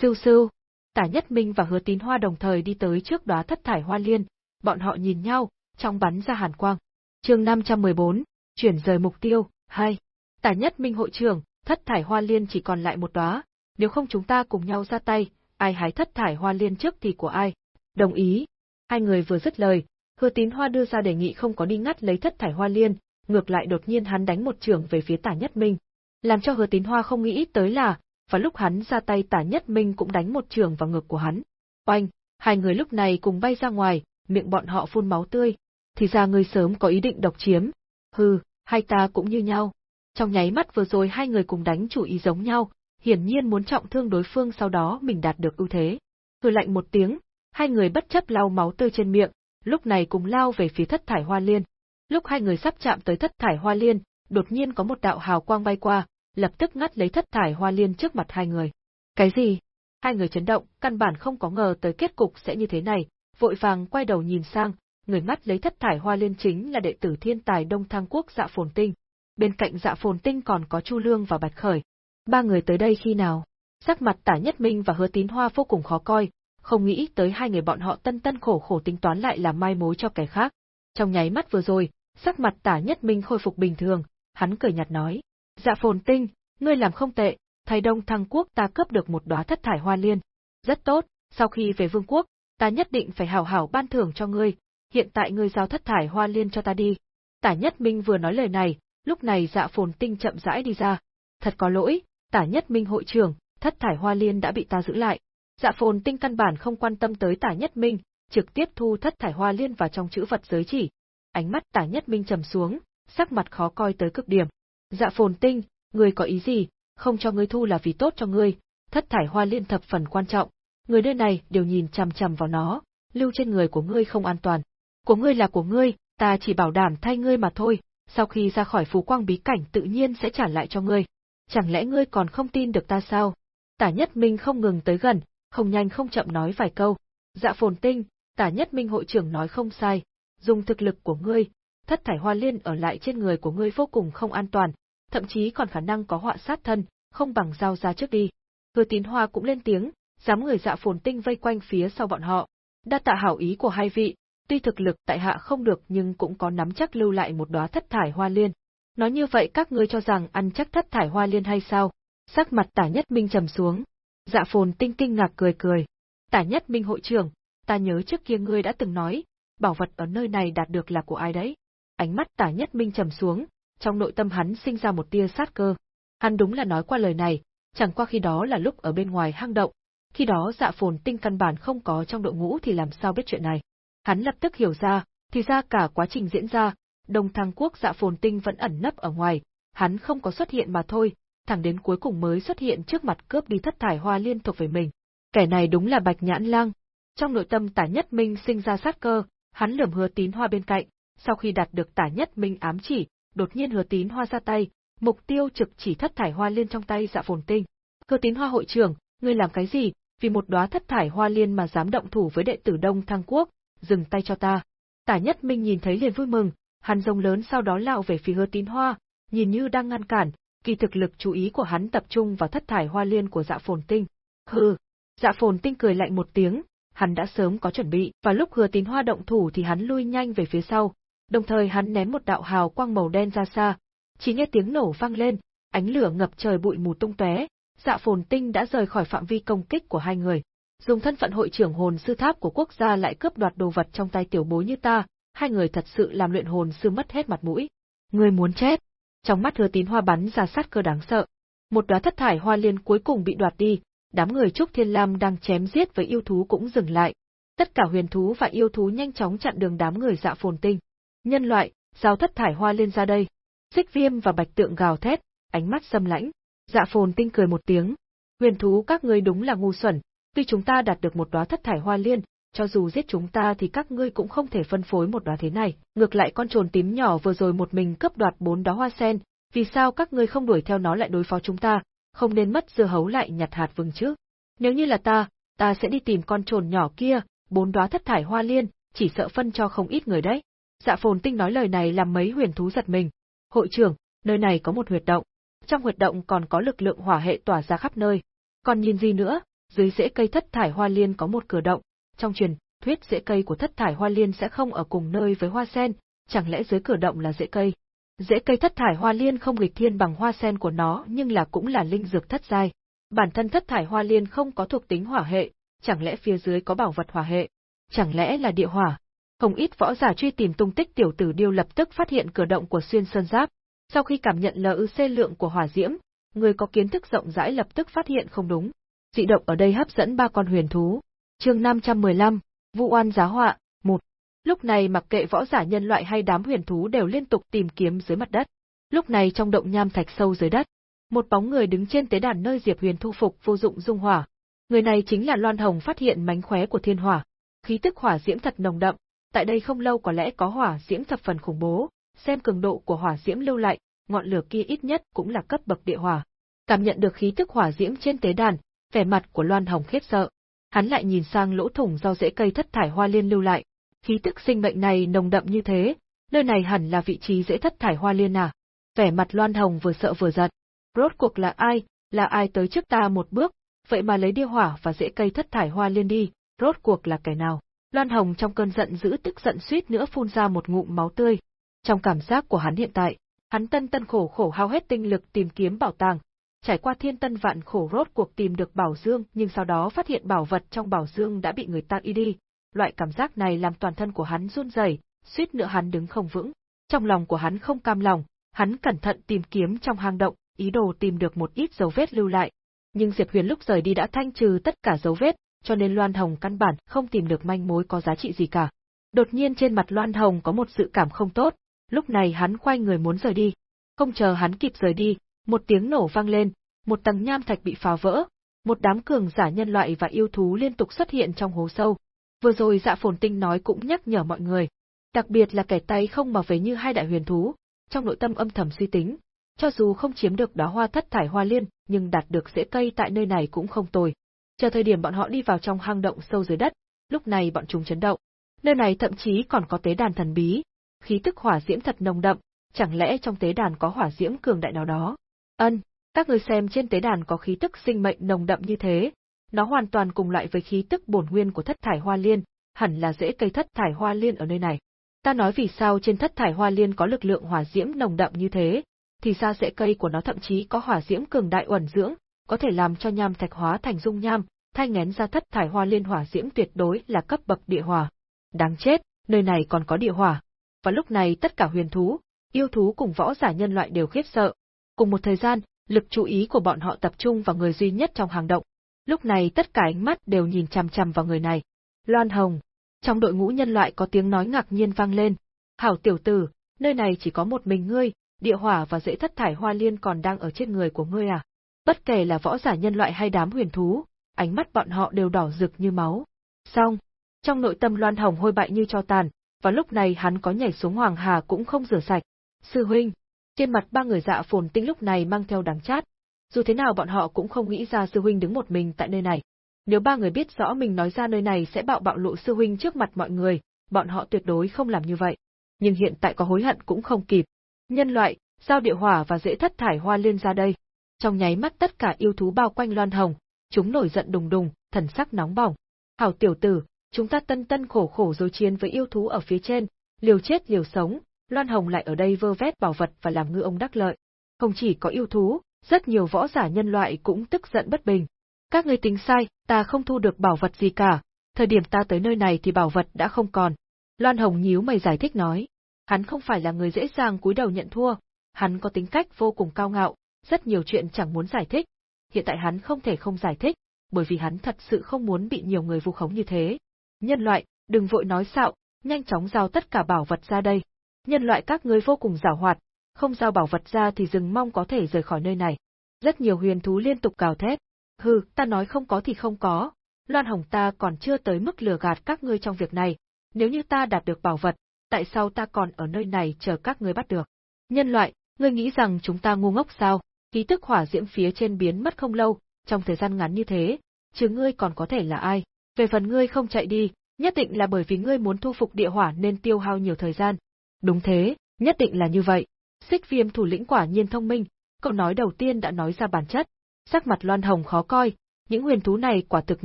Sưu sưu, Tả Nhất Minh và Hứa Tín Hoa đồng thời đi tới trước đóa thất thải hoa liên, bọn họ nhìn nhau, trong bắn ra hàn quang. Chương 514, chuyển rời mục tiêu, 2. Tả Nhất Minh hội trưởng, thất thải hoa liên chỉ còn lại một đóa, nếu không chúng ta cùng nhau ra tay, ai hái thất thải hoa liên trước thì của ai. Đồng ý. Hai người vừa dứt lời, Hứa Tín Hoa đưa ra đề nghị không có đi ngắt lấy thất thải hoa liên, ngược lại đột nhiên hắn đánh một trường về phía Tả Nhất Minh. Làm cho Hứa Tín Hoa không nghĩ tới là, và lúc hắn ra tay Tả Nhất Minh cũng đánh một trường vào ngực của hắn. Oanh, hai người lúc này cùng bay ra ngoài, miệng bọn họ phun máu tươi. Thì ra ngươi sớm có ý định độc chiếm. Hừ, hai ta cũng như nhau. Trong nháy mắt vừa rồi hai người cùng đánh chủ ý giống nhau, hiển nhiên muốn trọng thương đối phương sau đó mình đạt được ưu thế. Hừ lạnh một tiếng, hai người bất chấp lau máu tươi trên miệng, lúc này cùng lao về phía thất thải hoa liên. Lúc hai người sắp chạm tới thất thải hoa liên, đột nhiên có một đạo hào quang bay qua, lập tức ngắt lấy thất thải hoa liên trước mặt hai người. Cái gì? Hai người chấn động, căn bản không có ngờ tới kết cục sẽ như thế này, vội vàng quay đầu nhìn sang, người mắt lấy thất thải hoa liên chính là đệ tử thiên tài Đông Thăng Quốc Dạ Phồn Tinh. Bên cạnh Dạ Phồn Tinh còn có Chu Lương và Bạch Khởi. Ba người tới đây khi nào? Sắc mặt Tả Nhất Minh và Hứa Tín Hoa vô cùng khó coi, không nghĩ tới hai người bọn họ tân tân khổ khổ tính toán lại là mai mối cho kẻ khác. Trong nháy mắt vừa rồi, sắc mặt Tả Nhất Minh khôi phục bình thường, hắn cười nhạt nói, Dạ phồn tinh, ngươi làm không tệ, thầy Đông Thăng Quốc ta cướp được một đóa thất thải hoa liên. Rất tốt, sau khi về vương quốc, ta nhất định phải hào hảo ban thưởng cho ngươi, hiện tại ngươi giao thất thải hoa liên cho ta đi. Tả Nhất Minh vừa nói lời này, lúc này dạ phồn tinh chậm rãi đi ra. Thật có lỗi, tả Nhất Minh hội trưởng, thất thải hoa liên đã bị ta giữ lại. Dạ phồn tinh căn bản không quan tâm tới tả Nhất Minh, trực tiếp thu thất thải hoa liên vào trong chữ vật giới chỉ. Ánh mắt tả Nhất Minh trầm xuống, sắc mặt khó coi tới cực điểm. Dạ phồn tinh, ngươi có ý gì, không cho ngươi thu là vì tốt cho ngươi, thất thải hoa liên thập phần quan trọng, người nơi này đều nhìn chằm chằm vào nó, lưu trên người của ngươi không an toàn. Của ngươi là của ngươi, ta chỉ bảo đảm thay ngươi mà thôi, sau khi ra khỏi phú quang bí cảnh tự nhiên sẽ trả lại cho ngươi. Chẳng lẽ ngươi còn không tin được ta sao? Tả Nhất Minh không ngừng tới gần, không nhanh không chậm nói vài câu. Dạ phồn tinh, Tả Nhất Minh hội trưởng nói không sai, dùng thực lực của ngươi, thất thải hoa liên ở lại trên người của ngươi vô cùng không an toàn, thậm chí còn khả năng có họa sát thân, không bằng giao ra trước đi. Hứa tín hoa cũng lên tiếng, dám người dạ phồn tinh vây quanh phía sau bọn họ. Đa tạ hảo ý của hai vị, tuy thực lực tại hạ không được nhưng cũng có nắm chắc lưu lại một đóa thất thải hoa liên. Nói như vậy các ngươi cho rằng ăn chắc thất thải hoa liên hay sao? Sắc mặt tả nhất minh trầm xuống. Dạ phồn tinh kinh ngạc cười cười. Tả nhất minh hội trưởng, ta nhớ trước kia ngươi đã từng nói, bảo vật ở nơi này đạt được là của ai đấy? Ánh mắt tả nhất minh trầm xuống, trong nội tâm hắn sinh ra một tia sát cơ. Hắn đúng là nói qua lời này, chẳng qua khi đó là lúc ở bên ngoài hang động, khi đó dạ phồn tinh căn bản không có trong đội ngũ thì làm sao biết chuyện này. Hắn lập tức hiểu ra, thì ra cả quá trình diễn ra, Đông Thăng Quốc dạ phồn tinh vẫn ẩn nấp ở ngoài, hắn không có xuất hiện mà thôi, thẳng đến cuối cùng mới xuất hiện trước mặt cướp đi thất thải hoa liên thuộc về mình. Kẻ này đúng là Bạch Nhãn Lang. Trong nội tâm Tả Nhất Minh sinh ra sát cơ, hắn lườm hứa tín hoa bên cạnh, sau khi đạt được Tả Nhất Minh ám chỉ, đột nhiên hứa tín hoa ra tay, mục tiêu trực chỉ thất thải hoa liên trong tay dạ phồn tinh. Hứa tín hoa hội trưởng, ngươi làm cái gì, vì một đóa thất thải hoa liên mà dám động thủ với đệ tử Đông Thăng Quốc, dừng tay cho ta. Tả Nhất Minh nhìn thấy liền vui mừng, hắn rông lớn sau đó lao về phía hứa tín hoa, nhìn như đang ngăn cản, kỳ thực lực chú ý của hắn tập trung vào thất thải hoa liên của dạ phồn tinh. Hừ, dạ phồn tinh cười lạnh một tiếng, hắn đã sớm có chuẩn bị, và lúc hứa tín hoa động thủ thì hắn lui nhanh về phía sau, đồng thời hắn ném một đạo hào quang màu đen ra xa. Chỉ nghe tiếng nổ vang lên, ánh lửa ngập trời bụi mù tung tóe, Dạ Phồn Tinh đã rời khỏi phạm vi công kích của hai người. Dùng thân phận hội trưởng hồn sư tháp của quốc gia lại cướp đoạt đồ vật trong tay tiểu bối như ta, hai người thật sự làm luyện hồn sư mất hết mặt mũi. Người muốn chết. Trong mắt Hứa Tín Hoa bắn ra sát cơ đáng sợ. Một đóa thất thải hoa liên cuối cùng bị đoạt đi, đám người Trúc Thiên Lam đang chém giết với yêu thú cũng dừng lại. Tất cả huyền thú và yêu thú nhanh chóng chặn đường đám người dạ phồn tinh. Nhân loại, giao thất thải hoa liên ra đây. Xích viêm và bạch tượng gào thét, ánh mắt xâm lãnh. Dạ phồn tinh cười một tiếng. Huyền thú các ngươi đúng là ngu xuẩn, tuy chúng ta đạt được một đóa thất thải hoa liên, cho dù giết chúng ta thì các ngươi cũng không thể phân phối một đóa thế này. Ngược lại con trồn tím nhỏ vừa rồi một mình cướp đoạt bốn đóa hoa sen, vì sao các ngươi không đuổi theo nó lại đối phó chúng ta, không nên mất dưa hấu lại nhặt hạt vừng chứ? Nếu như là ta, ta sẽ đi tìm con trồn nhỏ kia, bốn đóa thất thải hoa liên, chỉ sợ phân cho không ít người đấy. Dạ phồn tinh nói lời này làm mấy huyền thú giật mình. Hội trưởng, nơi này có một huyệt động. Trong huyệt động còn có lực lượng hỏa hệ tỏa ra khắp nơi. Còn nhìn gì nữa, dưới rễ cây thất thải hoa liên có một cửa động. Trong truyền, thuyết rễ cây của thất thải hoa liên sẽ không ở cùng nơi với hoa sen, chẳng lẽ dưới cửa động là rễ cây? Rễ cây thất thải hoa liên không nghịch thiên bằng hoa sen của nó nhưng là cũng là linh dược thất giai. Bản thân thất thải hoa liên không có thuộc tính hỏa hệ, chẳng lẽ phía dưới có bảo vật hỏa hệ? Chẳng lẽ là địa hỏa? Không ít võ giả truy tìm tung tích tiểu tử điêu lập tức phát hiện cửa động của xuyên sơn giáp. Sau khi cảm nhận LUC lượng của hỏa diễm, người có kiến thức rộng rãi lập tức phát hiện không đúng. Dị động ở đây hấp dẫn ba con huyền thú. Chương 515, Vu oan giá họa, 1. Lúc này mặc kệ võ giả nhân loại hay đám huyền thú đều liên tục tìm kiếm dưới mặt đất. Lúc này trong động nham thạch sâu dưới đất, một bóng người đứng trên tế đàn nơi Diệp Huyền thu phục vô dụng dung hỏa. Người này chính là Loan Hồng phát hiện mánh khóe của thiên hỏa. Khí tức hỏa diễm thật nồng đậm, tại đây không lâu có lẽ có hỏa diễm thập phần khủng bố, xem cường độ của hỏa diễm lưu lại, ngọn lửa kia ít nhất cũng là cấp bậc địa hỏa. Cảm nhận được khí tức hỏa diễm trên tế đàn, vẻ mặt của Loan Hồng khiếp sợ. Hắn lại nhìn sang lỗ thủng do rễ cây thất thải hoa liên lưu lại, khí tức sinh mệnh này nồng đậm như thế, nơi này hẳn là vị trí dễ thất thải hoa liên à. Vẻ mặt Loan Hồng vừa sợ vừa giận. Rốt cuộc là ai, là ai tới trước ta một bước, vậy mà lấy đi hỏa và dễ cây thất thải hoa liên đi, rốt cuộc là kẻ nào? Loan Hồng trong cơn giận dữ tức giận suýt nữa phun ra một ngụm máu tươi. Trong cảm giác của hắn hiện tại, hắn tân tân khổ khổ hao hết tinh lực tìm kiếm bảo tàng, trải qua thiên tân vạn khổ rốt cuộc tìm được bảo dương nhưng sau đó phát hiện bảo vật trong bảo dương đã bị người ta y đi. Loại cảm giác này làm toàn thân của hắn run rẩy, suýt nữa hắn đứng không vững. Trong lòng của hắn không cam lòng, hắn cẩn thận tìm kiếm trong hang động, ý đồ tìm được một ít dấu vết lưu lại. Nhưng Diệp Huyền lúc rời đi đã thanh trừ tất cả dấu vết, cho nên Loan Hồng căn bản không tìm được manh mối có giá trị gì cả. Đột nhiên trên mặt Loan Hồng có một sự cảm không tốt, lúc này hắn quay người muốn rời đi. Không chờ hắn kịp rời đi, một tiếng nổ vang lên, một tầng nham thạch bị phá vỡ, một đám cường giả nhân loại và yêu thú liên tục xuất hiện trong hố sâu. Vừa rồi Dạ Phồn Tinh nói cũng nhắc nhở mọi người, đặc biệt là kẻ tay không mà về như hai đại huyền thú, trong nội tâm âm thầm suy tính, cho dù không chiếm được đóa hoa thất thải hoa liên, nhưng đạt được rễ cây tại nơi này cũng không tồi. Chờ thời điểm bọn họ đi vào trong hang động sâu dưới đất, lúc này bọn chúng chấn động. Nơi này thậm chí còn có tế đàn thần bí, khí tức hỏa diễm thật nồng đậm, chẳng lẽ trong tế đàn có hỏa diễm cường đại nào đó? Ân, các người xem trên tế đàn có khí tức sinh mệnh nồng đậm như thế, nó hoàn toàn cùng loại với khí tức bổn nguyên của thất thải hoa liên, hẳn là dễ cây thất thải hoa liên ở nơi này. Ta nói vì sao trên thất thải hoa liên có lực lượng hỏa diễm nồng đậm như thế, thì ra rễ cây của nó thậm chí có hỏa diễm cường đại uẩn dưỡng, có thể làm cho nham thạch hóa thành dung nham, thay ngén ra thất thải hoa liên hỏa diễm tuyệt đối là cấp bậc địa hỏa. Đáng chết, nơi này còn có địa hỏa. Và lúc này tất cả huyền thú, yêu thú cùng võ giả nhân loại đều khiếp sợ. Cùng một thời gian, lực chú ý của bọn họ tập trung vào người duy nhất trong hàng động. Lúc này tất cả ánh mắt đều nhìn chằm chằm vào người này. Loan Hồng. Trong đội ngũ nhân loại có tiếng nói ngạc nhiên vang lên. Hảo tiểu tử, nơi này chỉ có một mình ngươi, địa hỏa và dễ thất thải hoa liên còn đang ở trên người của ngươi à? Bất kể là võ giả nhân loại hay đám huyền thú, ánh mắt bọn họ đều đỏ rực như máu. Xong, trong nội tâm Loan Hồng hôi bại như cho tàn, và lúc này hắn có nhảy xuống Hoàng Hà cũng không rửa sạch. Sư huynh, trên mặt ba người dạ phồn tinh lúc này mang theo đắng chát. Dù thế nào bọn họ cũng không nghĩ ra sư huynh đứng một mình tại nơi này. Nếu ba người biết rõ mình nói ra nơi này sẽ bạo bạo lộ sư huynh trước mặt mọi người, bọn họ tuyệt đối không làm như vậy. Nhưng hiện tại có hối hận cũng không kịp. Nhân loại, giao địa hỏa và dễ thất thải hoa liên ra đây. Trong nháy mắt tất cả yêu thú bao quanh Loan Hồng, chúng nổi giận đùng đùng, thần sắc nóng bỏng. Hảo tiểu tử, chúng ta tân tân khổ khổ rồi chiến với yêu thú ở phía trên, liều chết liều sống, Loan Hồng lại ở đây vơ vét bảo vật và làm ngư ông đắc lợi. Không chỉ có yêu thú, rất nhiều võ giả nhân loại cũng tức giận bất bình. Các ngươi tính sai, ta không thu được bảo vật gì cả, thời điểm ta tới nơi này thì bảo vật đã không còn. Loan Hồng nhíu mày giải thích nói, hắn không phải là người dễ dàng cúi đầu nhận thua, hắn có tính cách vô cùng cao ngạo, rất nhiều chuyện chẳng muốn giải thích. Hiện tại hắn không thể không giải thích, bởi vì hắn thật sự không muốn bị nhiều người vu khống như thế. Nhân loại, đừng vội nói xạo, nhanh chóng giao tất cả bảo vật ra đây. Nhân loại các ngươi vô cùng giàu hoạt, không giao bảo vật ra thì dừng mong có thể rời khỏi nơi này. Rất nhiều huyền thú liên tục cào thét. Hừ, ta nói không có thì không có. Loan Hồng ta còn chưa tới mức lừa gạt các ngươi trong việc này. Nếu như ta đạt được bảo vật, tại sao ta còn ở nơi này chờ các ngươi bắt được? Nhân loại, ngươi nghĩ rằng chúng ta ngu ngốc sao? Ký tức hỏa diễm phía trên biến mất không lâu, trong thời gian ngắn như thế, chứ ngươi còn có thể là ai? Về phần ngươi không chạy đi, nhất định là bởi vì ngươi muốn thu phục địa hỏa nên tiêu hao nhiều thời gian. Đúng thế, nhất định là như vậy. Xích viêm thủ lĩnh quả nhiên thông minh, cậu nói đầu tiên đã nói ra bản chất. Sắc mặt Loan Hồng khó coi, những huyền thú này quả thực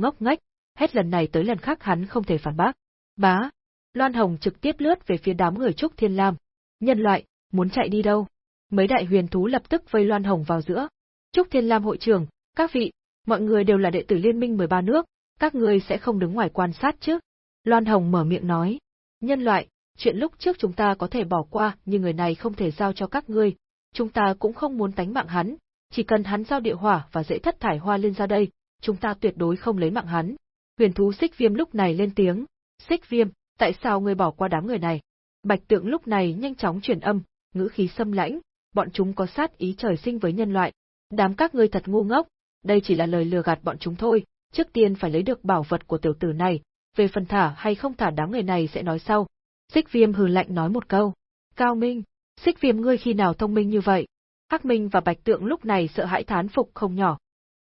ngốc nghếch, hết lần này tới lần khác hắn không thể phản bác. Bá, Loan Hồng trực tiếp lướt về phía đám người Trúc Thiên Lam. Nhân loại, muốn chạy đi đâu? Mấy đại huyền thú lập tức vây Loan Hồng vào giữa. Trúc Thiên Lam hội trưởng, các vị, mọi người đều là đệ tử liên minh 13 nước, các người sẽ không đứng ngoài quan sát chứ? Loan Hồng mở miệng nói. Nhân loại, chuyện lúc trước chúng ta có thể bỏ qua nhưng người này không thể giao cho các ngươi. Chúng ta cũng không muốn tánh mạng hắn, chỉ cần hắn giao địa hỏa và dễ thất thải hoa lên ra đây, chúng ta tuyệt đối không lấy mạng hắn. Huyền thú xích viêm lúc này lên tiếng. Xích viêm, tại sao ngươi bỏ qua đám người này? Bạch tượng lúc này nhanh chóng chuyển âm, ngữ khí xâm lãnh, bọn chúng có sát ý trời sinh với nhân loại. Đám các ngươi thật ngu ngốc, đây chỉ là lời lừa gạt bọn chúng thôi, trước tiên phải lấy được bảo vật của tiểu tử này, về phần thả hay không thả đám người này sẽ nói sau. Xích viêm hừ lạnh nói một câu. Cao Minh, xích viêm ngươi khi nào thông minh như vậy? Hắc Minh và Bạch Tượng lúc này sợ hãi thán phục không nhỏ.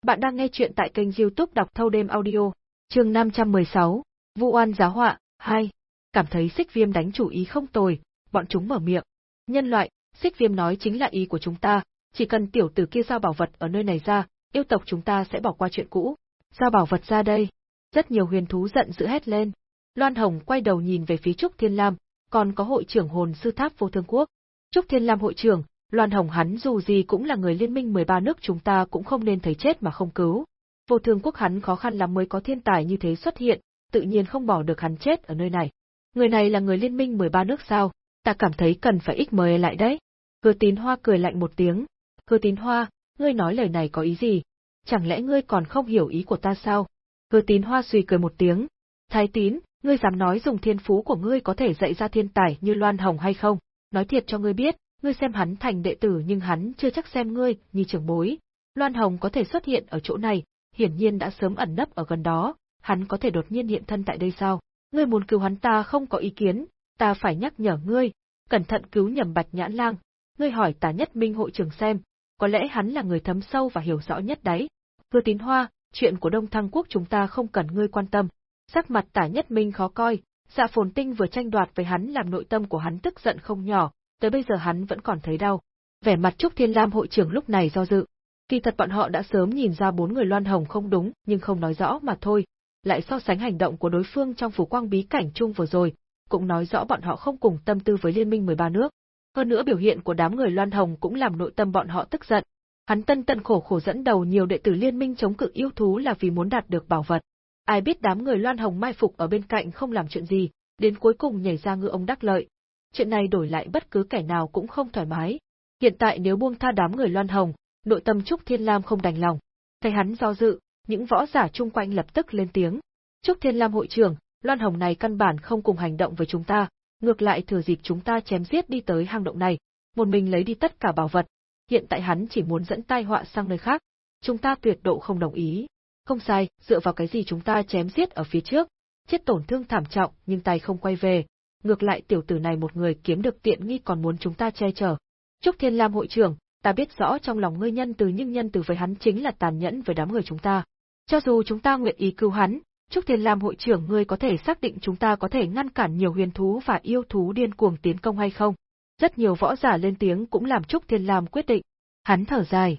Bạn đang nghe chuyện tại kênh youtube đọc thâu đêm audio, chương 516, Vũ oan giá họa, 2. Cảm thấy xích viêm đánh chủ ý không tồi, bọn chúng mở miệng. Nhân loại, xích viêm nói chính là ý của chúng ta, chỉ cần tiểu tử kia giao bảo vật ở nơi này ra, yêu tộc chúng ta sẽ bỏ qua chuyện cũ. Giao bảo vật ra đây. Rất nhiều huyền thú giận dữ hét lên. Loan Hồng quay đầu nhìn về phía Trúc Thiên Lam, còn có hội trưởng hồn sư tháp vô thương quốc. Trúc Thiên Lam hội trưởng, Loan Hồng hắn dù gì cũng là người liên minh 13 nước chúng ta cũng không nên thấy chết mà không cứu. Vô thương quốc hắn khó khăn lắm mới có thiên tài như thế xuất hiện, tự nhiên không bỏ được hắn chết ở nơi này. Người này là người liên minh 13 nước sao, ta cảm thấy cần phải ích mời lại đấy. Hứa tín hoa cười lạnh một tiếng. Hứa tín hoa, ngươi nói lời này có ý gì? Chẳng lẽ ngươi còn không hiểu ý của ta sao? Hứa tín hoa suy cười một tiếng. Thái tín, ngươi dám nói dùng thiên phú của ngươi có thể dạy ra thiên tài như Loan Hồng hay không? Nói thiệt cho ngươi biết, ngươi xem hắn thành đệ tử nhưng hắn chưa chắc xem ngươi như trưởng bối. Loan Hồng có thể xuất hiện ở chỗ này, hiển nhiên đã sớm ẩn nấp ở gần đó, hắn có thể đột nhiên hiện thân tại đây sao? Ngươi muốn cứu hắn ta không có ý kiến, ta phải nhắc nhở ngươi, cẩn thận cứu nhầm Bạch Nhãn Lang. Ngươi hỏi Tả Nhất Minh hội trưởng xem, có lẽ hắn là người thấm sâu và hiểu rõ nhất đấy. Hứa Tín Hoa, chuyện của Đông Thăng Quốc chúng ta không cần ngươi quan tâm. Sắc mặt Tả Nhất Minh khó coi, Dạ Phồn Tinh vừa tranh đoạt với hắn làm nội tâm của hắn tức giận không nhỏ, tới bây giờ hắn vẫn còn thấy đau. Vẻ mặt Trúc Thiên Lam hội trưởng lúc này do dự. Kỳ thật bọn họ đã sớm nhìn ra bốn người Loan Hồng không đúng, nhưng không nói rõ mà thôi, lại so sánh hành động của đối phương trong phủ quang bí cảnh chung vừa rồi, cũng nói rõ bọn họ không cùng tâm tư với liên minh 13 nước. Hơn nữa biểu hiện của đám người Loan Hồng cũng làm nội tâm bọn họ tức giận. Hắn tân tân khổ khổ dẫn đầu nhiều đệ tử liên minh chống cự yêu thú là vì muốn đạt được bảo vật. Ai biết đám người Loan Hồng mai phục ở bên cạnh không làm chuyện gì, đến cuối cùng nhảy ra ngư ông đắc lợi. Chuyện này đổi lại bất cứ kẻ nào cũng không thoải mái. Hiện tại nếu buông tha đám người Loan Hồng, nội tâm Trúc Thiên Lam không đành lòng. Thấy hắn do dự, những võ giả chung quanh lập tức lên tiếng. Trúc Thiên Lam hội trưởng, Loan Hồng này căn bản không cùng hành động với chúng ta, ngược lại thừa dịp chúng ta chém giết đi tới hang động này, một mình lấy đi tất cả bảo vật. Hiện tại hắn chỉ muốn dẫn tai họa sang nơi khác, chúng ta tuyệt độ không đồng ý. Không sai, dựa vào cái gì chúng ta chém giết ở phía trước, chết tổn thương thảm trọng nhưng tay không quay về, ngược lại tiểu tử này một người kiếm được tiện nghi còn muốn chúng ta che chở. Trúc Thiên Lam hội trưởng, ta biết rõ trong lòng ngươi nhân từ nhưng nhân từ với hắn chính là tàn nhẫn với đám người chúng ta. Cho dù chúng ta nguyện ý cứu hắn, Trúc Thiên Lam hội trưởng ngươi có thể xác định chúng ta có thể ngăn cản nhiều huyền thú và yêu thú điên cuồng tiến công hay không? Rất nhiều võ giả lên tiếng cũng làm Trúc Thiên Lam quyết định. Hắn thở dài.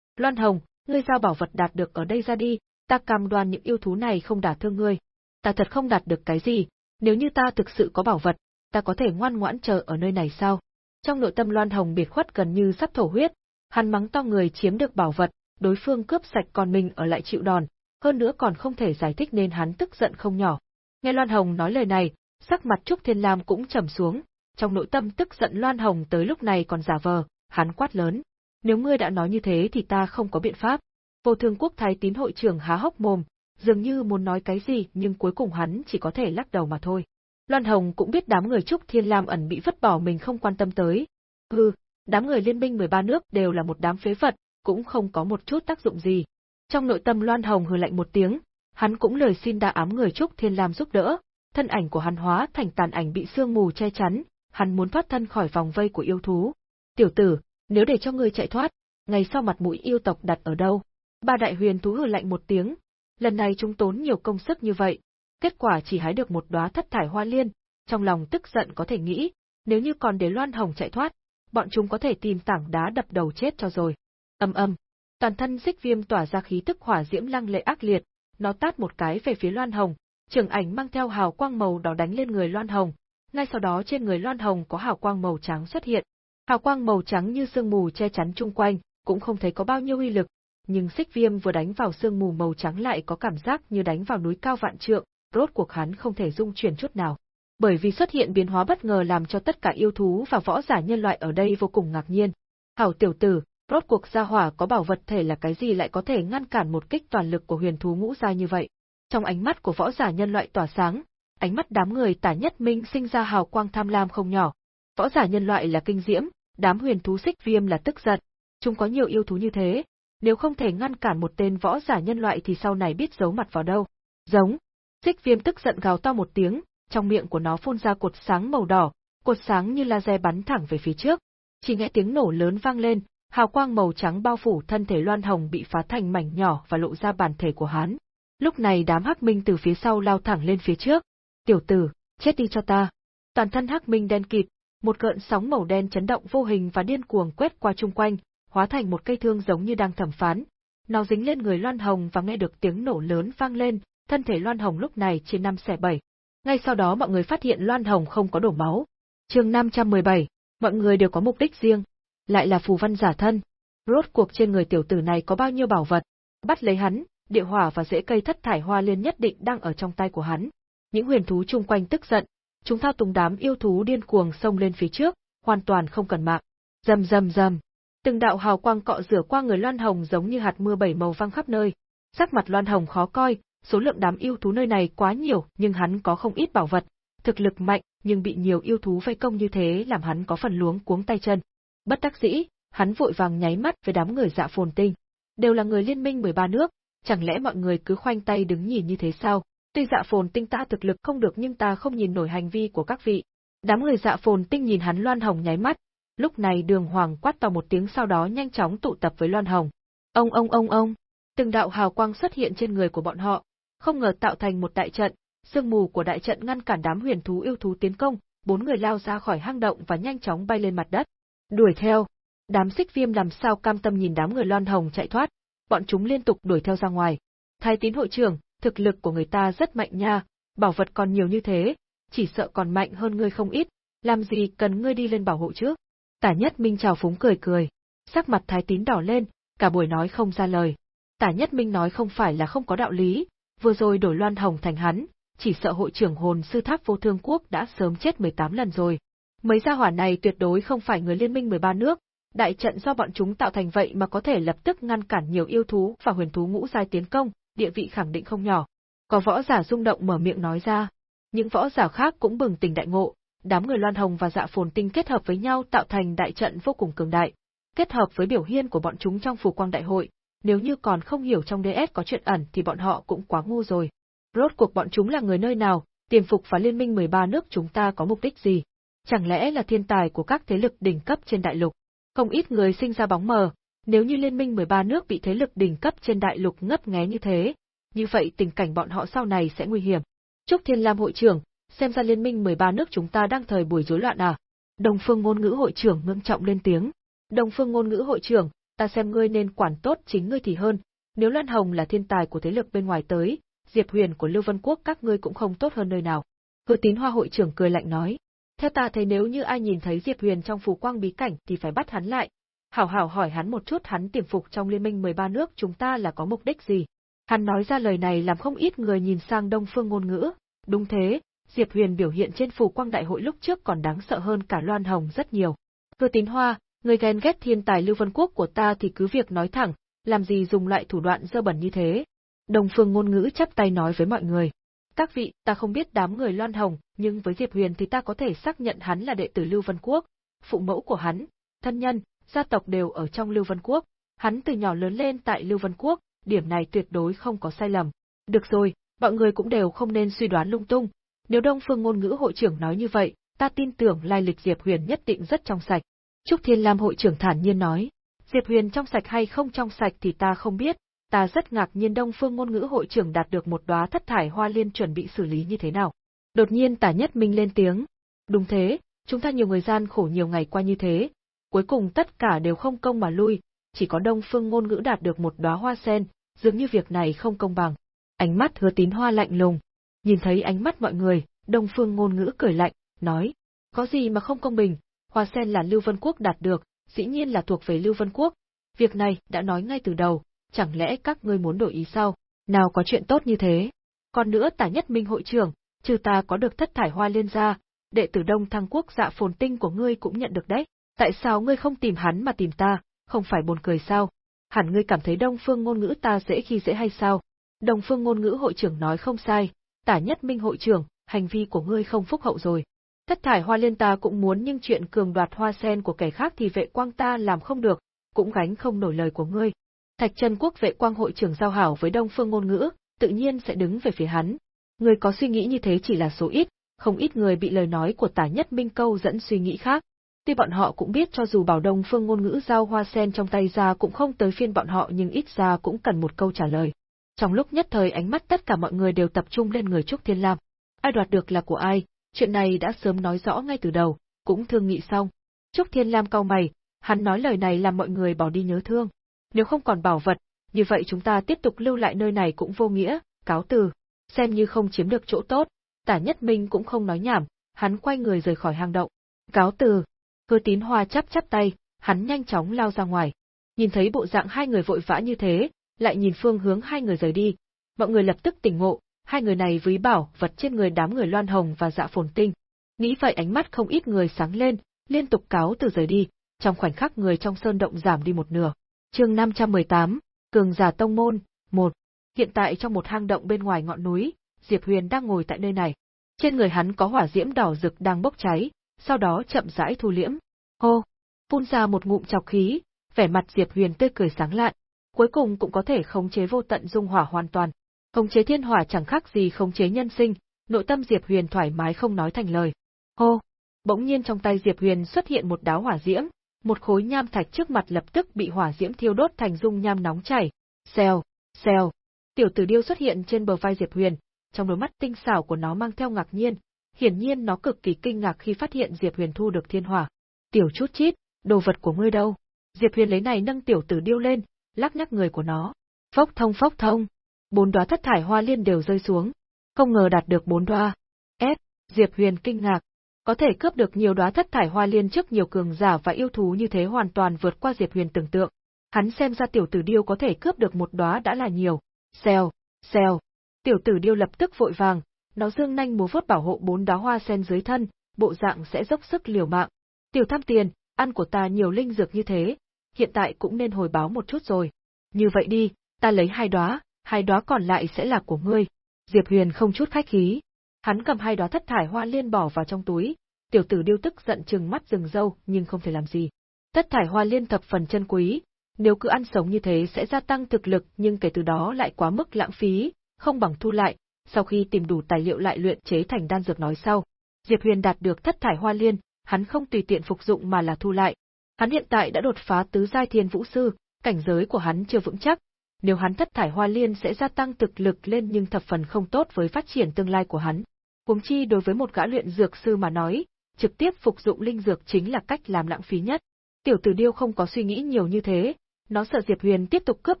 Loan Hồng, ngươi giao bảo vật đạt được ở đây ra đi, ta cam đoan những yêu thú này không đả thương ngươi. Ta thật không đạt được cái gì, nếu như ta thực sự có bảo vật, ta có thể ngoan ngoãn chờ ở nơi này sao? Trong nội tâm Loan Hồng biệt khuất gần như sắp thổ huyết, hắn mắng to người chiếm được bảo vật, đối phương cướp sạch còn mình ở lại chịu đòn, hơn nữa còn không thể giải thích nên hắn tức giận không nhỏ. Nghe Loan Hồng nói lời này, sắc mặt Trúc Thiên Lam cũng trầm xuống, trong nội tâm tức giận Loan Hồng tới lúc này còn giả vờ, hắn quát lớn. Nếu ngươi đã nói như thế thì ta không có biện pháp. Vô thương quốc thái tín hội trưởng há hốc mồm, dường như muốn nói cái gì nhưng cuối cùng hắn chỉ có thể lắc đầu mà thôi. Loan Hồng cũng biết đám người Trúc Thiên Lam ẩn bị vứt bỏ mình không quan tâm tới. Hừ, đám người liên minh 13 nước đều là một đám phế vật, cũng không có một chút tác dụng gì. Trong nội tâm Loan Hồng hừ lạnh một tiếng, hắn cũng lời xin đa ám người Trúc Thiên Lam giúp đỡ, thân ảnh của hắn hóa thành tàn ảnh bị sương mù che chắn, hắn muốn thoát thân khỏi vòng vây của yêu thú. Tiểu tử, nếu để cho ngươi chạy thoát, ngày sau mặt mũi yêu tộc đặt ở đâu? Ba đại huyền thú hừ lạnh một tiếng, lần này chúng tốn nhiều công sức như vậy, kết quả chỉ hái được một đóa thất thải hoa liên, trong lòng tức giận có thể nghĩ, nếu như còn để Loan Hồng chạy thoát, bọn chúng có thể tìm tảng đá đập đầu chết cho rồi. Âm âm, toàn thân xích viêm tỏa ra khí tức hỏa diễm lăng lệ ác liệt, nó tát một cái về phía Loan Hồng, trường ảnh mang theo hào quang màu đỏ đánh lên người Loan Hồng, ngay sau đó trên người Loan Hồng có hào quang màu trắng xuất hiện. Hào quang màu trắng như sương mù che chắn chung quanh, cũng không thấy có bao nhiêu uy lực, nhưng xích viêm vừa đánh vào sương mù màu trắng lại có cảm giác như đánh vào núi cao vạn trượng, rốt cuộc hắn không thể dung chuyển chút nào. Bởi vì xuất hiện biến hóa bất ngờ làm cho tất cả yêu thú và võ giả nhân loại ở đây vô cùng ngạc nhiên. Hảo tiểu tử, rốt cuộc gia hỏa có bảo vật thể là cái gì lại có thể ngăn cản một kích toàn lực của huyền thú ngũ giai như vậy. Trong ánh mắt của võ giả nhân loại tỏa sáng, ánh mắt đám người tả nhất minh sinh ra hào quang tham lam không nhỏ. Võ giả nhân loại là kinh diễm, đám huyền thú xích viêm là tức giận. Chúng có nhiều yêu thú như thế, nếu không thể ngăn cản một tên võ giả nhân loại thì sau này biết giấu mặt vào đâu. Giống. Xích viêm tức giận gào to một tiếng, trong miệng của nó phun ra cột sáng màu đỏ, cột sáng như laser bắn thẳng về phía trước. Chỉ nghe tiếng nổ lớn vang lên, hào quang màu trắng bao phủ thân thể Loan Hồng bị phá thành mảnh nhỏ và lộ ra bản thể của hắn. Lúc này đám Hắc Minh từ phía sau lao thẳng lên phía trước. "Tiểu tử, chết đi cho ta." Toàn thân Hắc Minh đen kịt, một cơn sóng màu đen chấn động vô hình và điên cuồng quét qua chung quanh, hóa thành một cây thương giống như đang thẩm phán. Nó dính lên người Loan Hồng và nghe được tiếng nổ lớn vang lên, thân thể Loan Hồng lúc này trên năm xẻ bảy. Ngay sau đó mọi người phát hiện Loan Hồng không có đổ máu. Chương 517, mọi người đều có mục đích riêng, lại là phù văn giả thân. Rốt cuộc trên người tiểu tử này có bao nhiêu bảo vật? Bắt lấy hắn, địa hỏa và rễ cây thất thải hoa liên nhất định đang ở trong tay của hắn. Những huyền thú chung quanh tức giận, chúng thao túng đám yêu thú điên cuồng xông lên phía trước, hoàn toàn không cần mạng. Rầm rầm rầm. Từng đạo hào quang cọ rửa qua người Loan Hồng giống như hạt mưa bảy màu văng khắp nơi. Sắc mặt Loan Hồng khó coi, số lượng đám yêu thú nơi này quá nhiều, nhưng hắn có không ít bảo vật, thực lực mạnh, nhưng bị nhiều yêu thú vây công như thế làm hắn có phần luống cuống tay chân. Bất đắc dĩ, hắn vội vàng nháy mắt với đám người dạ phồn tinh. Đều là người liên minh 13 nước, chẳng lẽ mọi người cứ khoanh tay đứng nhìn như thế sao? Tuy dạ phồn tinh ta thực lực không được nhưng ta không nhìn nổi hành vi của các vị. Đám người dạ phồn tinh nhìn hắn Loan Hồng nháy mắt, lúc này đường hoàng quát to một tiếng sau đó nhanh chóng tụ tập với Loan Hồng. Ông ông ông ông, từng đạo hào quang xuất hiện trên người của bọn họ, không ngờ tạo thành một đại trận, sương mù của đại trận ngăn cản đám huyền thú yêu thú tiến công, bốn người lao ra khỏi hang động và nhanh chóng bay lên mặt đất. Đuổi theo, đám xích viêm làm sao cam tâm nhìn đám người Loan Hồng chạy thoát, bọn chúng liên tục đuổi theo ra ngoài. Thái tín hội trưởng, thực lực của người ta rất mạnh nha, bảo vật còn nhiều như thế, chỉ sợ còn mạnh hơn ngươi không ít, làm gì cần ngươi đi lên bảo hộ trước. Tả nhất minh chào phúng cười cười, sắc mặt thái tín đỏ lên, cả buổi nói không ra lời. Tả nhất minh nói không phải là không có đạo lý, vừa rồi đổi loan hồng thành hắn, chỉ sợ hội trưởng hồn sư tháp vô thương quốc đã sớm chết 18 lần rồi. Mấy gia hỏa này tuyệt đối không phải người liên minh 13 nước, đại trận do bọn chúng tạo thành vậy mà có thể lập tức ngăn cản nhiều yêu thú và huyền thú ngũ giai tiến công, địa vị khẳng định không nhỏ. Có võ giả rung động mở miệng nói ra. Những võ giả khác cũng bừng tỉnh đại ngộ, đám người Loan Hồng và Dạ Phồn Tinh kết hợp với nhau tạo thành đại trận vô cùng cường đại. Kết hợp với biểu hiện của bọn chúng trong phù quang đại hội, nếu như còn không hiểu trong DS có chuyện ẩn thì bọn họ cũng quá ngu rồi. Rốt cuộc bọn chúng là người nơi nào, tiềm phục và liên minh 13 nước chúng ta có mục đích gì? Chẳng lẽ là thiên tài của các thế lực đỉnh cấp trên đại lục? Không ít người sinh ra bóng mờ, nếu như liên minh 13 nước bị thế lực đỉnh cấp trên đại lục ngấp nghé như thế, như vậy tình cảnh bọn họ sau này sẽ nguy hiểm. Trúc Thiên Lam hội trưởng, xem ra liên minh 13 nước chúng ta đang thời buổi rối loạn à? Đồng Phương ngôn ngữ hội trưởng ngưỡng trọng lên tiếng. Đồng Phương ngôn ngữ hội trưởng, ta xem ngươi nên quản tốt chính ngươi thì hơn, nếu Loan Hồng là thiên tài của thế lực bên ngoài tới, Diệp Huyền của Lưu Vân Quốc các ngươi cũng không tốt hơn nơi nào. Hứa tín hoa hội trưởng cười lạnh nói. Theo ta thấy nếu như ai nhìn thấy Diệp Huyền trong phù quang bí cảnh thì phải bắt hắn lại. Hảo hảo hỏi hắn một chút hắn tiềm phục trong liên minh 13 nước chúng ta là có mục đích gì. Hắn nói ra lời này làm không ít người nhìn sang đông phương ngôn ngữ. Đúng thế, Diệp Huyền biểu hiện trên phù quang đại hội lúc trước còn đáng sợ hơn cả Loan Hồng rất nhiều. Cư tín hoa, Người ghen ghét thiên tài Lưu Vân Quốc của ta thì cứ việc nói thẳng, làm gì dùng loại thủ đoạn dơ bẩn như thế. Đồng phương ngôn ngữ chắp tay nói với mọi người. Các vị, ta không biết đám người loan hồng, nhưng với Diệp Huyền thì ta có thể xác nhận hắn là đệ tử Lưu Vân Quốc, phụ mẫu của hắn, thân nhân, gia tộc đều ở trong Lưu Vân Quốc, hắn từ nhỏ lớn lên tại Lưu Vân Quốc, điểm này tuyệt đối không có sai lầm. Được rồi, mọi người cũng đều không nên suy đoán lung tung, nếu Đông Phương ngôn ngữ hội trưởng nói như vậy, ta tin tưởng lai lịch Diệp Huyền nhất định rất trong sạch. Trúc Thiên Lam hội trưởng thản nhiên nói, Diệp Huyền trong sạch hay không trong sạch thì ta không biết, ta rất ngạc nhiên Đông Phương ngôn ngữ hội trưởng đạt được một đóa thất thải hoa liên chuẩn bị xử lý như thế nào. Đột nhiên Tả Nhất Minh lên tiếng, đúng thế, chúng ta nhiều người gian khổ nhiều ngày qua như thế, cuối cùng tất cả đều không công mà lui, chỉ có Đông Phương ngôn ngữ đạt được một đóa hoa sen, dường như việc này không công bằng. Ánh mắt hứa tín hoa lạnh lùng. Nhìn thấy ánh mắt mọi người, Đông Phương ngôn ngữ cười lạnh, nói, có gì mà không công bình, hoa sen là Lưu Vân Quốc đạt được, dĩ nhiên là thuộc về Lưu Vân Quốc. Việc này đã nói ngay từ đầu, chẳng lẽ các ngươi muốn đổi ý sao? Nào có chuyện tốt như thế? Còn nữa tả nhất minh hội trưởng, trừ ta có được thất thải hoa liên ra, đệ tử Đông Thăng Quốc dạ phồn tinh của ngươi cũng nhận được đấy. Tại sao ngươi không tìm hắn mà tìm ta, không phải buồn cười sao? Hẳn ngươi cảm thấy Đông Phương ngôn ngữ ta dễ khi dễ hay sao? Đông Phương ngôn ngữ hội trưởng nói không sai, tả nhất minh hội trưởng, hành vi của ngươi không phúc hậu rồi. Thất thải hoa liên ta cũng muốn nhưng chuyện cường đoạt hoa sen của kẻ khác thì vệ quang ta làm không được, cũng gánh không nổi lời của ngươi. Thạch Trân Quốc vệ quang hội trưởng giao hảo với Đông Phương ngôn ngữ, tự nhiên sẽ đứng về phía hắn. Người có suy nghĩ như thế chỉ là số ít, không ít người bị lời nói của tả nhất minh câu dẫn suy nghĩ khác. Tuy bọn họ cũng biết cho dù bảo Đông Phương ngôn ngữ giao hoa sen trong tay ra cũng không tới phiên bọn họ nhưng ít ra cũng cần một câu trả lời. Trong lúc nhất thời ánh mắt tất cả mọi người đều tập trung lên người Trúc Thiên Lam. Ai đoạt được là của ai, chuyện này đã sớm nói rõ ngay từ đầu, cũng thương nghị xong. Trúc Thiên Lam cau mày, hắn nói lời này làm mọi người bỏ đi nhớ thương. Nếu không còn bảo vật, như vậy chúng ta tiếp tục lưu lại nơi này cũng vô nghĩa, cáo từ. Xem như không chiếm được chỗ tốt, tả nhất minh cũng không nói nhảm, hắn quay người rời khỏi hang động. Cáo từ. Hứa tín hoa chắp chắp tay, hắn nhanh chóng lao ra ngoài. Nhìn thấy bộ dạng hai người vội vã như thế, lại nhìn phương hướng hai người rời đi. Mọi người lập tức tỉnh ngộ, hai người này ví bảo vật trên người đám người loan hồng và dạ phồn tinh. Nghĩ vậy ánh mắt không ít người sáng lên, liên tục cáo từ rời đi, trong khoảnh khắc người trong sơn động giảm đi một nửa chương 518, Cường giả tông môn, 1. Hiện tại trong một hang động bên ngoài ngọn núi, Diệp Huyền đang ngồi tại nơi này. Trên người hắn có hỏa diễm đỏ rực đang bốc cháy, sau đó chậm rãi thu liễm. Hô! Phun ra một ngụm chọc khí, vẻ mặt Diệp Huyền tươi cười sáng lạn, cuối cùng cũng có thể khống chế vô tận dung hỏa hoàn toàn. Khống chế thiên hỏa chẳng khác gì khống chế nhân sinh, nội tâm Diệp Huyền thoải mái không nói thành lời. Hô! Bỗng nhiên trong tay Diệp Huyền xuất hiện một đáo hỏa diễm, một khối nham thạch trước mặt lập tức bị hỏa diễm thiêu đốt thành dung nham nóng chảy. Xèo, xèo. Tiểu tử điêu xuất hiện trên bờ vai Diệp Huyền, trong đôi mắt tinh xảo của nó mang theo ngạc nhiên, hiển nhiên nó cực kỳ kinh ngạc khi phát hiện Diệp Huyền thu được thiên hỏa. Tiểu chút chít, đồ vật của ngươi đâu? Diệp Huyền lấy này nâng tiểu tử điêu lên, lắc nhắc người của nó. Phốc thông phốc thông. Bốn đóa thất thải hoa liên đều rơi xuống. Không ngờ đạt được bốn đóa. S, Diệp Huyền kinh ngạc. Có thể cướp được nhiều đóa thất thải hoa liên trước nhiều cường giả và yêu thú như thế hoàn toàn vượt qua Diệp Huyền tưởng tượng. Hắn xem ra tiểu tử điêu có thể cướp được một đóa đã là nhiều. Xèo, xèo. Tiểu tử điêu lập tức vội vàng, nó dương nhanh múa vuốt bảo hộ bốn đóa hoa sen dưới thân, bộ dạng sẽ dốc sức liều mạng. Tiểu tham tiền, ăn của ta nhiều linh dược như thế, hiện tại cũng nên hồi báo một chút rồi. Như vậy đi, ta lấy hai đóa, hai đóa còn lại sẽ là của ngươi. Diệp Huyền không chút khách khí. Hắn cầm hai đóa thất thải hoa liên bỏ vào trong túi, tiểu tử điêu tức giận trừng mắt rừng râu nhưng không thể làm gì. Thất thải hoa liên thập phần chân quý, nếu cứ ăn sống như thế sẽ gia tăng thực lực nhưng kể từ đó lại quá mức lãng phí, không bằng thu lại, sau khi tìm đủ tài liệu lại luyện chế thành đan dược nói sau. Diệp Huyền đạt được thất thải hoa liên, hắn không tùy tiện phục dụng mà là thu lại, Hắn hiện tại đã đột phá tứ giai thiên vũ sư, cảnh giới của hắn chưa vững chắc. Nếu hắn thất thải hoa liên sẽ gia tăng thực lực lên nhưng thập phần không tốt với phát triển tương lai của hắn. Huống chi đối với một gã luyện dược sư mà nói, trực tiếp phục dụng linh dược chính là cách làm lãng phí nhất. Tiểu tử điêu không có suy nghĩ nhiều như thế, nó sợ Diệp Huyền tiếp tục cướp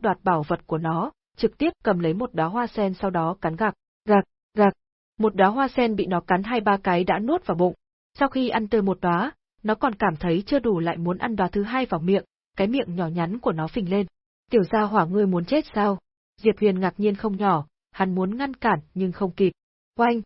đoạt bảo vật của nó, trực tiếp cầm lấy một đóa hoa sen sau đó cắn gạc, gạc, gạc. Một đóa hoa sen bị nó cắn hai ba cái đã nuốt vào bụng. Sau khi ăn tươi một đóa, nó còn cảm thấy chưa đủ lại muốn ăn đóa thứ hai vào miệng, cái miệng nhỏ nhắn của nó phình lên. Tiểu gia hỏa ngươi muốn chết sao? Diệp Huyền ngạc nhiên không nhỏ, hắn muốn ngăn cản nhưng không kịp. Oanh!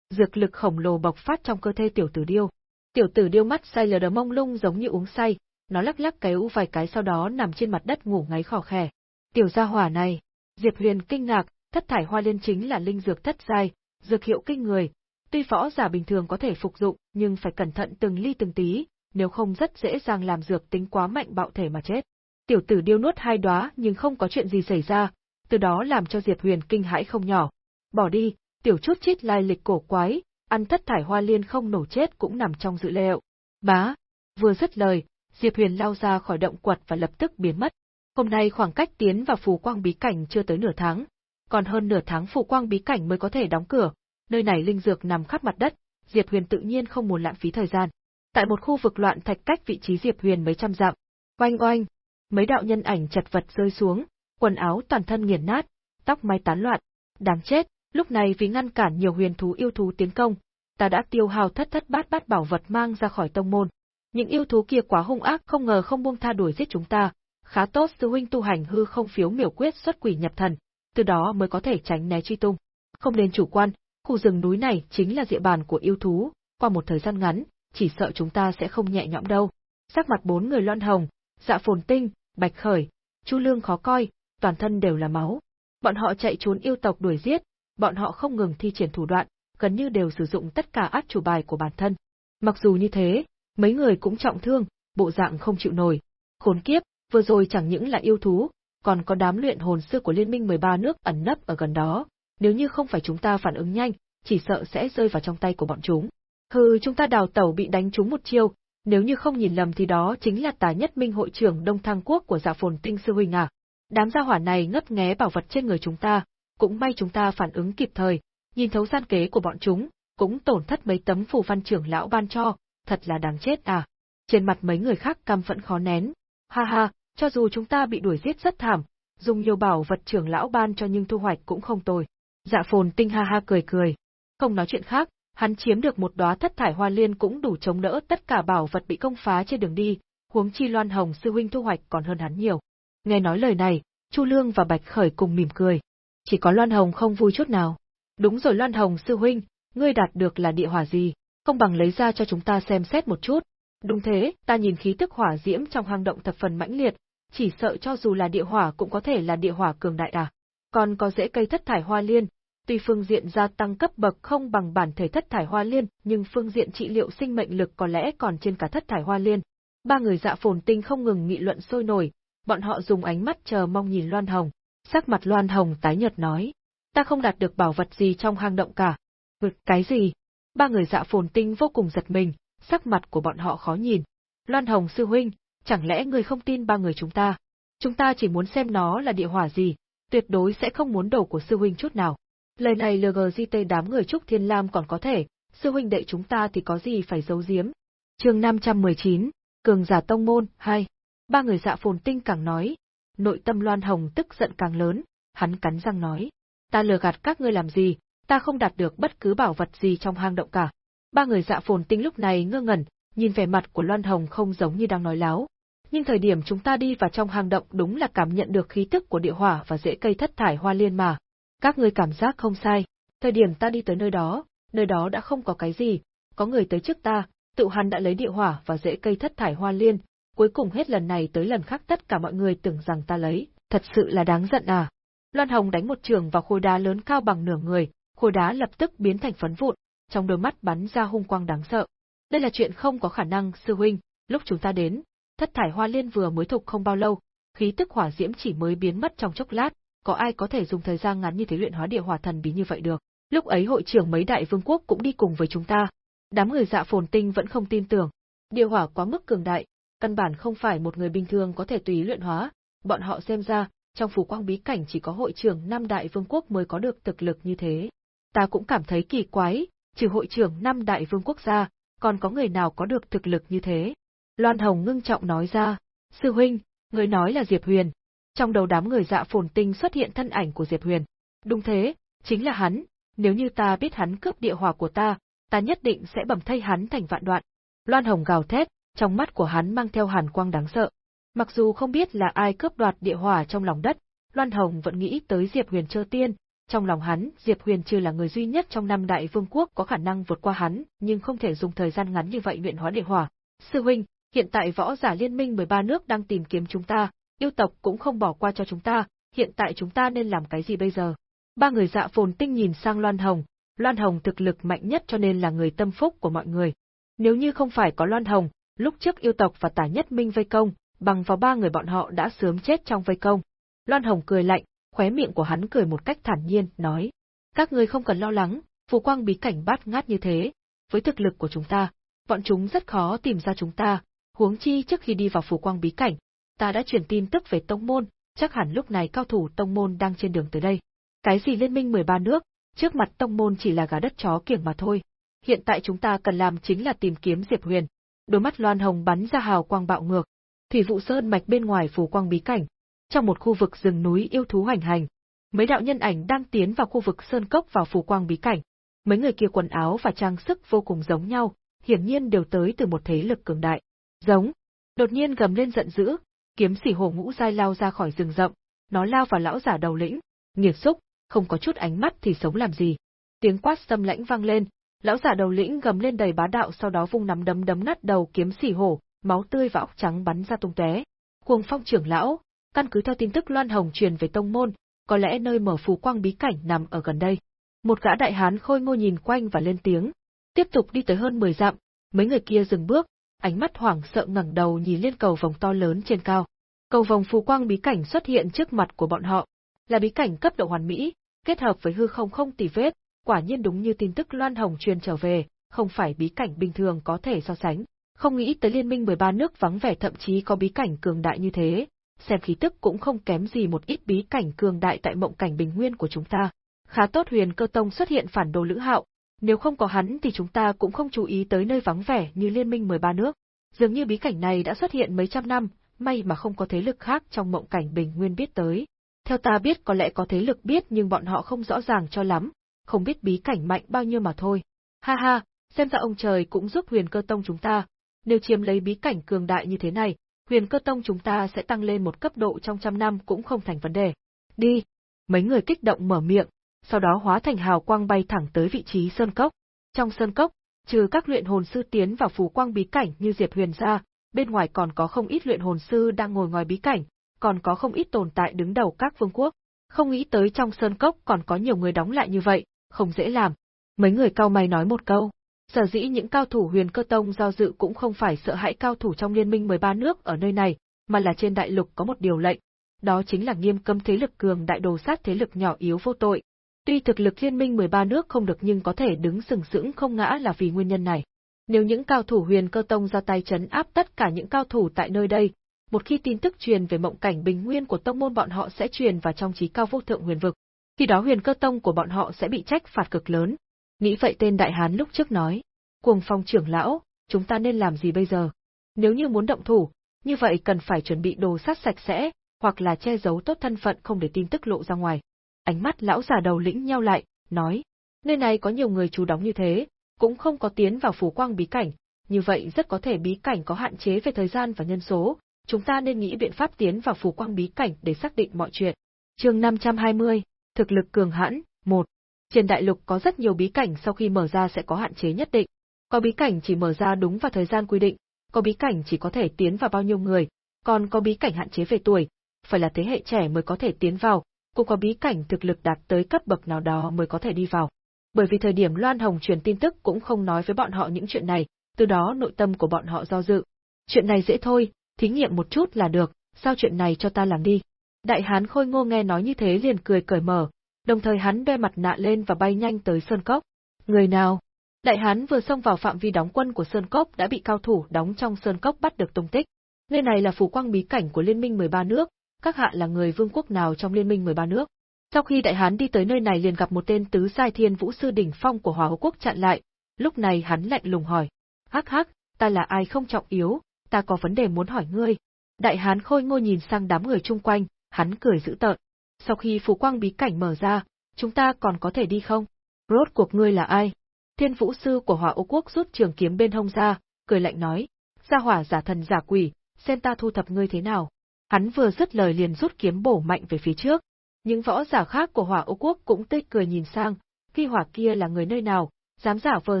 Dược lực khổng lồ bộc phát trong cơ thể tiểu tử điêu. Tiểu tử điêu mắt say lờ đờ mông lung giống như uống say, nó lắc lắc cái u vài cái sau đó nằm trên mặt đất ngủ ngáy khò khè. Tiểu gia hỏa này, Diệp Huyền kinh ngạc, thất thải hoa liên chính là linh dược thất giai, dược hiệu kinh người. Tuy võ giả bình thường có thể phục dụng, nhưng phải cẩn thận từng ly từng tí, nếu không rất dễ dàng làm dược tính quá mạnh bạo thể mà chết. Tiểu tử điêu nuốt hai đóa nhưng không có chuyện gì xảy ra, từ đó làm cho Diệp Huyền kinh hãi không nhỏ. Bỏ đi, tiểu chút chít lai lịch cổ quái, ăn thất thải hoa liên không nổ chết cũng nằm trong dự liệu. Bá, vừa dứt lời, Diệp Huyền lao ra khỏi động quật và lập tức biến mất. Hôm nay khoảng cách tiến vào phù quang bí cảnh chưa tới nửa tháng, còn hơn nửa tháng phù quang bí cảnh mới có thể đóng cửa, nơi này linh dược nằm khắp mặt đất, Diệp Huyền tự nhiên không muốn lãng phí thời gian. Tại một khu vực loạn thạch cách vị trí Diệp Huyền mấy trăm dặm, oanh oanh, mấy đạo nhân ảnh chật vật rơi xuống, quần áo toàn thân nghiền nát, tóc mái tán loạn. Đáng chết, lúc này vì ngăn cản nhiều huyền thú yêu thú tiến công, ta đã tiêu hao thất thất bát bát bảo vật mang ra khỏi tông môn. Những yêu thú kia quá hung ác không ngờ không buông tha đuổi giết chúng ta, khá tốt sư huynh tu hành hư không phiếu miểu quyết xuất quỷ nhập thần, từ đó mới có thể tránh né truy tung. Không nên chủ quan, khu rừng núi này chính là địa bàn của yêu thú, qua một thời gian ngắn, chỉ sợ chúng ta sẽ không nhẹ nhõm đâu. Sắc mặt bốn người loan hồng, dạ phồn tinh, bạch khởi, chu lương khó coi, toàn thân đều là máu. Bọn họ chạy trốn yêu tộc đuổi giết, bọn họ không ngừng thi triển thủ đoạn, gần như đều sử dụng tất cả át chủ bài của bản thân. Mặc dù như thế, mấy người cũng trọng thương, bộ dạng không chịu nổi. Khốn kiếp, vừa rồi chẳng những là yêu thú, còn có đám luyện hồn sư của Liên minh 13 nước ẩn nấp ở gần đó, nếu như không phải chúng ta phản ứng nhanh, chỉ sợ sẽ rơi vào trong tay của bọn chúng. Hừ, chúng ta đào tẩu bị đánh trúng một chiêu, nếu như không nhìn lầm thì đó chính là tà nhất minh hội trưởng Đông Thăng Quốc của dạ phồn tinh sư huynh à. Đám gia hỏa này ngấp nghé bảo vật trên người chúng ta, cũng may chúng ta phản ứng kịp thời, nhìn thấu gian kế của bọn chúng, cũng tổn thất mấy tấm phù văn trưởng lão ban cho, thật là đáng chết à. Trên mặt mấy người khác căm phẫn khó nén. Ha ha, cho dù chúng ta bị đuổi giết rất thảm, dùng nhiều bảo vật trưởng lão ban cho nhưng thu hoạch cũng không tồi. Dạ phồn tinh ha ha cười cười. Không nói chuyện khác, hắn chiếm được một đóa thất thải hoa liên cũng đủ chống đỡ tất cả bảo vật bị công phá trên đường đi, huống chi Loan Hồng sư huynh thu hoạch còn hơn hắn nhiều. Nghe nói lời này, Chu Lương và Bạch Khởi cùng mỉm cười. Chỉ có Loan Hồng không vui chút nào. Đúng rồi Loan Hồng sư huynh, ngươi đạt được là địa hỏa gì, không bằng lấy ra cho chúng ta xem xét một chút. Đúng thế, ta nhìn khí tức hỏa diễm trong hang động thập phần mãnh liệt, chỉ sợ cho dù là địa hỏa cũng có thể là địa hỏa cường đại à. Còn có rễ cây thất thải hoa liên, tuy phương diện gia tăng cấp bậc không bằng bản thể thất thải hoa liên, nhưng phương diện trị liệu sinh mệnh lực có lẽ còn trên cả thất thải hoa liên. Ba người dạ phồn tinh không ngừng nghị luận sôi nổi, bọn họ dùng ánh mắt chờ mong nhìn Loan Hồng. Sắc mặt Loan Hồng tái nhợt nói, ta không đạt được bảo vật gì trong hang động cả. Ừ, cái gì? Ba người dạ phồn tinh vô cùng giật mình, sắc mặt của bọn họ khó nhìn. Loan Hồng sư huynh, chẳng lẽ người không tin ba người chúng ta? Chúng ta chỉ muốn xem nó là địa hỏa gì, tuyệt đối sẽ không muốn đầu của sư huynh chút nào. Lời này LGGT đám người Trúc Thiên Lam còn có thể, sư huynh đệ chúng ta thì có gì phải giấu giếm. chương 519, Cường giả Tông Môn, 2. Ba người dạ phồn tinh càng nói. Nội tâm Loan Hồng tức giận càng lớn, hắn cắn răng nói. Ta lừa gạt các ngươi làm gì, ta không đạt được bất cứ bảo vật gì trong hang động cả. Ba người dạ phồn tinh lúc này ngơ ngẩn, nhìn vẻ mặt của Loan Hồng không giống như đang nói láo. Nhưng thời điểm chúng ta đi vào trong hang động đúng là cảm nhận được khí tức của địa hỏa và rễ cây thất thải hoa liên mà. Các ngươi cảm giác không sai, thời điểm ta đi tới nơi đó, nơi đó đã không có cái gì, có người tới trước ta, tự hắn đã lấy địa hỏa và rễ cây thất thải hoa liên, cuối cùng hết lần này tới lần khác tất cả mọi người tưởng rằng ta lấy, thật sự là đáng giận à. Loan Hồng đánh một trường vào khối đá lớn cao bằng nửa người, khối đá lập tức biến thành phấn vụn, trong đôi mắt bắn ra hung quang đáng sợ. Đây là chuyện không có khả năng, sư huynh, lúc chúng ta đến, thất thải hoa liên vừa mới thục không bao lâu, khí tức hỏa diễm chỉ mới biến mất trong chốc lát, có ai có thể dùng thời gian ngắn như thế luyện hóa địa hỏa thần bí như vậy được. Lúc ấy hội trưởng mấy đại vương quốc cũng đi cùng với chúng ta. Đám người dạ phồn tinh vẫn không tin tưởng. Địa hỏa quá mức cường đại, căn bản không phải một người bình thường có thể tùy luyện hóa. Bọn họ xem ra, trong phủ quang bí cảnh chỉ có hội trưởng năm đại vương quốc mới có được thực lực như thế. Ta cũng cảm thấy kỳ quái, trừ hội trưởng năm đại vương quốc ra, còn có người nào có được thực lực như thế. Loan Hồng ngưng trọng nói ra, sư huynh, người nói là Diệp Huyền, trong đầu đám người dạ phồn tinh xuất hiện thân ảnh của Diệp Huyền. Đúng thế, chính là hắn, nếu như ta biết hắn cướp địa hỏa của ta, ta nhất định sẽ bầm thay hắn thành vạn đoạn. Loan Hồng gào thét, trong mắt của hắn mang theo hàn quang đáng sợ. Mặc dù không biết là ai cướp đoạt địa hỏa trong lòng đất, Loan Hồng vẫn nghĩ tới Diệp Huyền Trơ Tiên, trong lòng hắn, Diệp Huyền chưa là người duy nhất trong năm đại vương quốc có khả năng vượt qua hắn, nhưng không thể dùng thời gian ngắn như vậy luyện hóa địa hỏa. Sư huynh, Hiện tại võ giả liên minh 13 nước đang tìm kiếm chúng ta, yêu tộc cũng không bỏ qua cho chúng ta, hiện tại chúng ta nên làm cái gì bây giờ? Ba người dạ phồn tinh nhìn sang Loan Hồng, Loan Hồng thực lực mạnh nhất cho nên là người tâm phúc của mọi người. Nếu như không phải có Loan Hồng, lúc trước yêu tộc và tả nhất minh vây công, bằng vào ba người bọn họ đã sớm chết trong vây công. Loan Hồng cười lạnh, khóe miệng của hắn cười một cách thản nhiên, nói. Các người không cần lo lắng, phù quang bí cảnh bát ngát như thế. Với thực lực của chúng ta, bọn chúng rất khó tìm ra chúng ta, huống chi trước khi đi vào phù quang bí cảnh, ta đã truyền tin tức về tông môn, chắc hẳn lúc này cao thủ tông môn đang trên đường tới đây. Cái gì liên minh 13 nước, trước mặt tông môn chỉ là gà đất chó kiểng mà thôi. Hiện tại chúng ta cần làm chính là tìm kiếm Diệp Huyền. Đôi mắt Loan Hồng bắn ra hào quang bạo ngược. Thủy vụ sơn mạch bên ngoài phủ quang bí cảnh, trong một khu vực rừng núi yêu thú hoành hành, mấy đạo nhân ảnh đang tiến vào khu vực sơn cốc vào phủ quang bí cảnh. Mấy người kia quần áo và trang sức vô cùng giống nhau, hiển nhiên đều tới từ một thế lực cường đại. Giống. Đột nhiên gầm lên giận dữ, kiếm xỉ hổ ngũ dai lao ra khỏi rừng rậm, nó lao vào lão giả đầu lĩnh, nghiệt xúc, không có chút ánh mắt thì sống làm gì. Tiếng quát xâm lãnh vang lên, lão giả đầu lĩnh gầm lên đầy bá đạo sau đó vung nắm đấm đấm nát đầu kiếm xỉ hổ, máu tươi và óc trắng bắn ra tung tóe. Cuồng Phong trưởng lão, căn cứ theo tin tức Loan Hồng truyền về tông môn, có lẽ nơi mở phù quang bí cảnh nằm ở gần đây. Một gã đại hán khôi ngô nhìn quanh và lên tiếng, tiếp tục đi tới hơn 10 dặm, mấy người kia dừng bước, ánh mắt hoảng sợ ngẩng đầu nhìn lên cầu vòng to lớn trên cao. Cầu vòng phù quang bí cảnh xuất hiện trước mặt của bọn họ, là bí cảnh cấp độ hoàn mỹ, kết hợp với hư không không tỉ vết, quả nhiên đúng như tin tức Loan Hồng truyền trở về, không phải bí cảnh bình thường có thể so sánh. Không nghĩ tới liên minh 13 nước vắng vẻ thậm chí có bí cảnh cường đại như thế, xem khí tức cũng không kém gì một ít bí cảnh cường đại tại mộng cảnh bình nguyên của chúng ta. Khá tốt huyền cơ tông xuất hiện phản đồ lữ hạo, nếu không có hắn thì chúng ta cũng không chú ý tới nơi vắng vẻ như liên minh 13 nước. Dường như bí cảnh này đã xuất hiện mấy trăm năm, may mà không có thế lực khác trong mộng cảnh bình nguyên biết tới. Theo ta biết có lẽ có thế lực biết nhưng bọn họ không rõ ràng cho lắm, không biết bí cảnh mạnh bao nhiêu mà thôi. Ha ha, xem ra ông trời cũng giúp huyền cơ tông chúng ta. Nếu chiếm lấy bí cảnh cường đại như thế này, huyền cơ tông chúng ta sẽ tăng lên một cấp độ trong trăm năm cũng không thành vấn đề. Đi! Mấy người kích động mở miệng, sau đó hóa thành hào quang bay thẳng tới vị trí sơn cốc. Trong sơn cốc, trừ các luyện hồn sư tiến vào phù quang bí cảnh như Diệp Huyền ra, bên ngoài còn có không ít luyện hồn sư đang ngồi ngoài bí cảnh, còn có không ít tồn tại đứng đầu các vương quốc. Không nghĩ tới trong sơn cốc còn có nhiều người đóng lại như vậy, không dễ làm. Mấy người cao mày nói một câu. Sở dĩ những cao thủ huyền cơ tông do dự cũng không phải sợ hãi cao thủ trong liên minh 13 nước ở nơi này, mà là trên đại lục có một điều lệnh. Đó chính là nghiêm cấm thế lực cường đại đồ sát thế lực nhỏ yếu vô tội. Tuy thực lực liên minh 13 nước không được nhưng có thể đứng sừng sững không ngã là vì nguyên nhân này. Nếu những cao thủ huyền cơ tông ra tay chấn áp tất cả những cao thủ tại nơi đây, một khi tin tức truyền về mộng cảnh bình nguyên của tông môn bọn họ sẽ truyền vào trong trí cao vô thượng huyền vực. Khi đó huyền cơ tông của bọn họ sẽ bị trách phạt cực lớn. Nghĩ vậy tên đại hán lúc trước nói, cuồng phong trưởng lão, chúng ta nên làm gì bây giờ? Nếu như muốn động thủ, như vậy cần phải chuẩn bị đồ sát sạch sẽ, hoặc là che giấu tốt thân phận không để tin tức lộ ra ngoài. Ánh mắt lão già đầu lĩnh nhau lại, nói, nơi này có nhiều người chú đóng như thế, cũng không có tiến vào phủ quang bí cảnh, như vậy rất có thể bí cảnh có hạn chế về thời gian và nhân số, chúng ta nên nghĩ biện pháp tiến vào phủ quang bí cảnh để xác định mọi chuyện. Chương 520, thực lực cường hãn, một. Trên đại lục có rất nhiều bí cảnh sau khi mở ra sẽ có hạn chế nhất định. Có bí cảnh chỉ mở ra đúng vào thời gian quy định, có bí cảnh chỉ có thể tiến vào bao nhiêu người, còn có bí cảnh hạn chế về tuổi, phải là thế hệ trẻ mới có thể tiến vào, cũng có bí cảnh thực lực đạt tới cấp bậc nào đó mới có thể đi vào. Bởi vì thời điểm Loan Hồng truyền tin tức cũng không nói với bọn họ những chuyện này, từ đó nội tâm của bọn họ do dự. Chuyện này dễ thôi, thí nghiệm một chút là được, sao chuyện này cho ta làm đi. Đại hán khôi ngô nghe nói như thế liền cười cởi mở, đồng thời hắn đe mặt nạ lên và bay nhanh tới Sơn Cốc. Người nào? Đại hán vừa xông vào phạm vi đóng quân của Sơn Cốc đã bị cao thủ đóng trong Sơn Cốc bắt được tung tích. Nơi này là phủ quang bí cảnh của Liên minh 13 nước, các hạ là người vương quốc nào trong Liên minh 13 nước. Sau khi đại hán đi tới nơi này liền gặp một tên tứ giai thiên vũ sư đỉnh phong của Hòa Hồ quốc chặn lại, lúc này hắn lạnh lùng hỏi: "Hắc hắc, ta là ai không trọng yếu, ta có vấn đề muốn hỏi ngươi." Đại hán khôi ngô nhìn sang đám người chung quanh, hắn cười dữ tợn. Sau khi phù quang bí cảnh mở ra, chúng ta còn có thể đi không? Rốt cuộc ngươi là ai? Thiên vũ sư của Hỏa Ô quốc rút trường kiếm bên hông ra, cười lạnh nói: "Gia hỏa giả thần giả quỷ, xem ta thu thập ngươi thế nào." Hắn vừa dứt lời liền rút kiếm bổ mạnh về phía trước. Những võ giả khác của Hỏa Ô quốc cũng tươi cười nhìn sang, khi hỏa kia là người nơi nào, dám giả vờ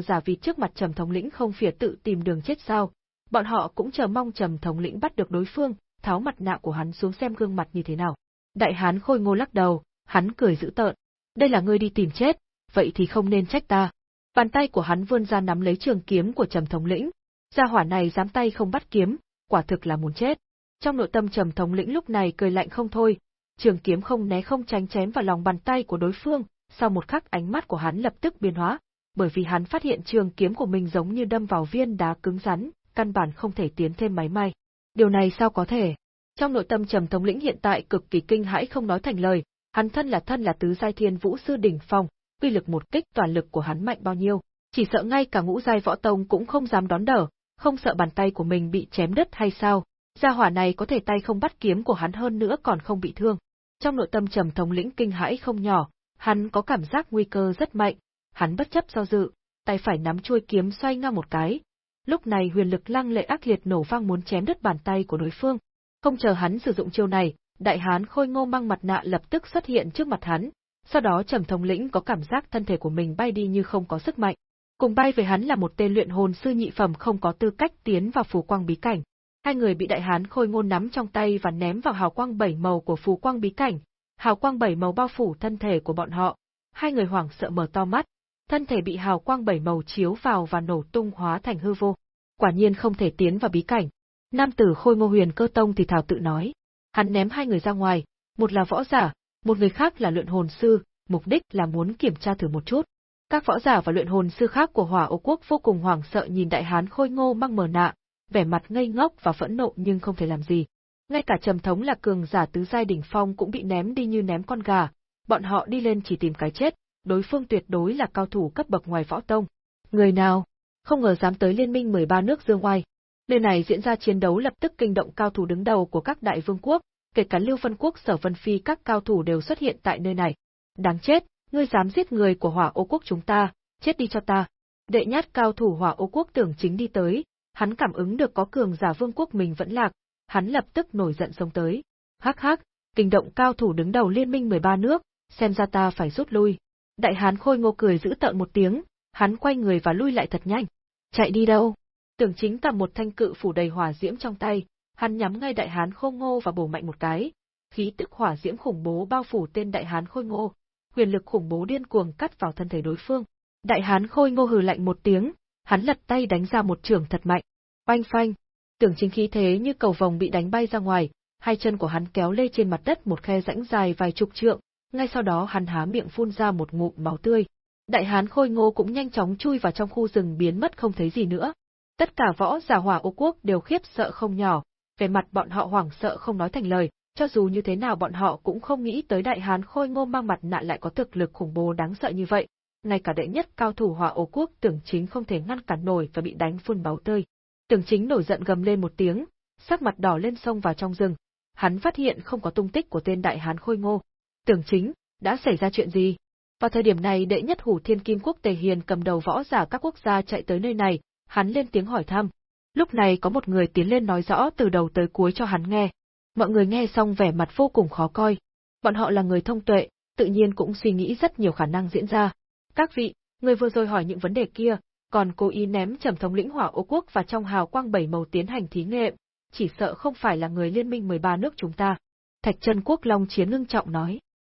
giả vịt trước mặt trầm thống lĩnh không phía tự tìm đường chết sao? Bọn họ cũng chờ mong Trầm thống lĩnh bắt được đối phương, tháo mặt nạ của hắn xuống xem gương mặt như thế nào. Đại hán khôi ngô lắc đầu, hắn cười dữ tợn. Đây là ngươi đi tìm chết, vậy thì không nên trách ta. Bàn tay của hắn vươn ra nắm lấy trường kiếm của Trầm thống lĩnh. Gia hỏa này dám tay không bắt kiếm, quả thực là muốn chết. Trong nội tâm Trầm thống lĩnh lúc này cười lạnh không thôi, trường kiếm không né không tránh chém vào lòng bàn tay của đối phương, sau một khắc ánh mắt của hắn lập tức biến hóa, bởi vì hắn phát hiện trường kiếm của mình giống như đâm vào viên đá cứng rắn, căn bản không thể tiến thêm máy may. Điều này sao có thể? Trong nội tâm Trầm Thống lĩnh hiện tại cực kỳ kinh hãi không nói thành lời, hắn thân là thân là tứ giai thiên vũ sư đỉnh phong, uy lực một kích toàn lực của hắn mạnh bao nhiêu, chỉ sợ ngay cả ngũ giai võ tông cũng không dám đón đỡ, không sợ bàn tay của mình bị chém đứt hay sao? Gia hỏa này có thể tay không bắt kiếm của hắn hơn nữa còn không bị thương. Trong nội tâm Trầm Thống lĩnh kinh hãi không nhỏ, hắn có cảm giác nguy cơ rất mạnh, hắn bất chấp do dự, tay phải nắm chuôi kiếm xoay ngang một cái. Lúc này huyền lực lăng lệ ác liệt nổ vang muốn chém đứt bàn tay của đối phương. Không chờ hắn sử dụng chiêu này, đại hán khôi ngô mang mặt nạ lập tức xuất hiện trước mặt hắn. Sau đó Trầm Thông Lĩnh có cảm giác thân thể của mình bay đi như không có sức mạnh. Cùng bay với hắn là một tên luyện hồn sư nhị phẩm không có tư cách tiến vào phù quang bí cảnh. Hai người bị đại hán khôi ngô nắm trong tay và ném vào hào quang bảy màu của phù quang bí cảnh. Hào quang bảy màu bao phủ thân thể của bọn họ. Hai người hoảng sợ mở to mắt, thân thể bị hào quang bảy màu chiếu vào và nổ tung hóa thành hư vô. Quả nhiên không thể tiến vào bí cảnh. Nam tử khôi ngô huyền cơ tông thì thảo tự nói. Hắn ném hai người ra ngoài, một là võ giả, một người khác là luyện hồn sư, mục đích là muốn kiểm tra thử một chút. Các võ giả và luyện hồn sư khác của Hỏa Ô quốc vô cùng hoảng sợ nhìn đại hán khôi ngô mang mờ nạ, vẻ mặt ngây ngốc và phẫn nộ nhưng không thể làm gì. Ngay cả trầm thống là cường giả tứ giai đỉnh phong cũng bị ném đi như ném con gà, bọn họ đi lên chỉ tìm cái chết, đối phương tuyệt đối là cao thủ cấp bậc ngoài võ tông. Người nào? Không ngờ dám tới liên minh 13 nước dương oai. Nơi này diễn ra chiến đấu lập tức kinh động cao thủ đứng đầu của các đại vương quốc, kể cả Lưu Vân Quốc Sở Vân Phi các cao thủ đều xuất hiện tại nơi này. Đáng chết, ngươi dám giết người của hỏa ô quốc chúng ta, chết đi cho ta. Đệ nhát cao thủ hỏa ô quốc tưởng chính đi tới, hắn cảm ứng được có cường giả vương quốc mình vẫn lạc, hắn lập tức nổi giận xông tới. Hắc hắc, kinh động cao thủ đứng đầu liên minh 13 nước, xem ra ta phải rút lui. Đại hán khôi ngô cười giữ tợn một tiếng, hắn quay người và lui lại thật nhanh. Chạy đi đâu? Tưởng chính cầm một thanh cự phủ đầy hỏa diễm trong tay, hắn nhắm ngay đại hán khôi ngô và bổ mạnh một cái. Khí tức hỏa diễm khủng bố bao phủ tên đại hán khôi ngô, quyền lực khủng bố điên cuồng cắt vào thân thể đối phương. Đại hán khôi ngô hừ lạnh một tiếng, hắn lật tay đánh ra một trường thật mạnh. Oanh phanh, tưởng chính khí thế như cầu vòng bị đánh bay ra ngoài, hai chân của hắn kéo lê trên mặt đất một khe rãnh dài vài chục trượng, ngay sau đó hắn há miệng phun ra một ngụm máu tươi. Đại hán khôi ngô cũng nhanh chóng chui vào trong khu rừng biến mất không thấy gì nữa. Tất cả võ giả hỏa ô quốc đều khiếp sợ không nhỏ, về mặt bọn họ hoảng sợ không nói thành lời, cho dù như thế nào bọn họ cũng không nghĩ tới đại hán khôi ngô mang mặt nạ lại có thực lực khủng bố đáng sợ như vậy. Ngay cả đệ nhất cao thủ hỏa ô quốc tưởng chính không thể ngăn cản nổi và bị đánh phun máu tươi. Tưởng chính nổi giận gầm lên một tiếng, sắc mặt đỏ lên sông vào trong rừng. Hắn phát hiện không có tung tích của tên đại hán khôi ngô, Tưởng chính, đã xảy ra chuyện gì? Vào thời điểm này đệ nhất hủ thiên kim quốc Tề Hiền cầm đầu võ giả các quốc gia chạy tới nơi này, hắn lên tiếng hỏi thăm. Lúc này có một người tiến lên nói rõ từ đầu tới cuối cho hắn nghe. Mọi người nghe xong vẻ mặt vô cùng khó coi. Bọn họ là người thông tuệ, tự nhiên cũng suy nghĩ rất nhiều khả năng diễn ra. Các vị, người vừa rồi hỏi những vấn đề kia, còn cố ý ném trầm thống lĩnh hỏa ô quốc và trong hào quang bảy màu tiến hành thí nghiệm, chỉ sợ không phải là người liên minh 13 nước chúng ta. Thạch chân quốc long chiến ngưng trọng nói.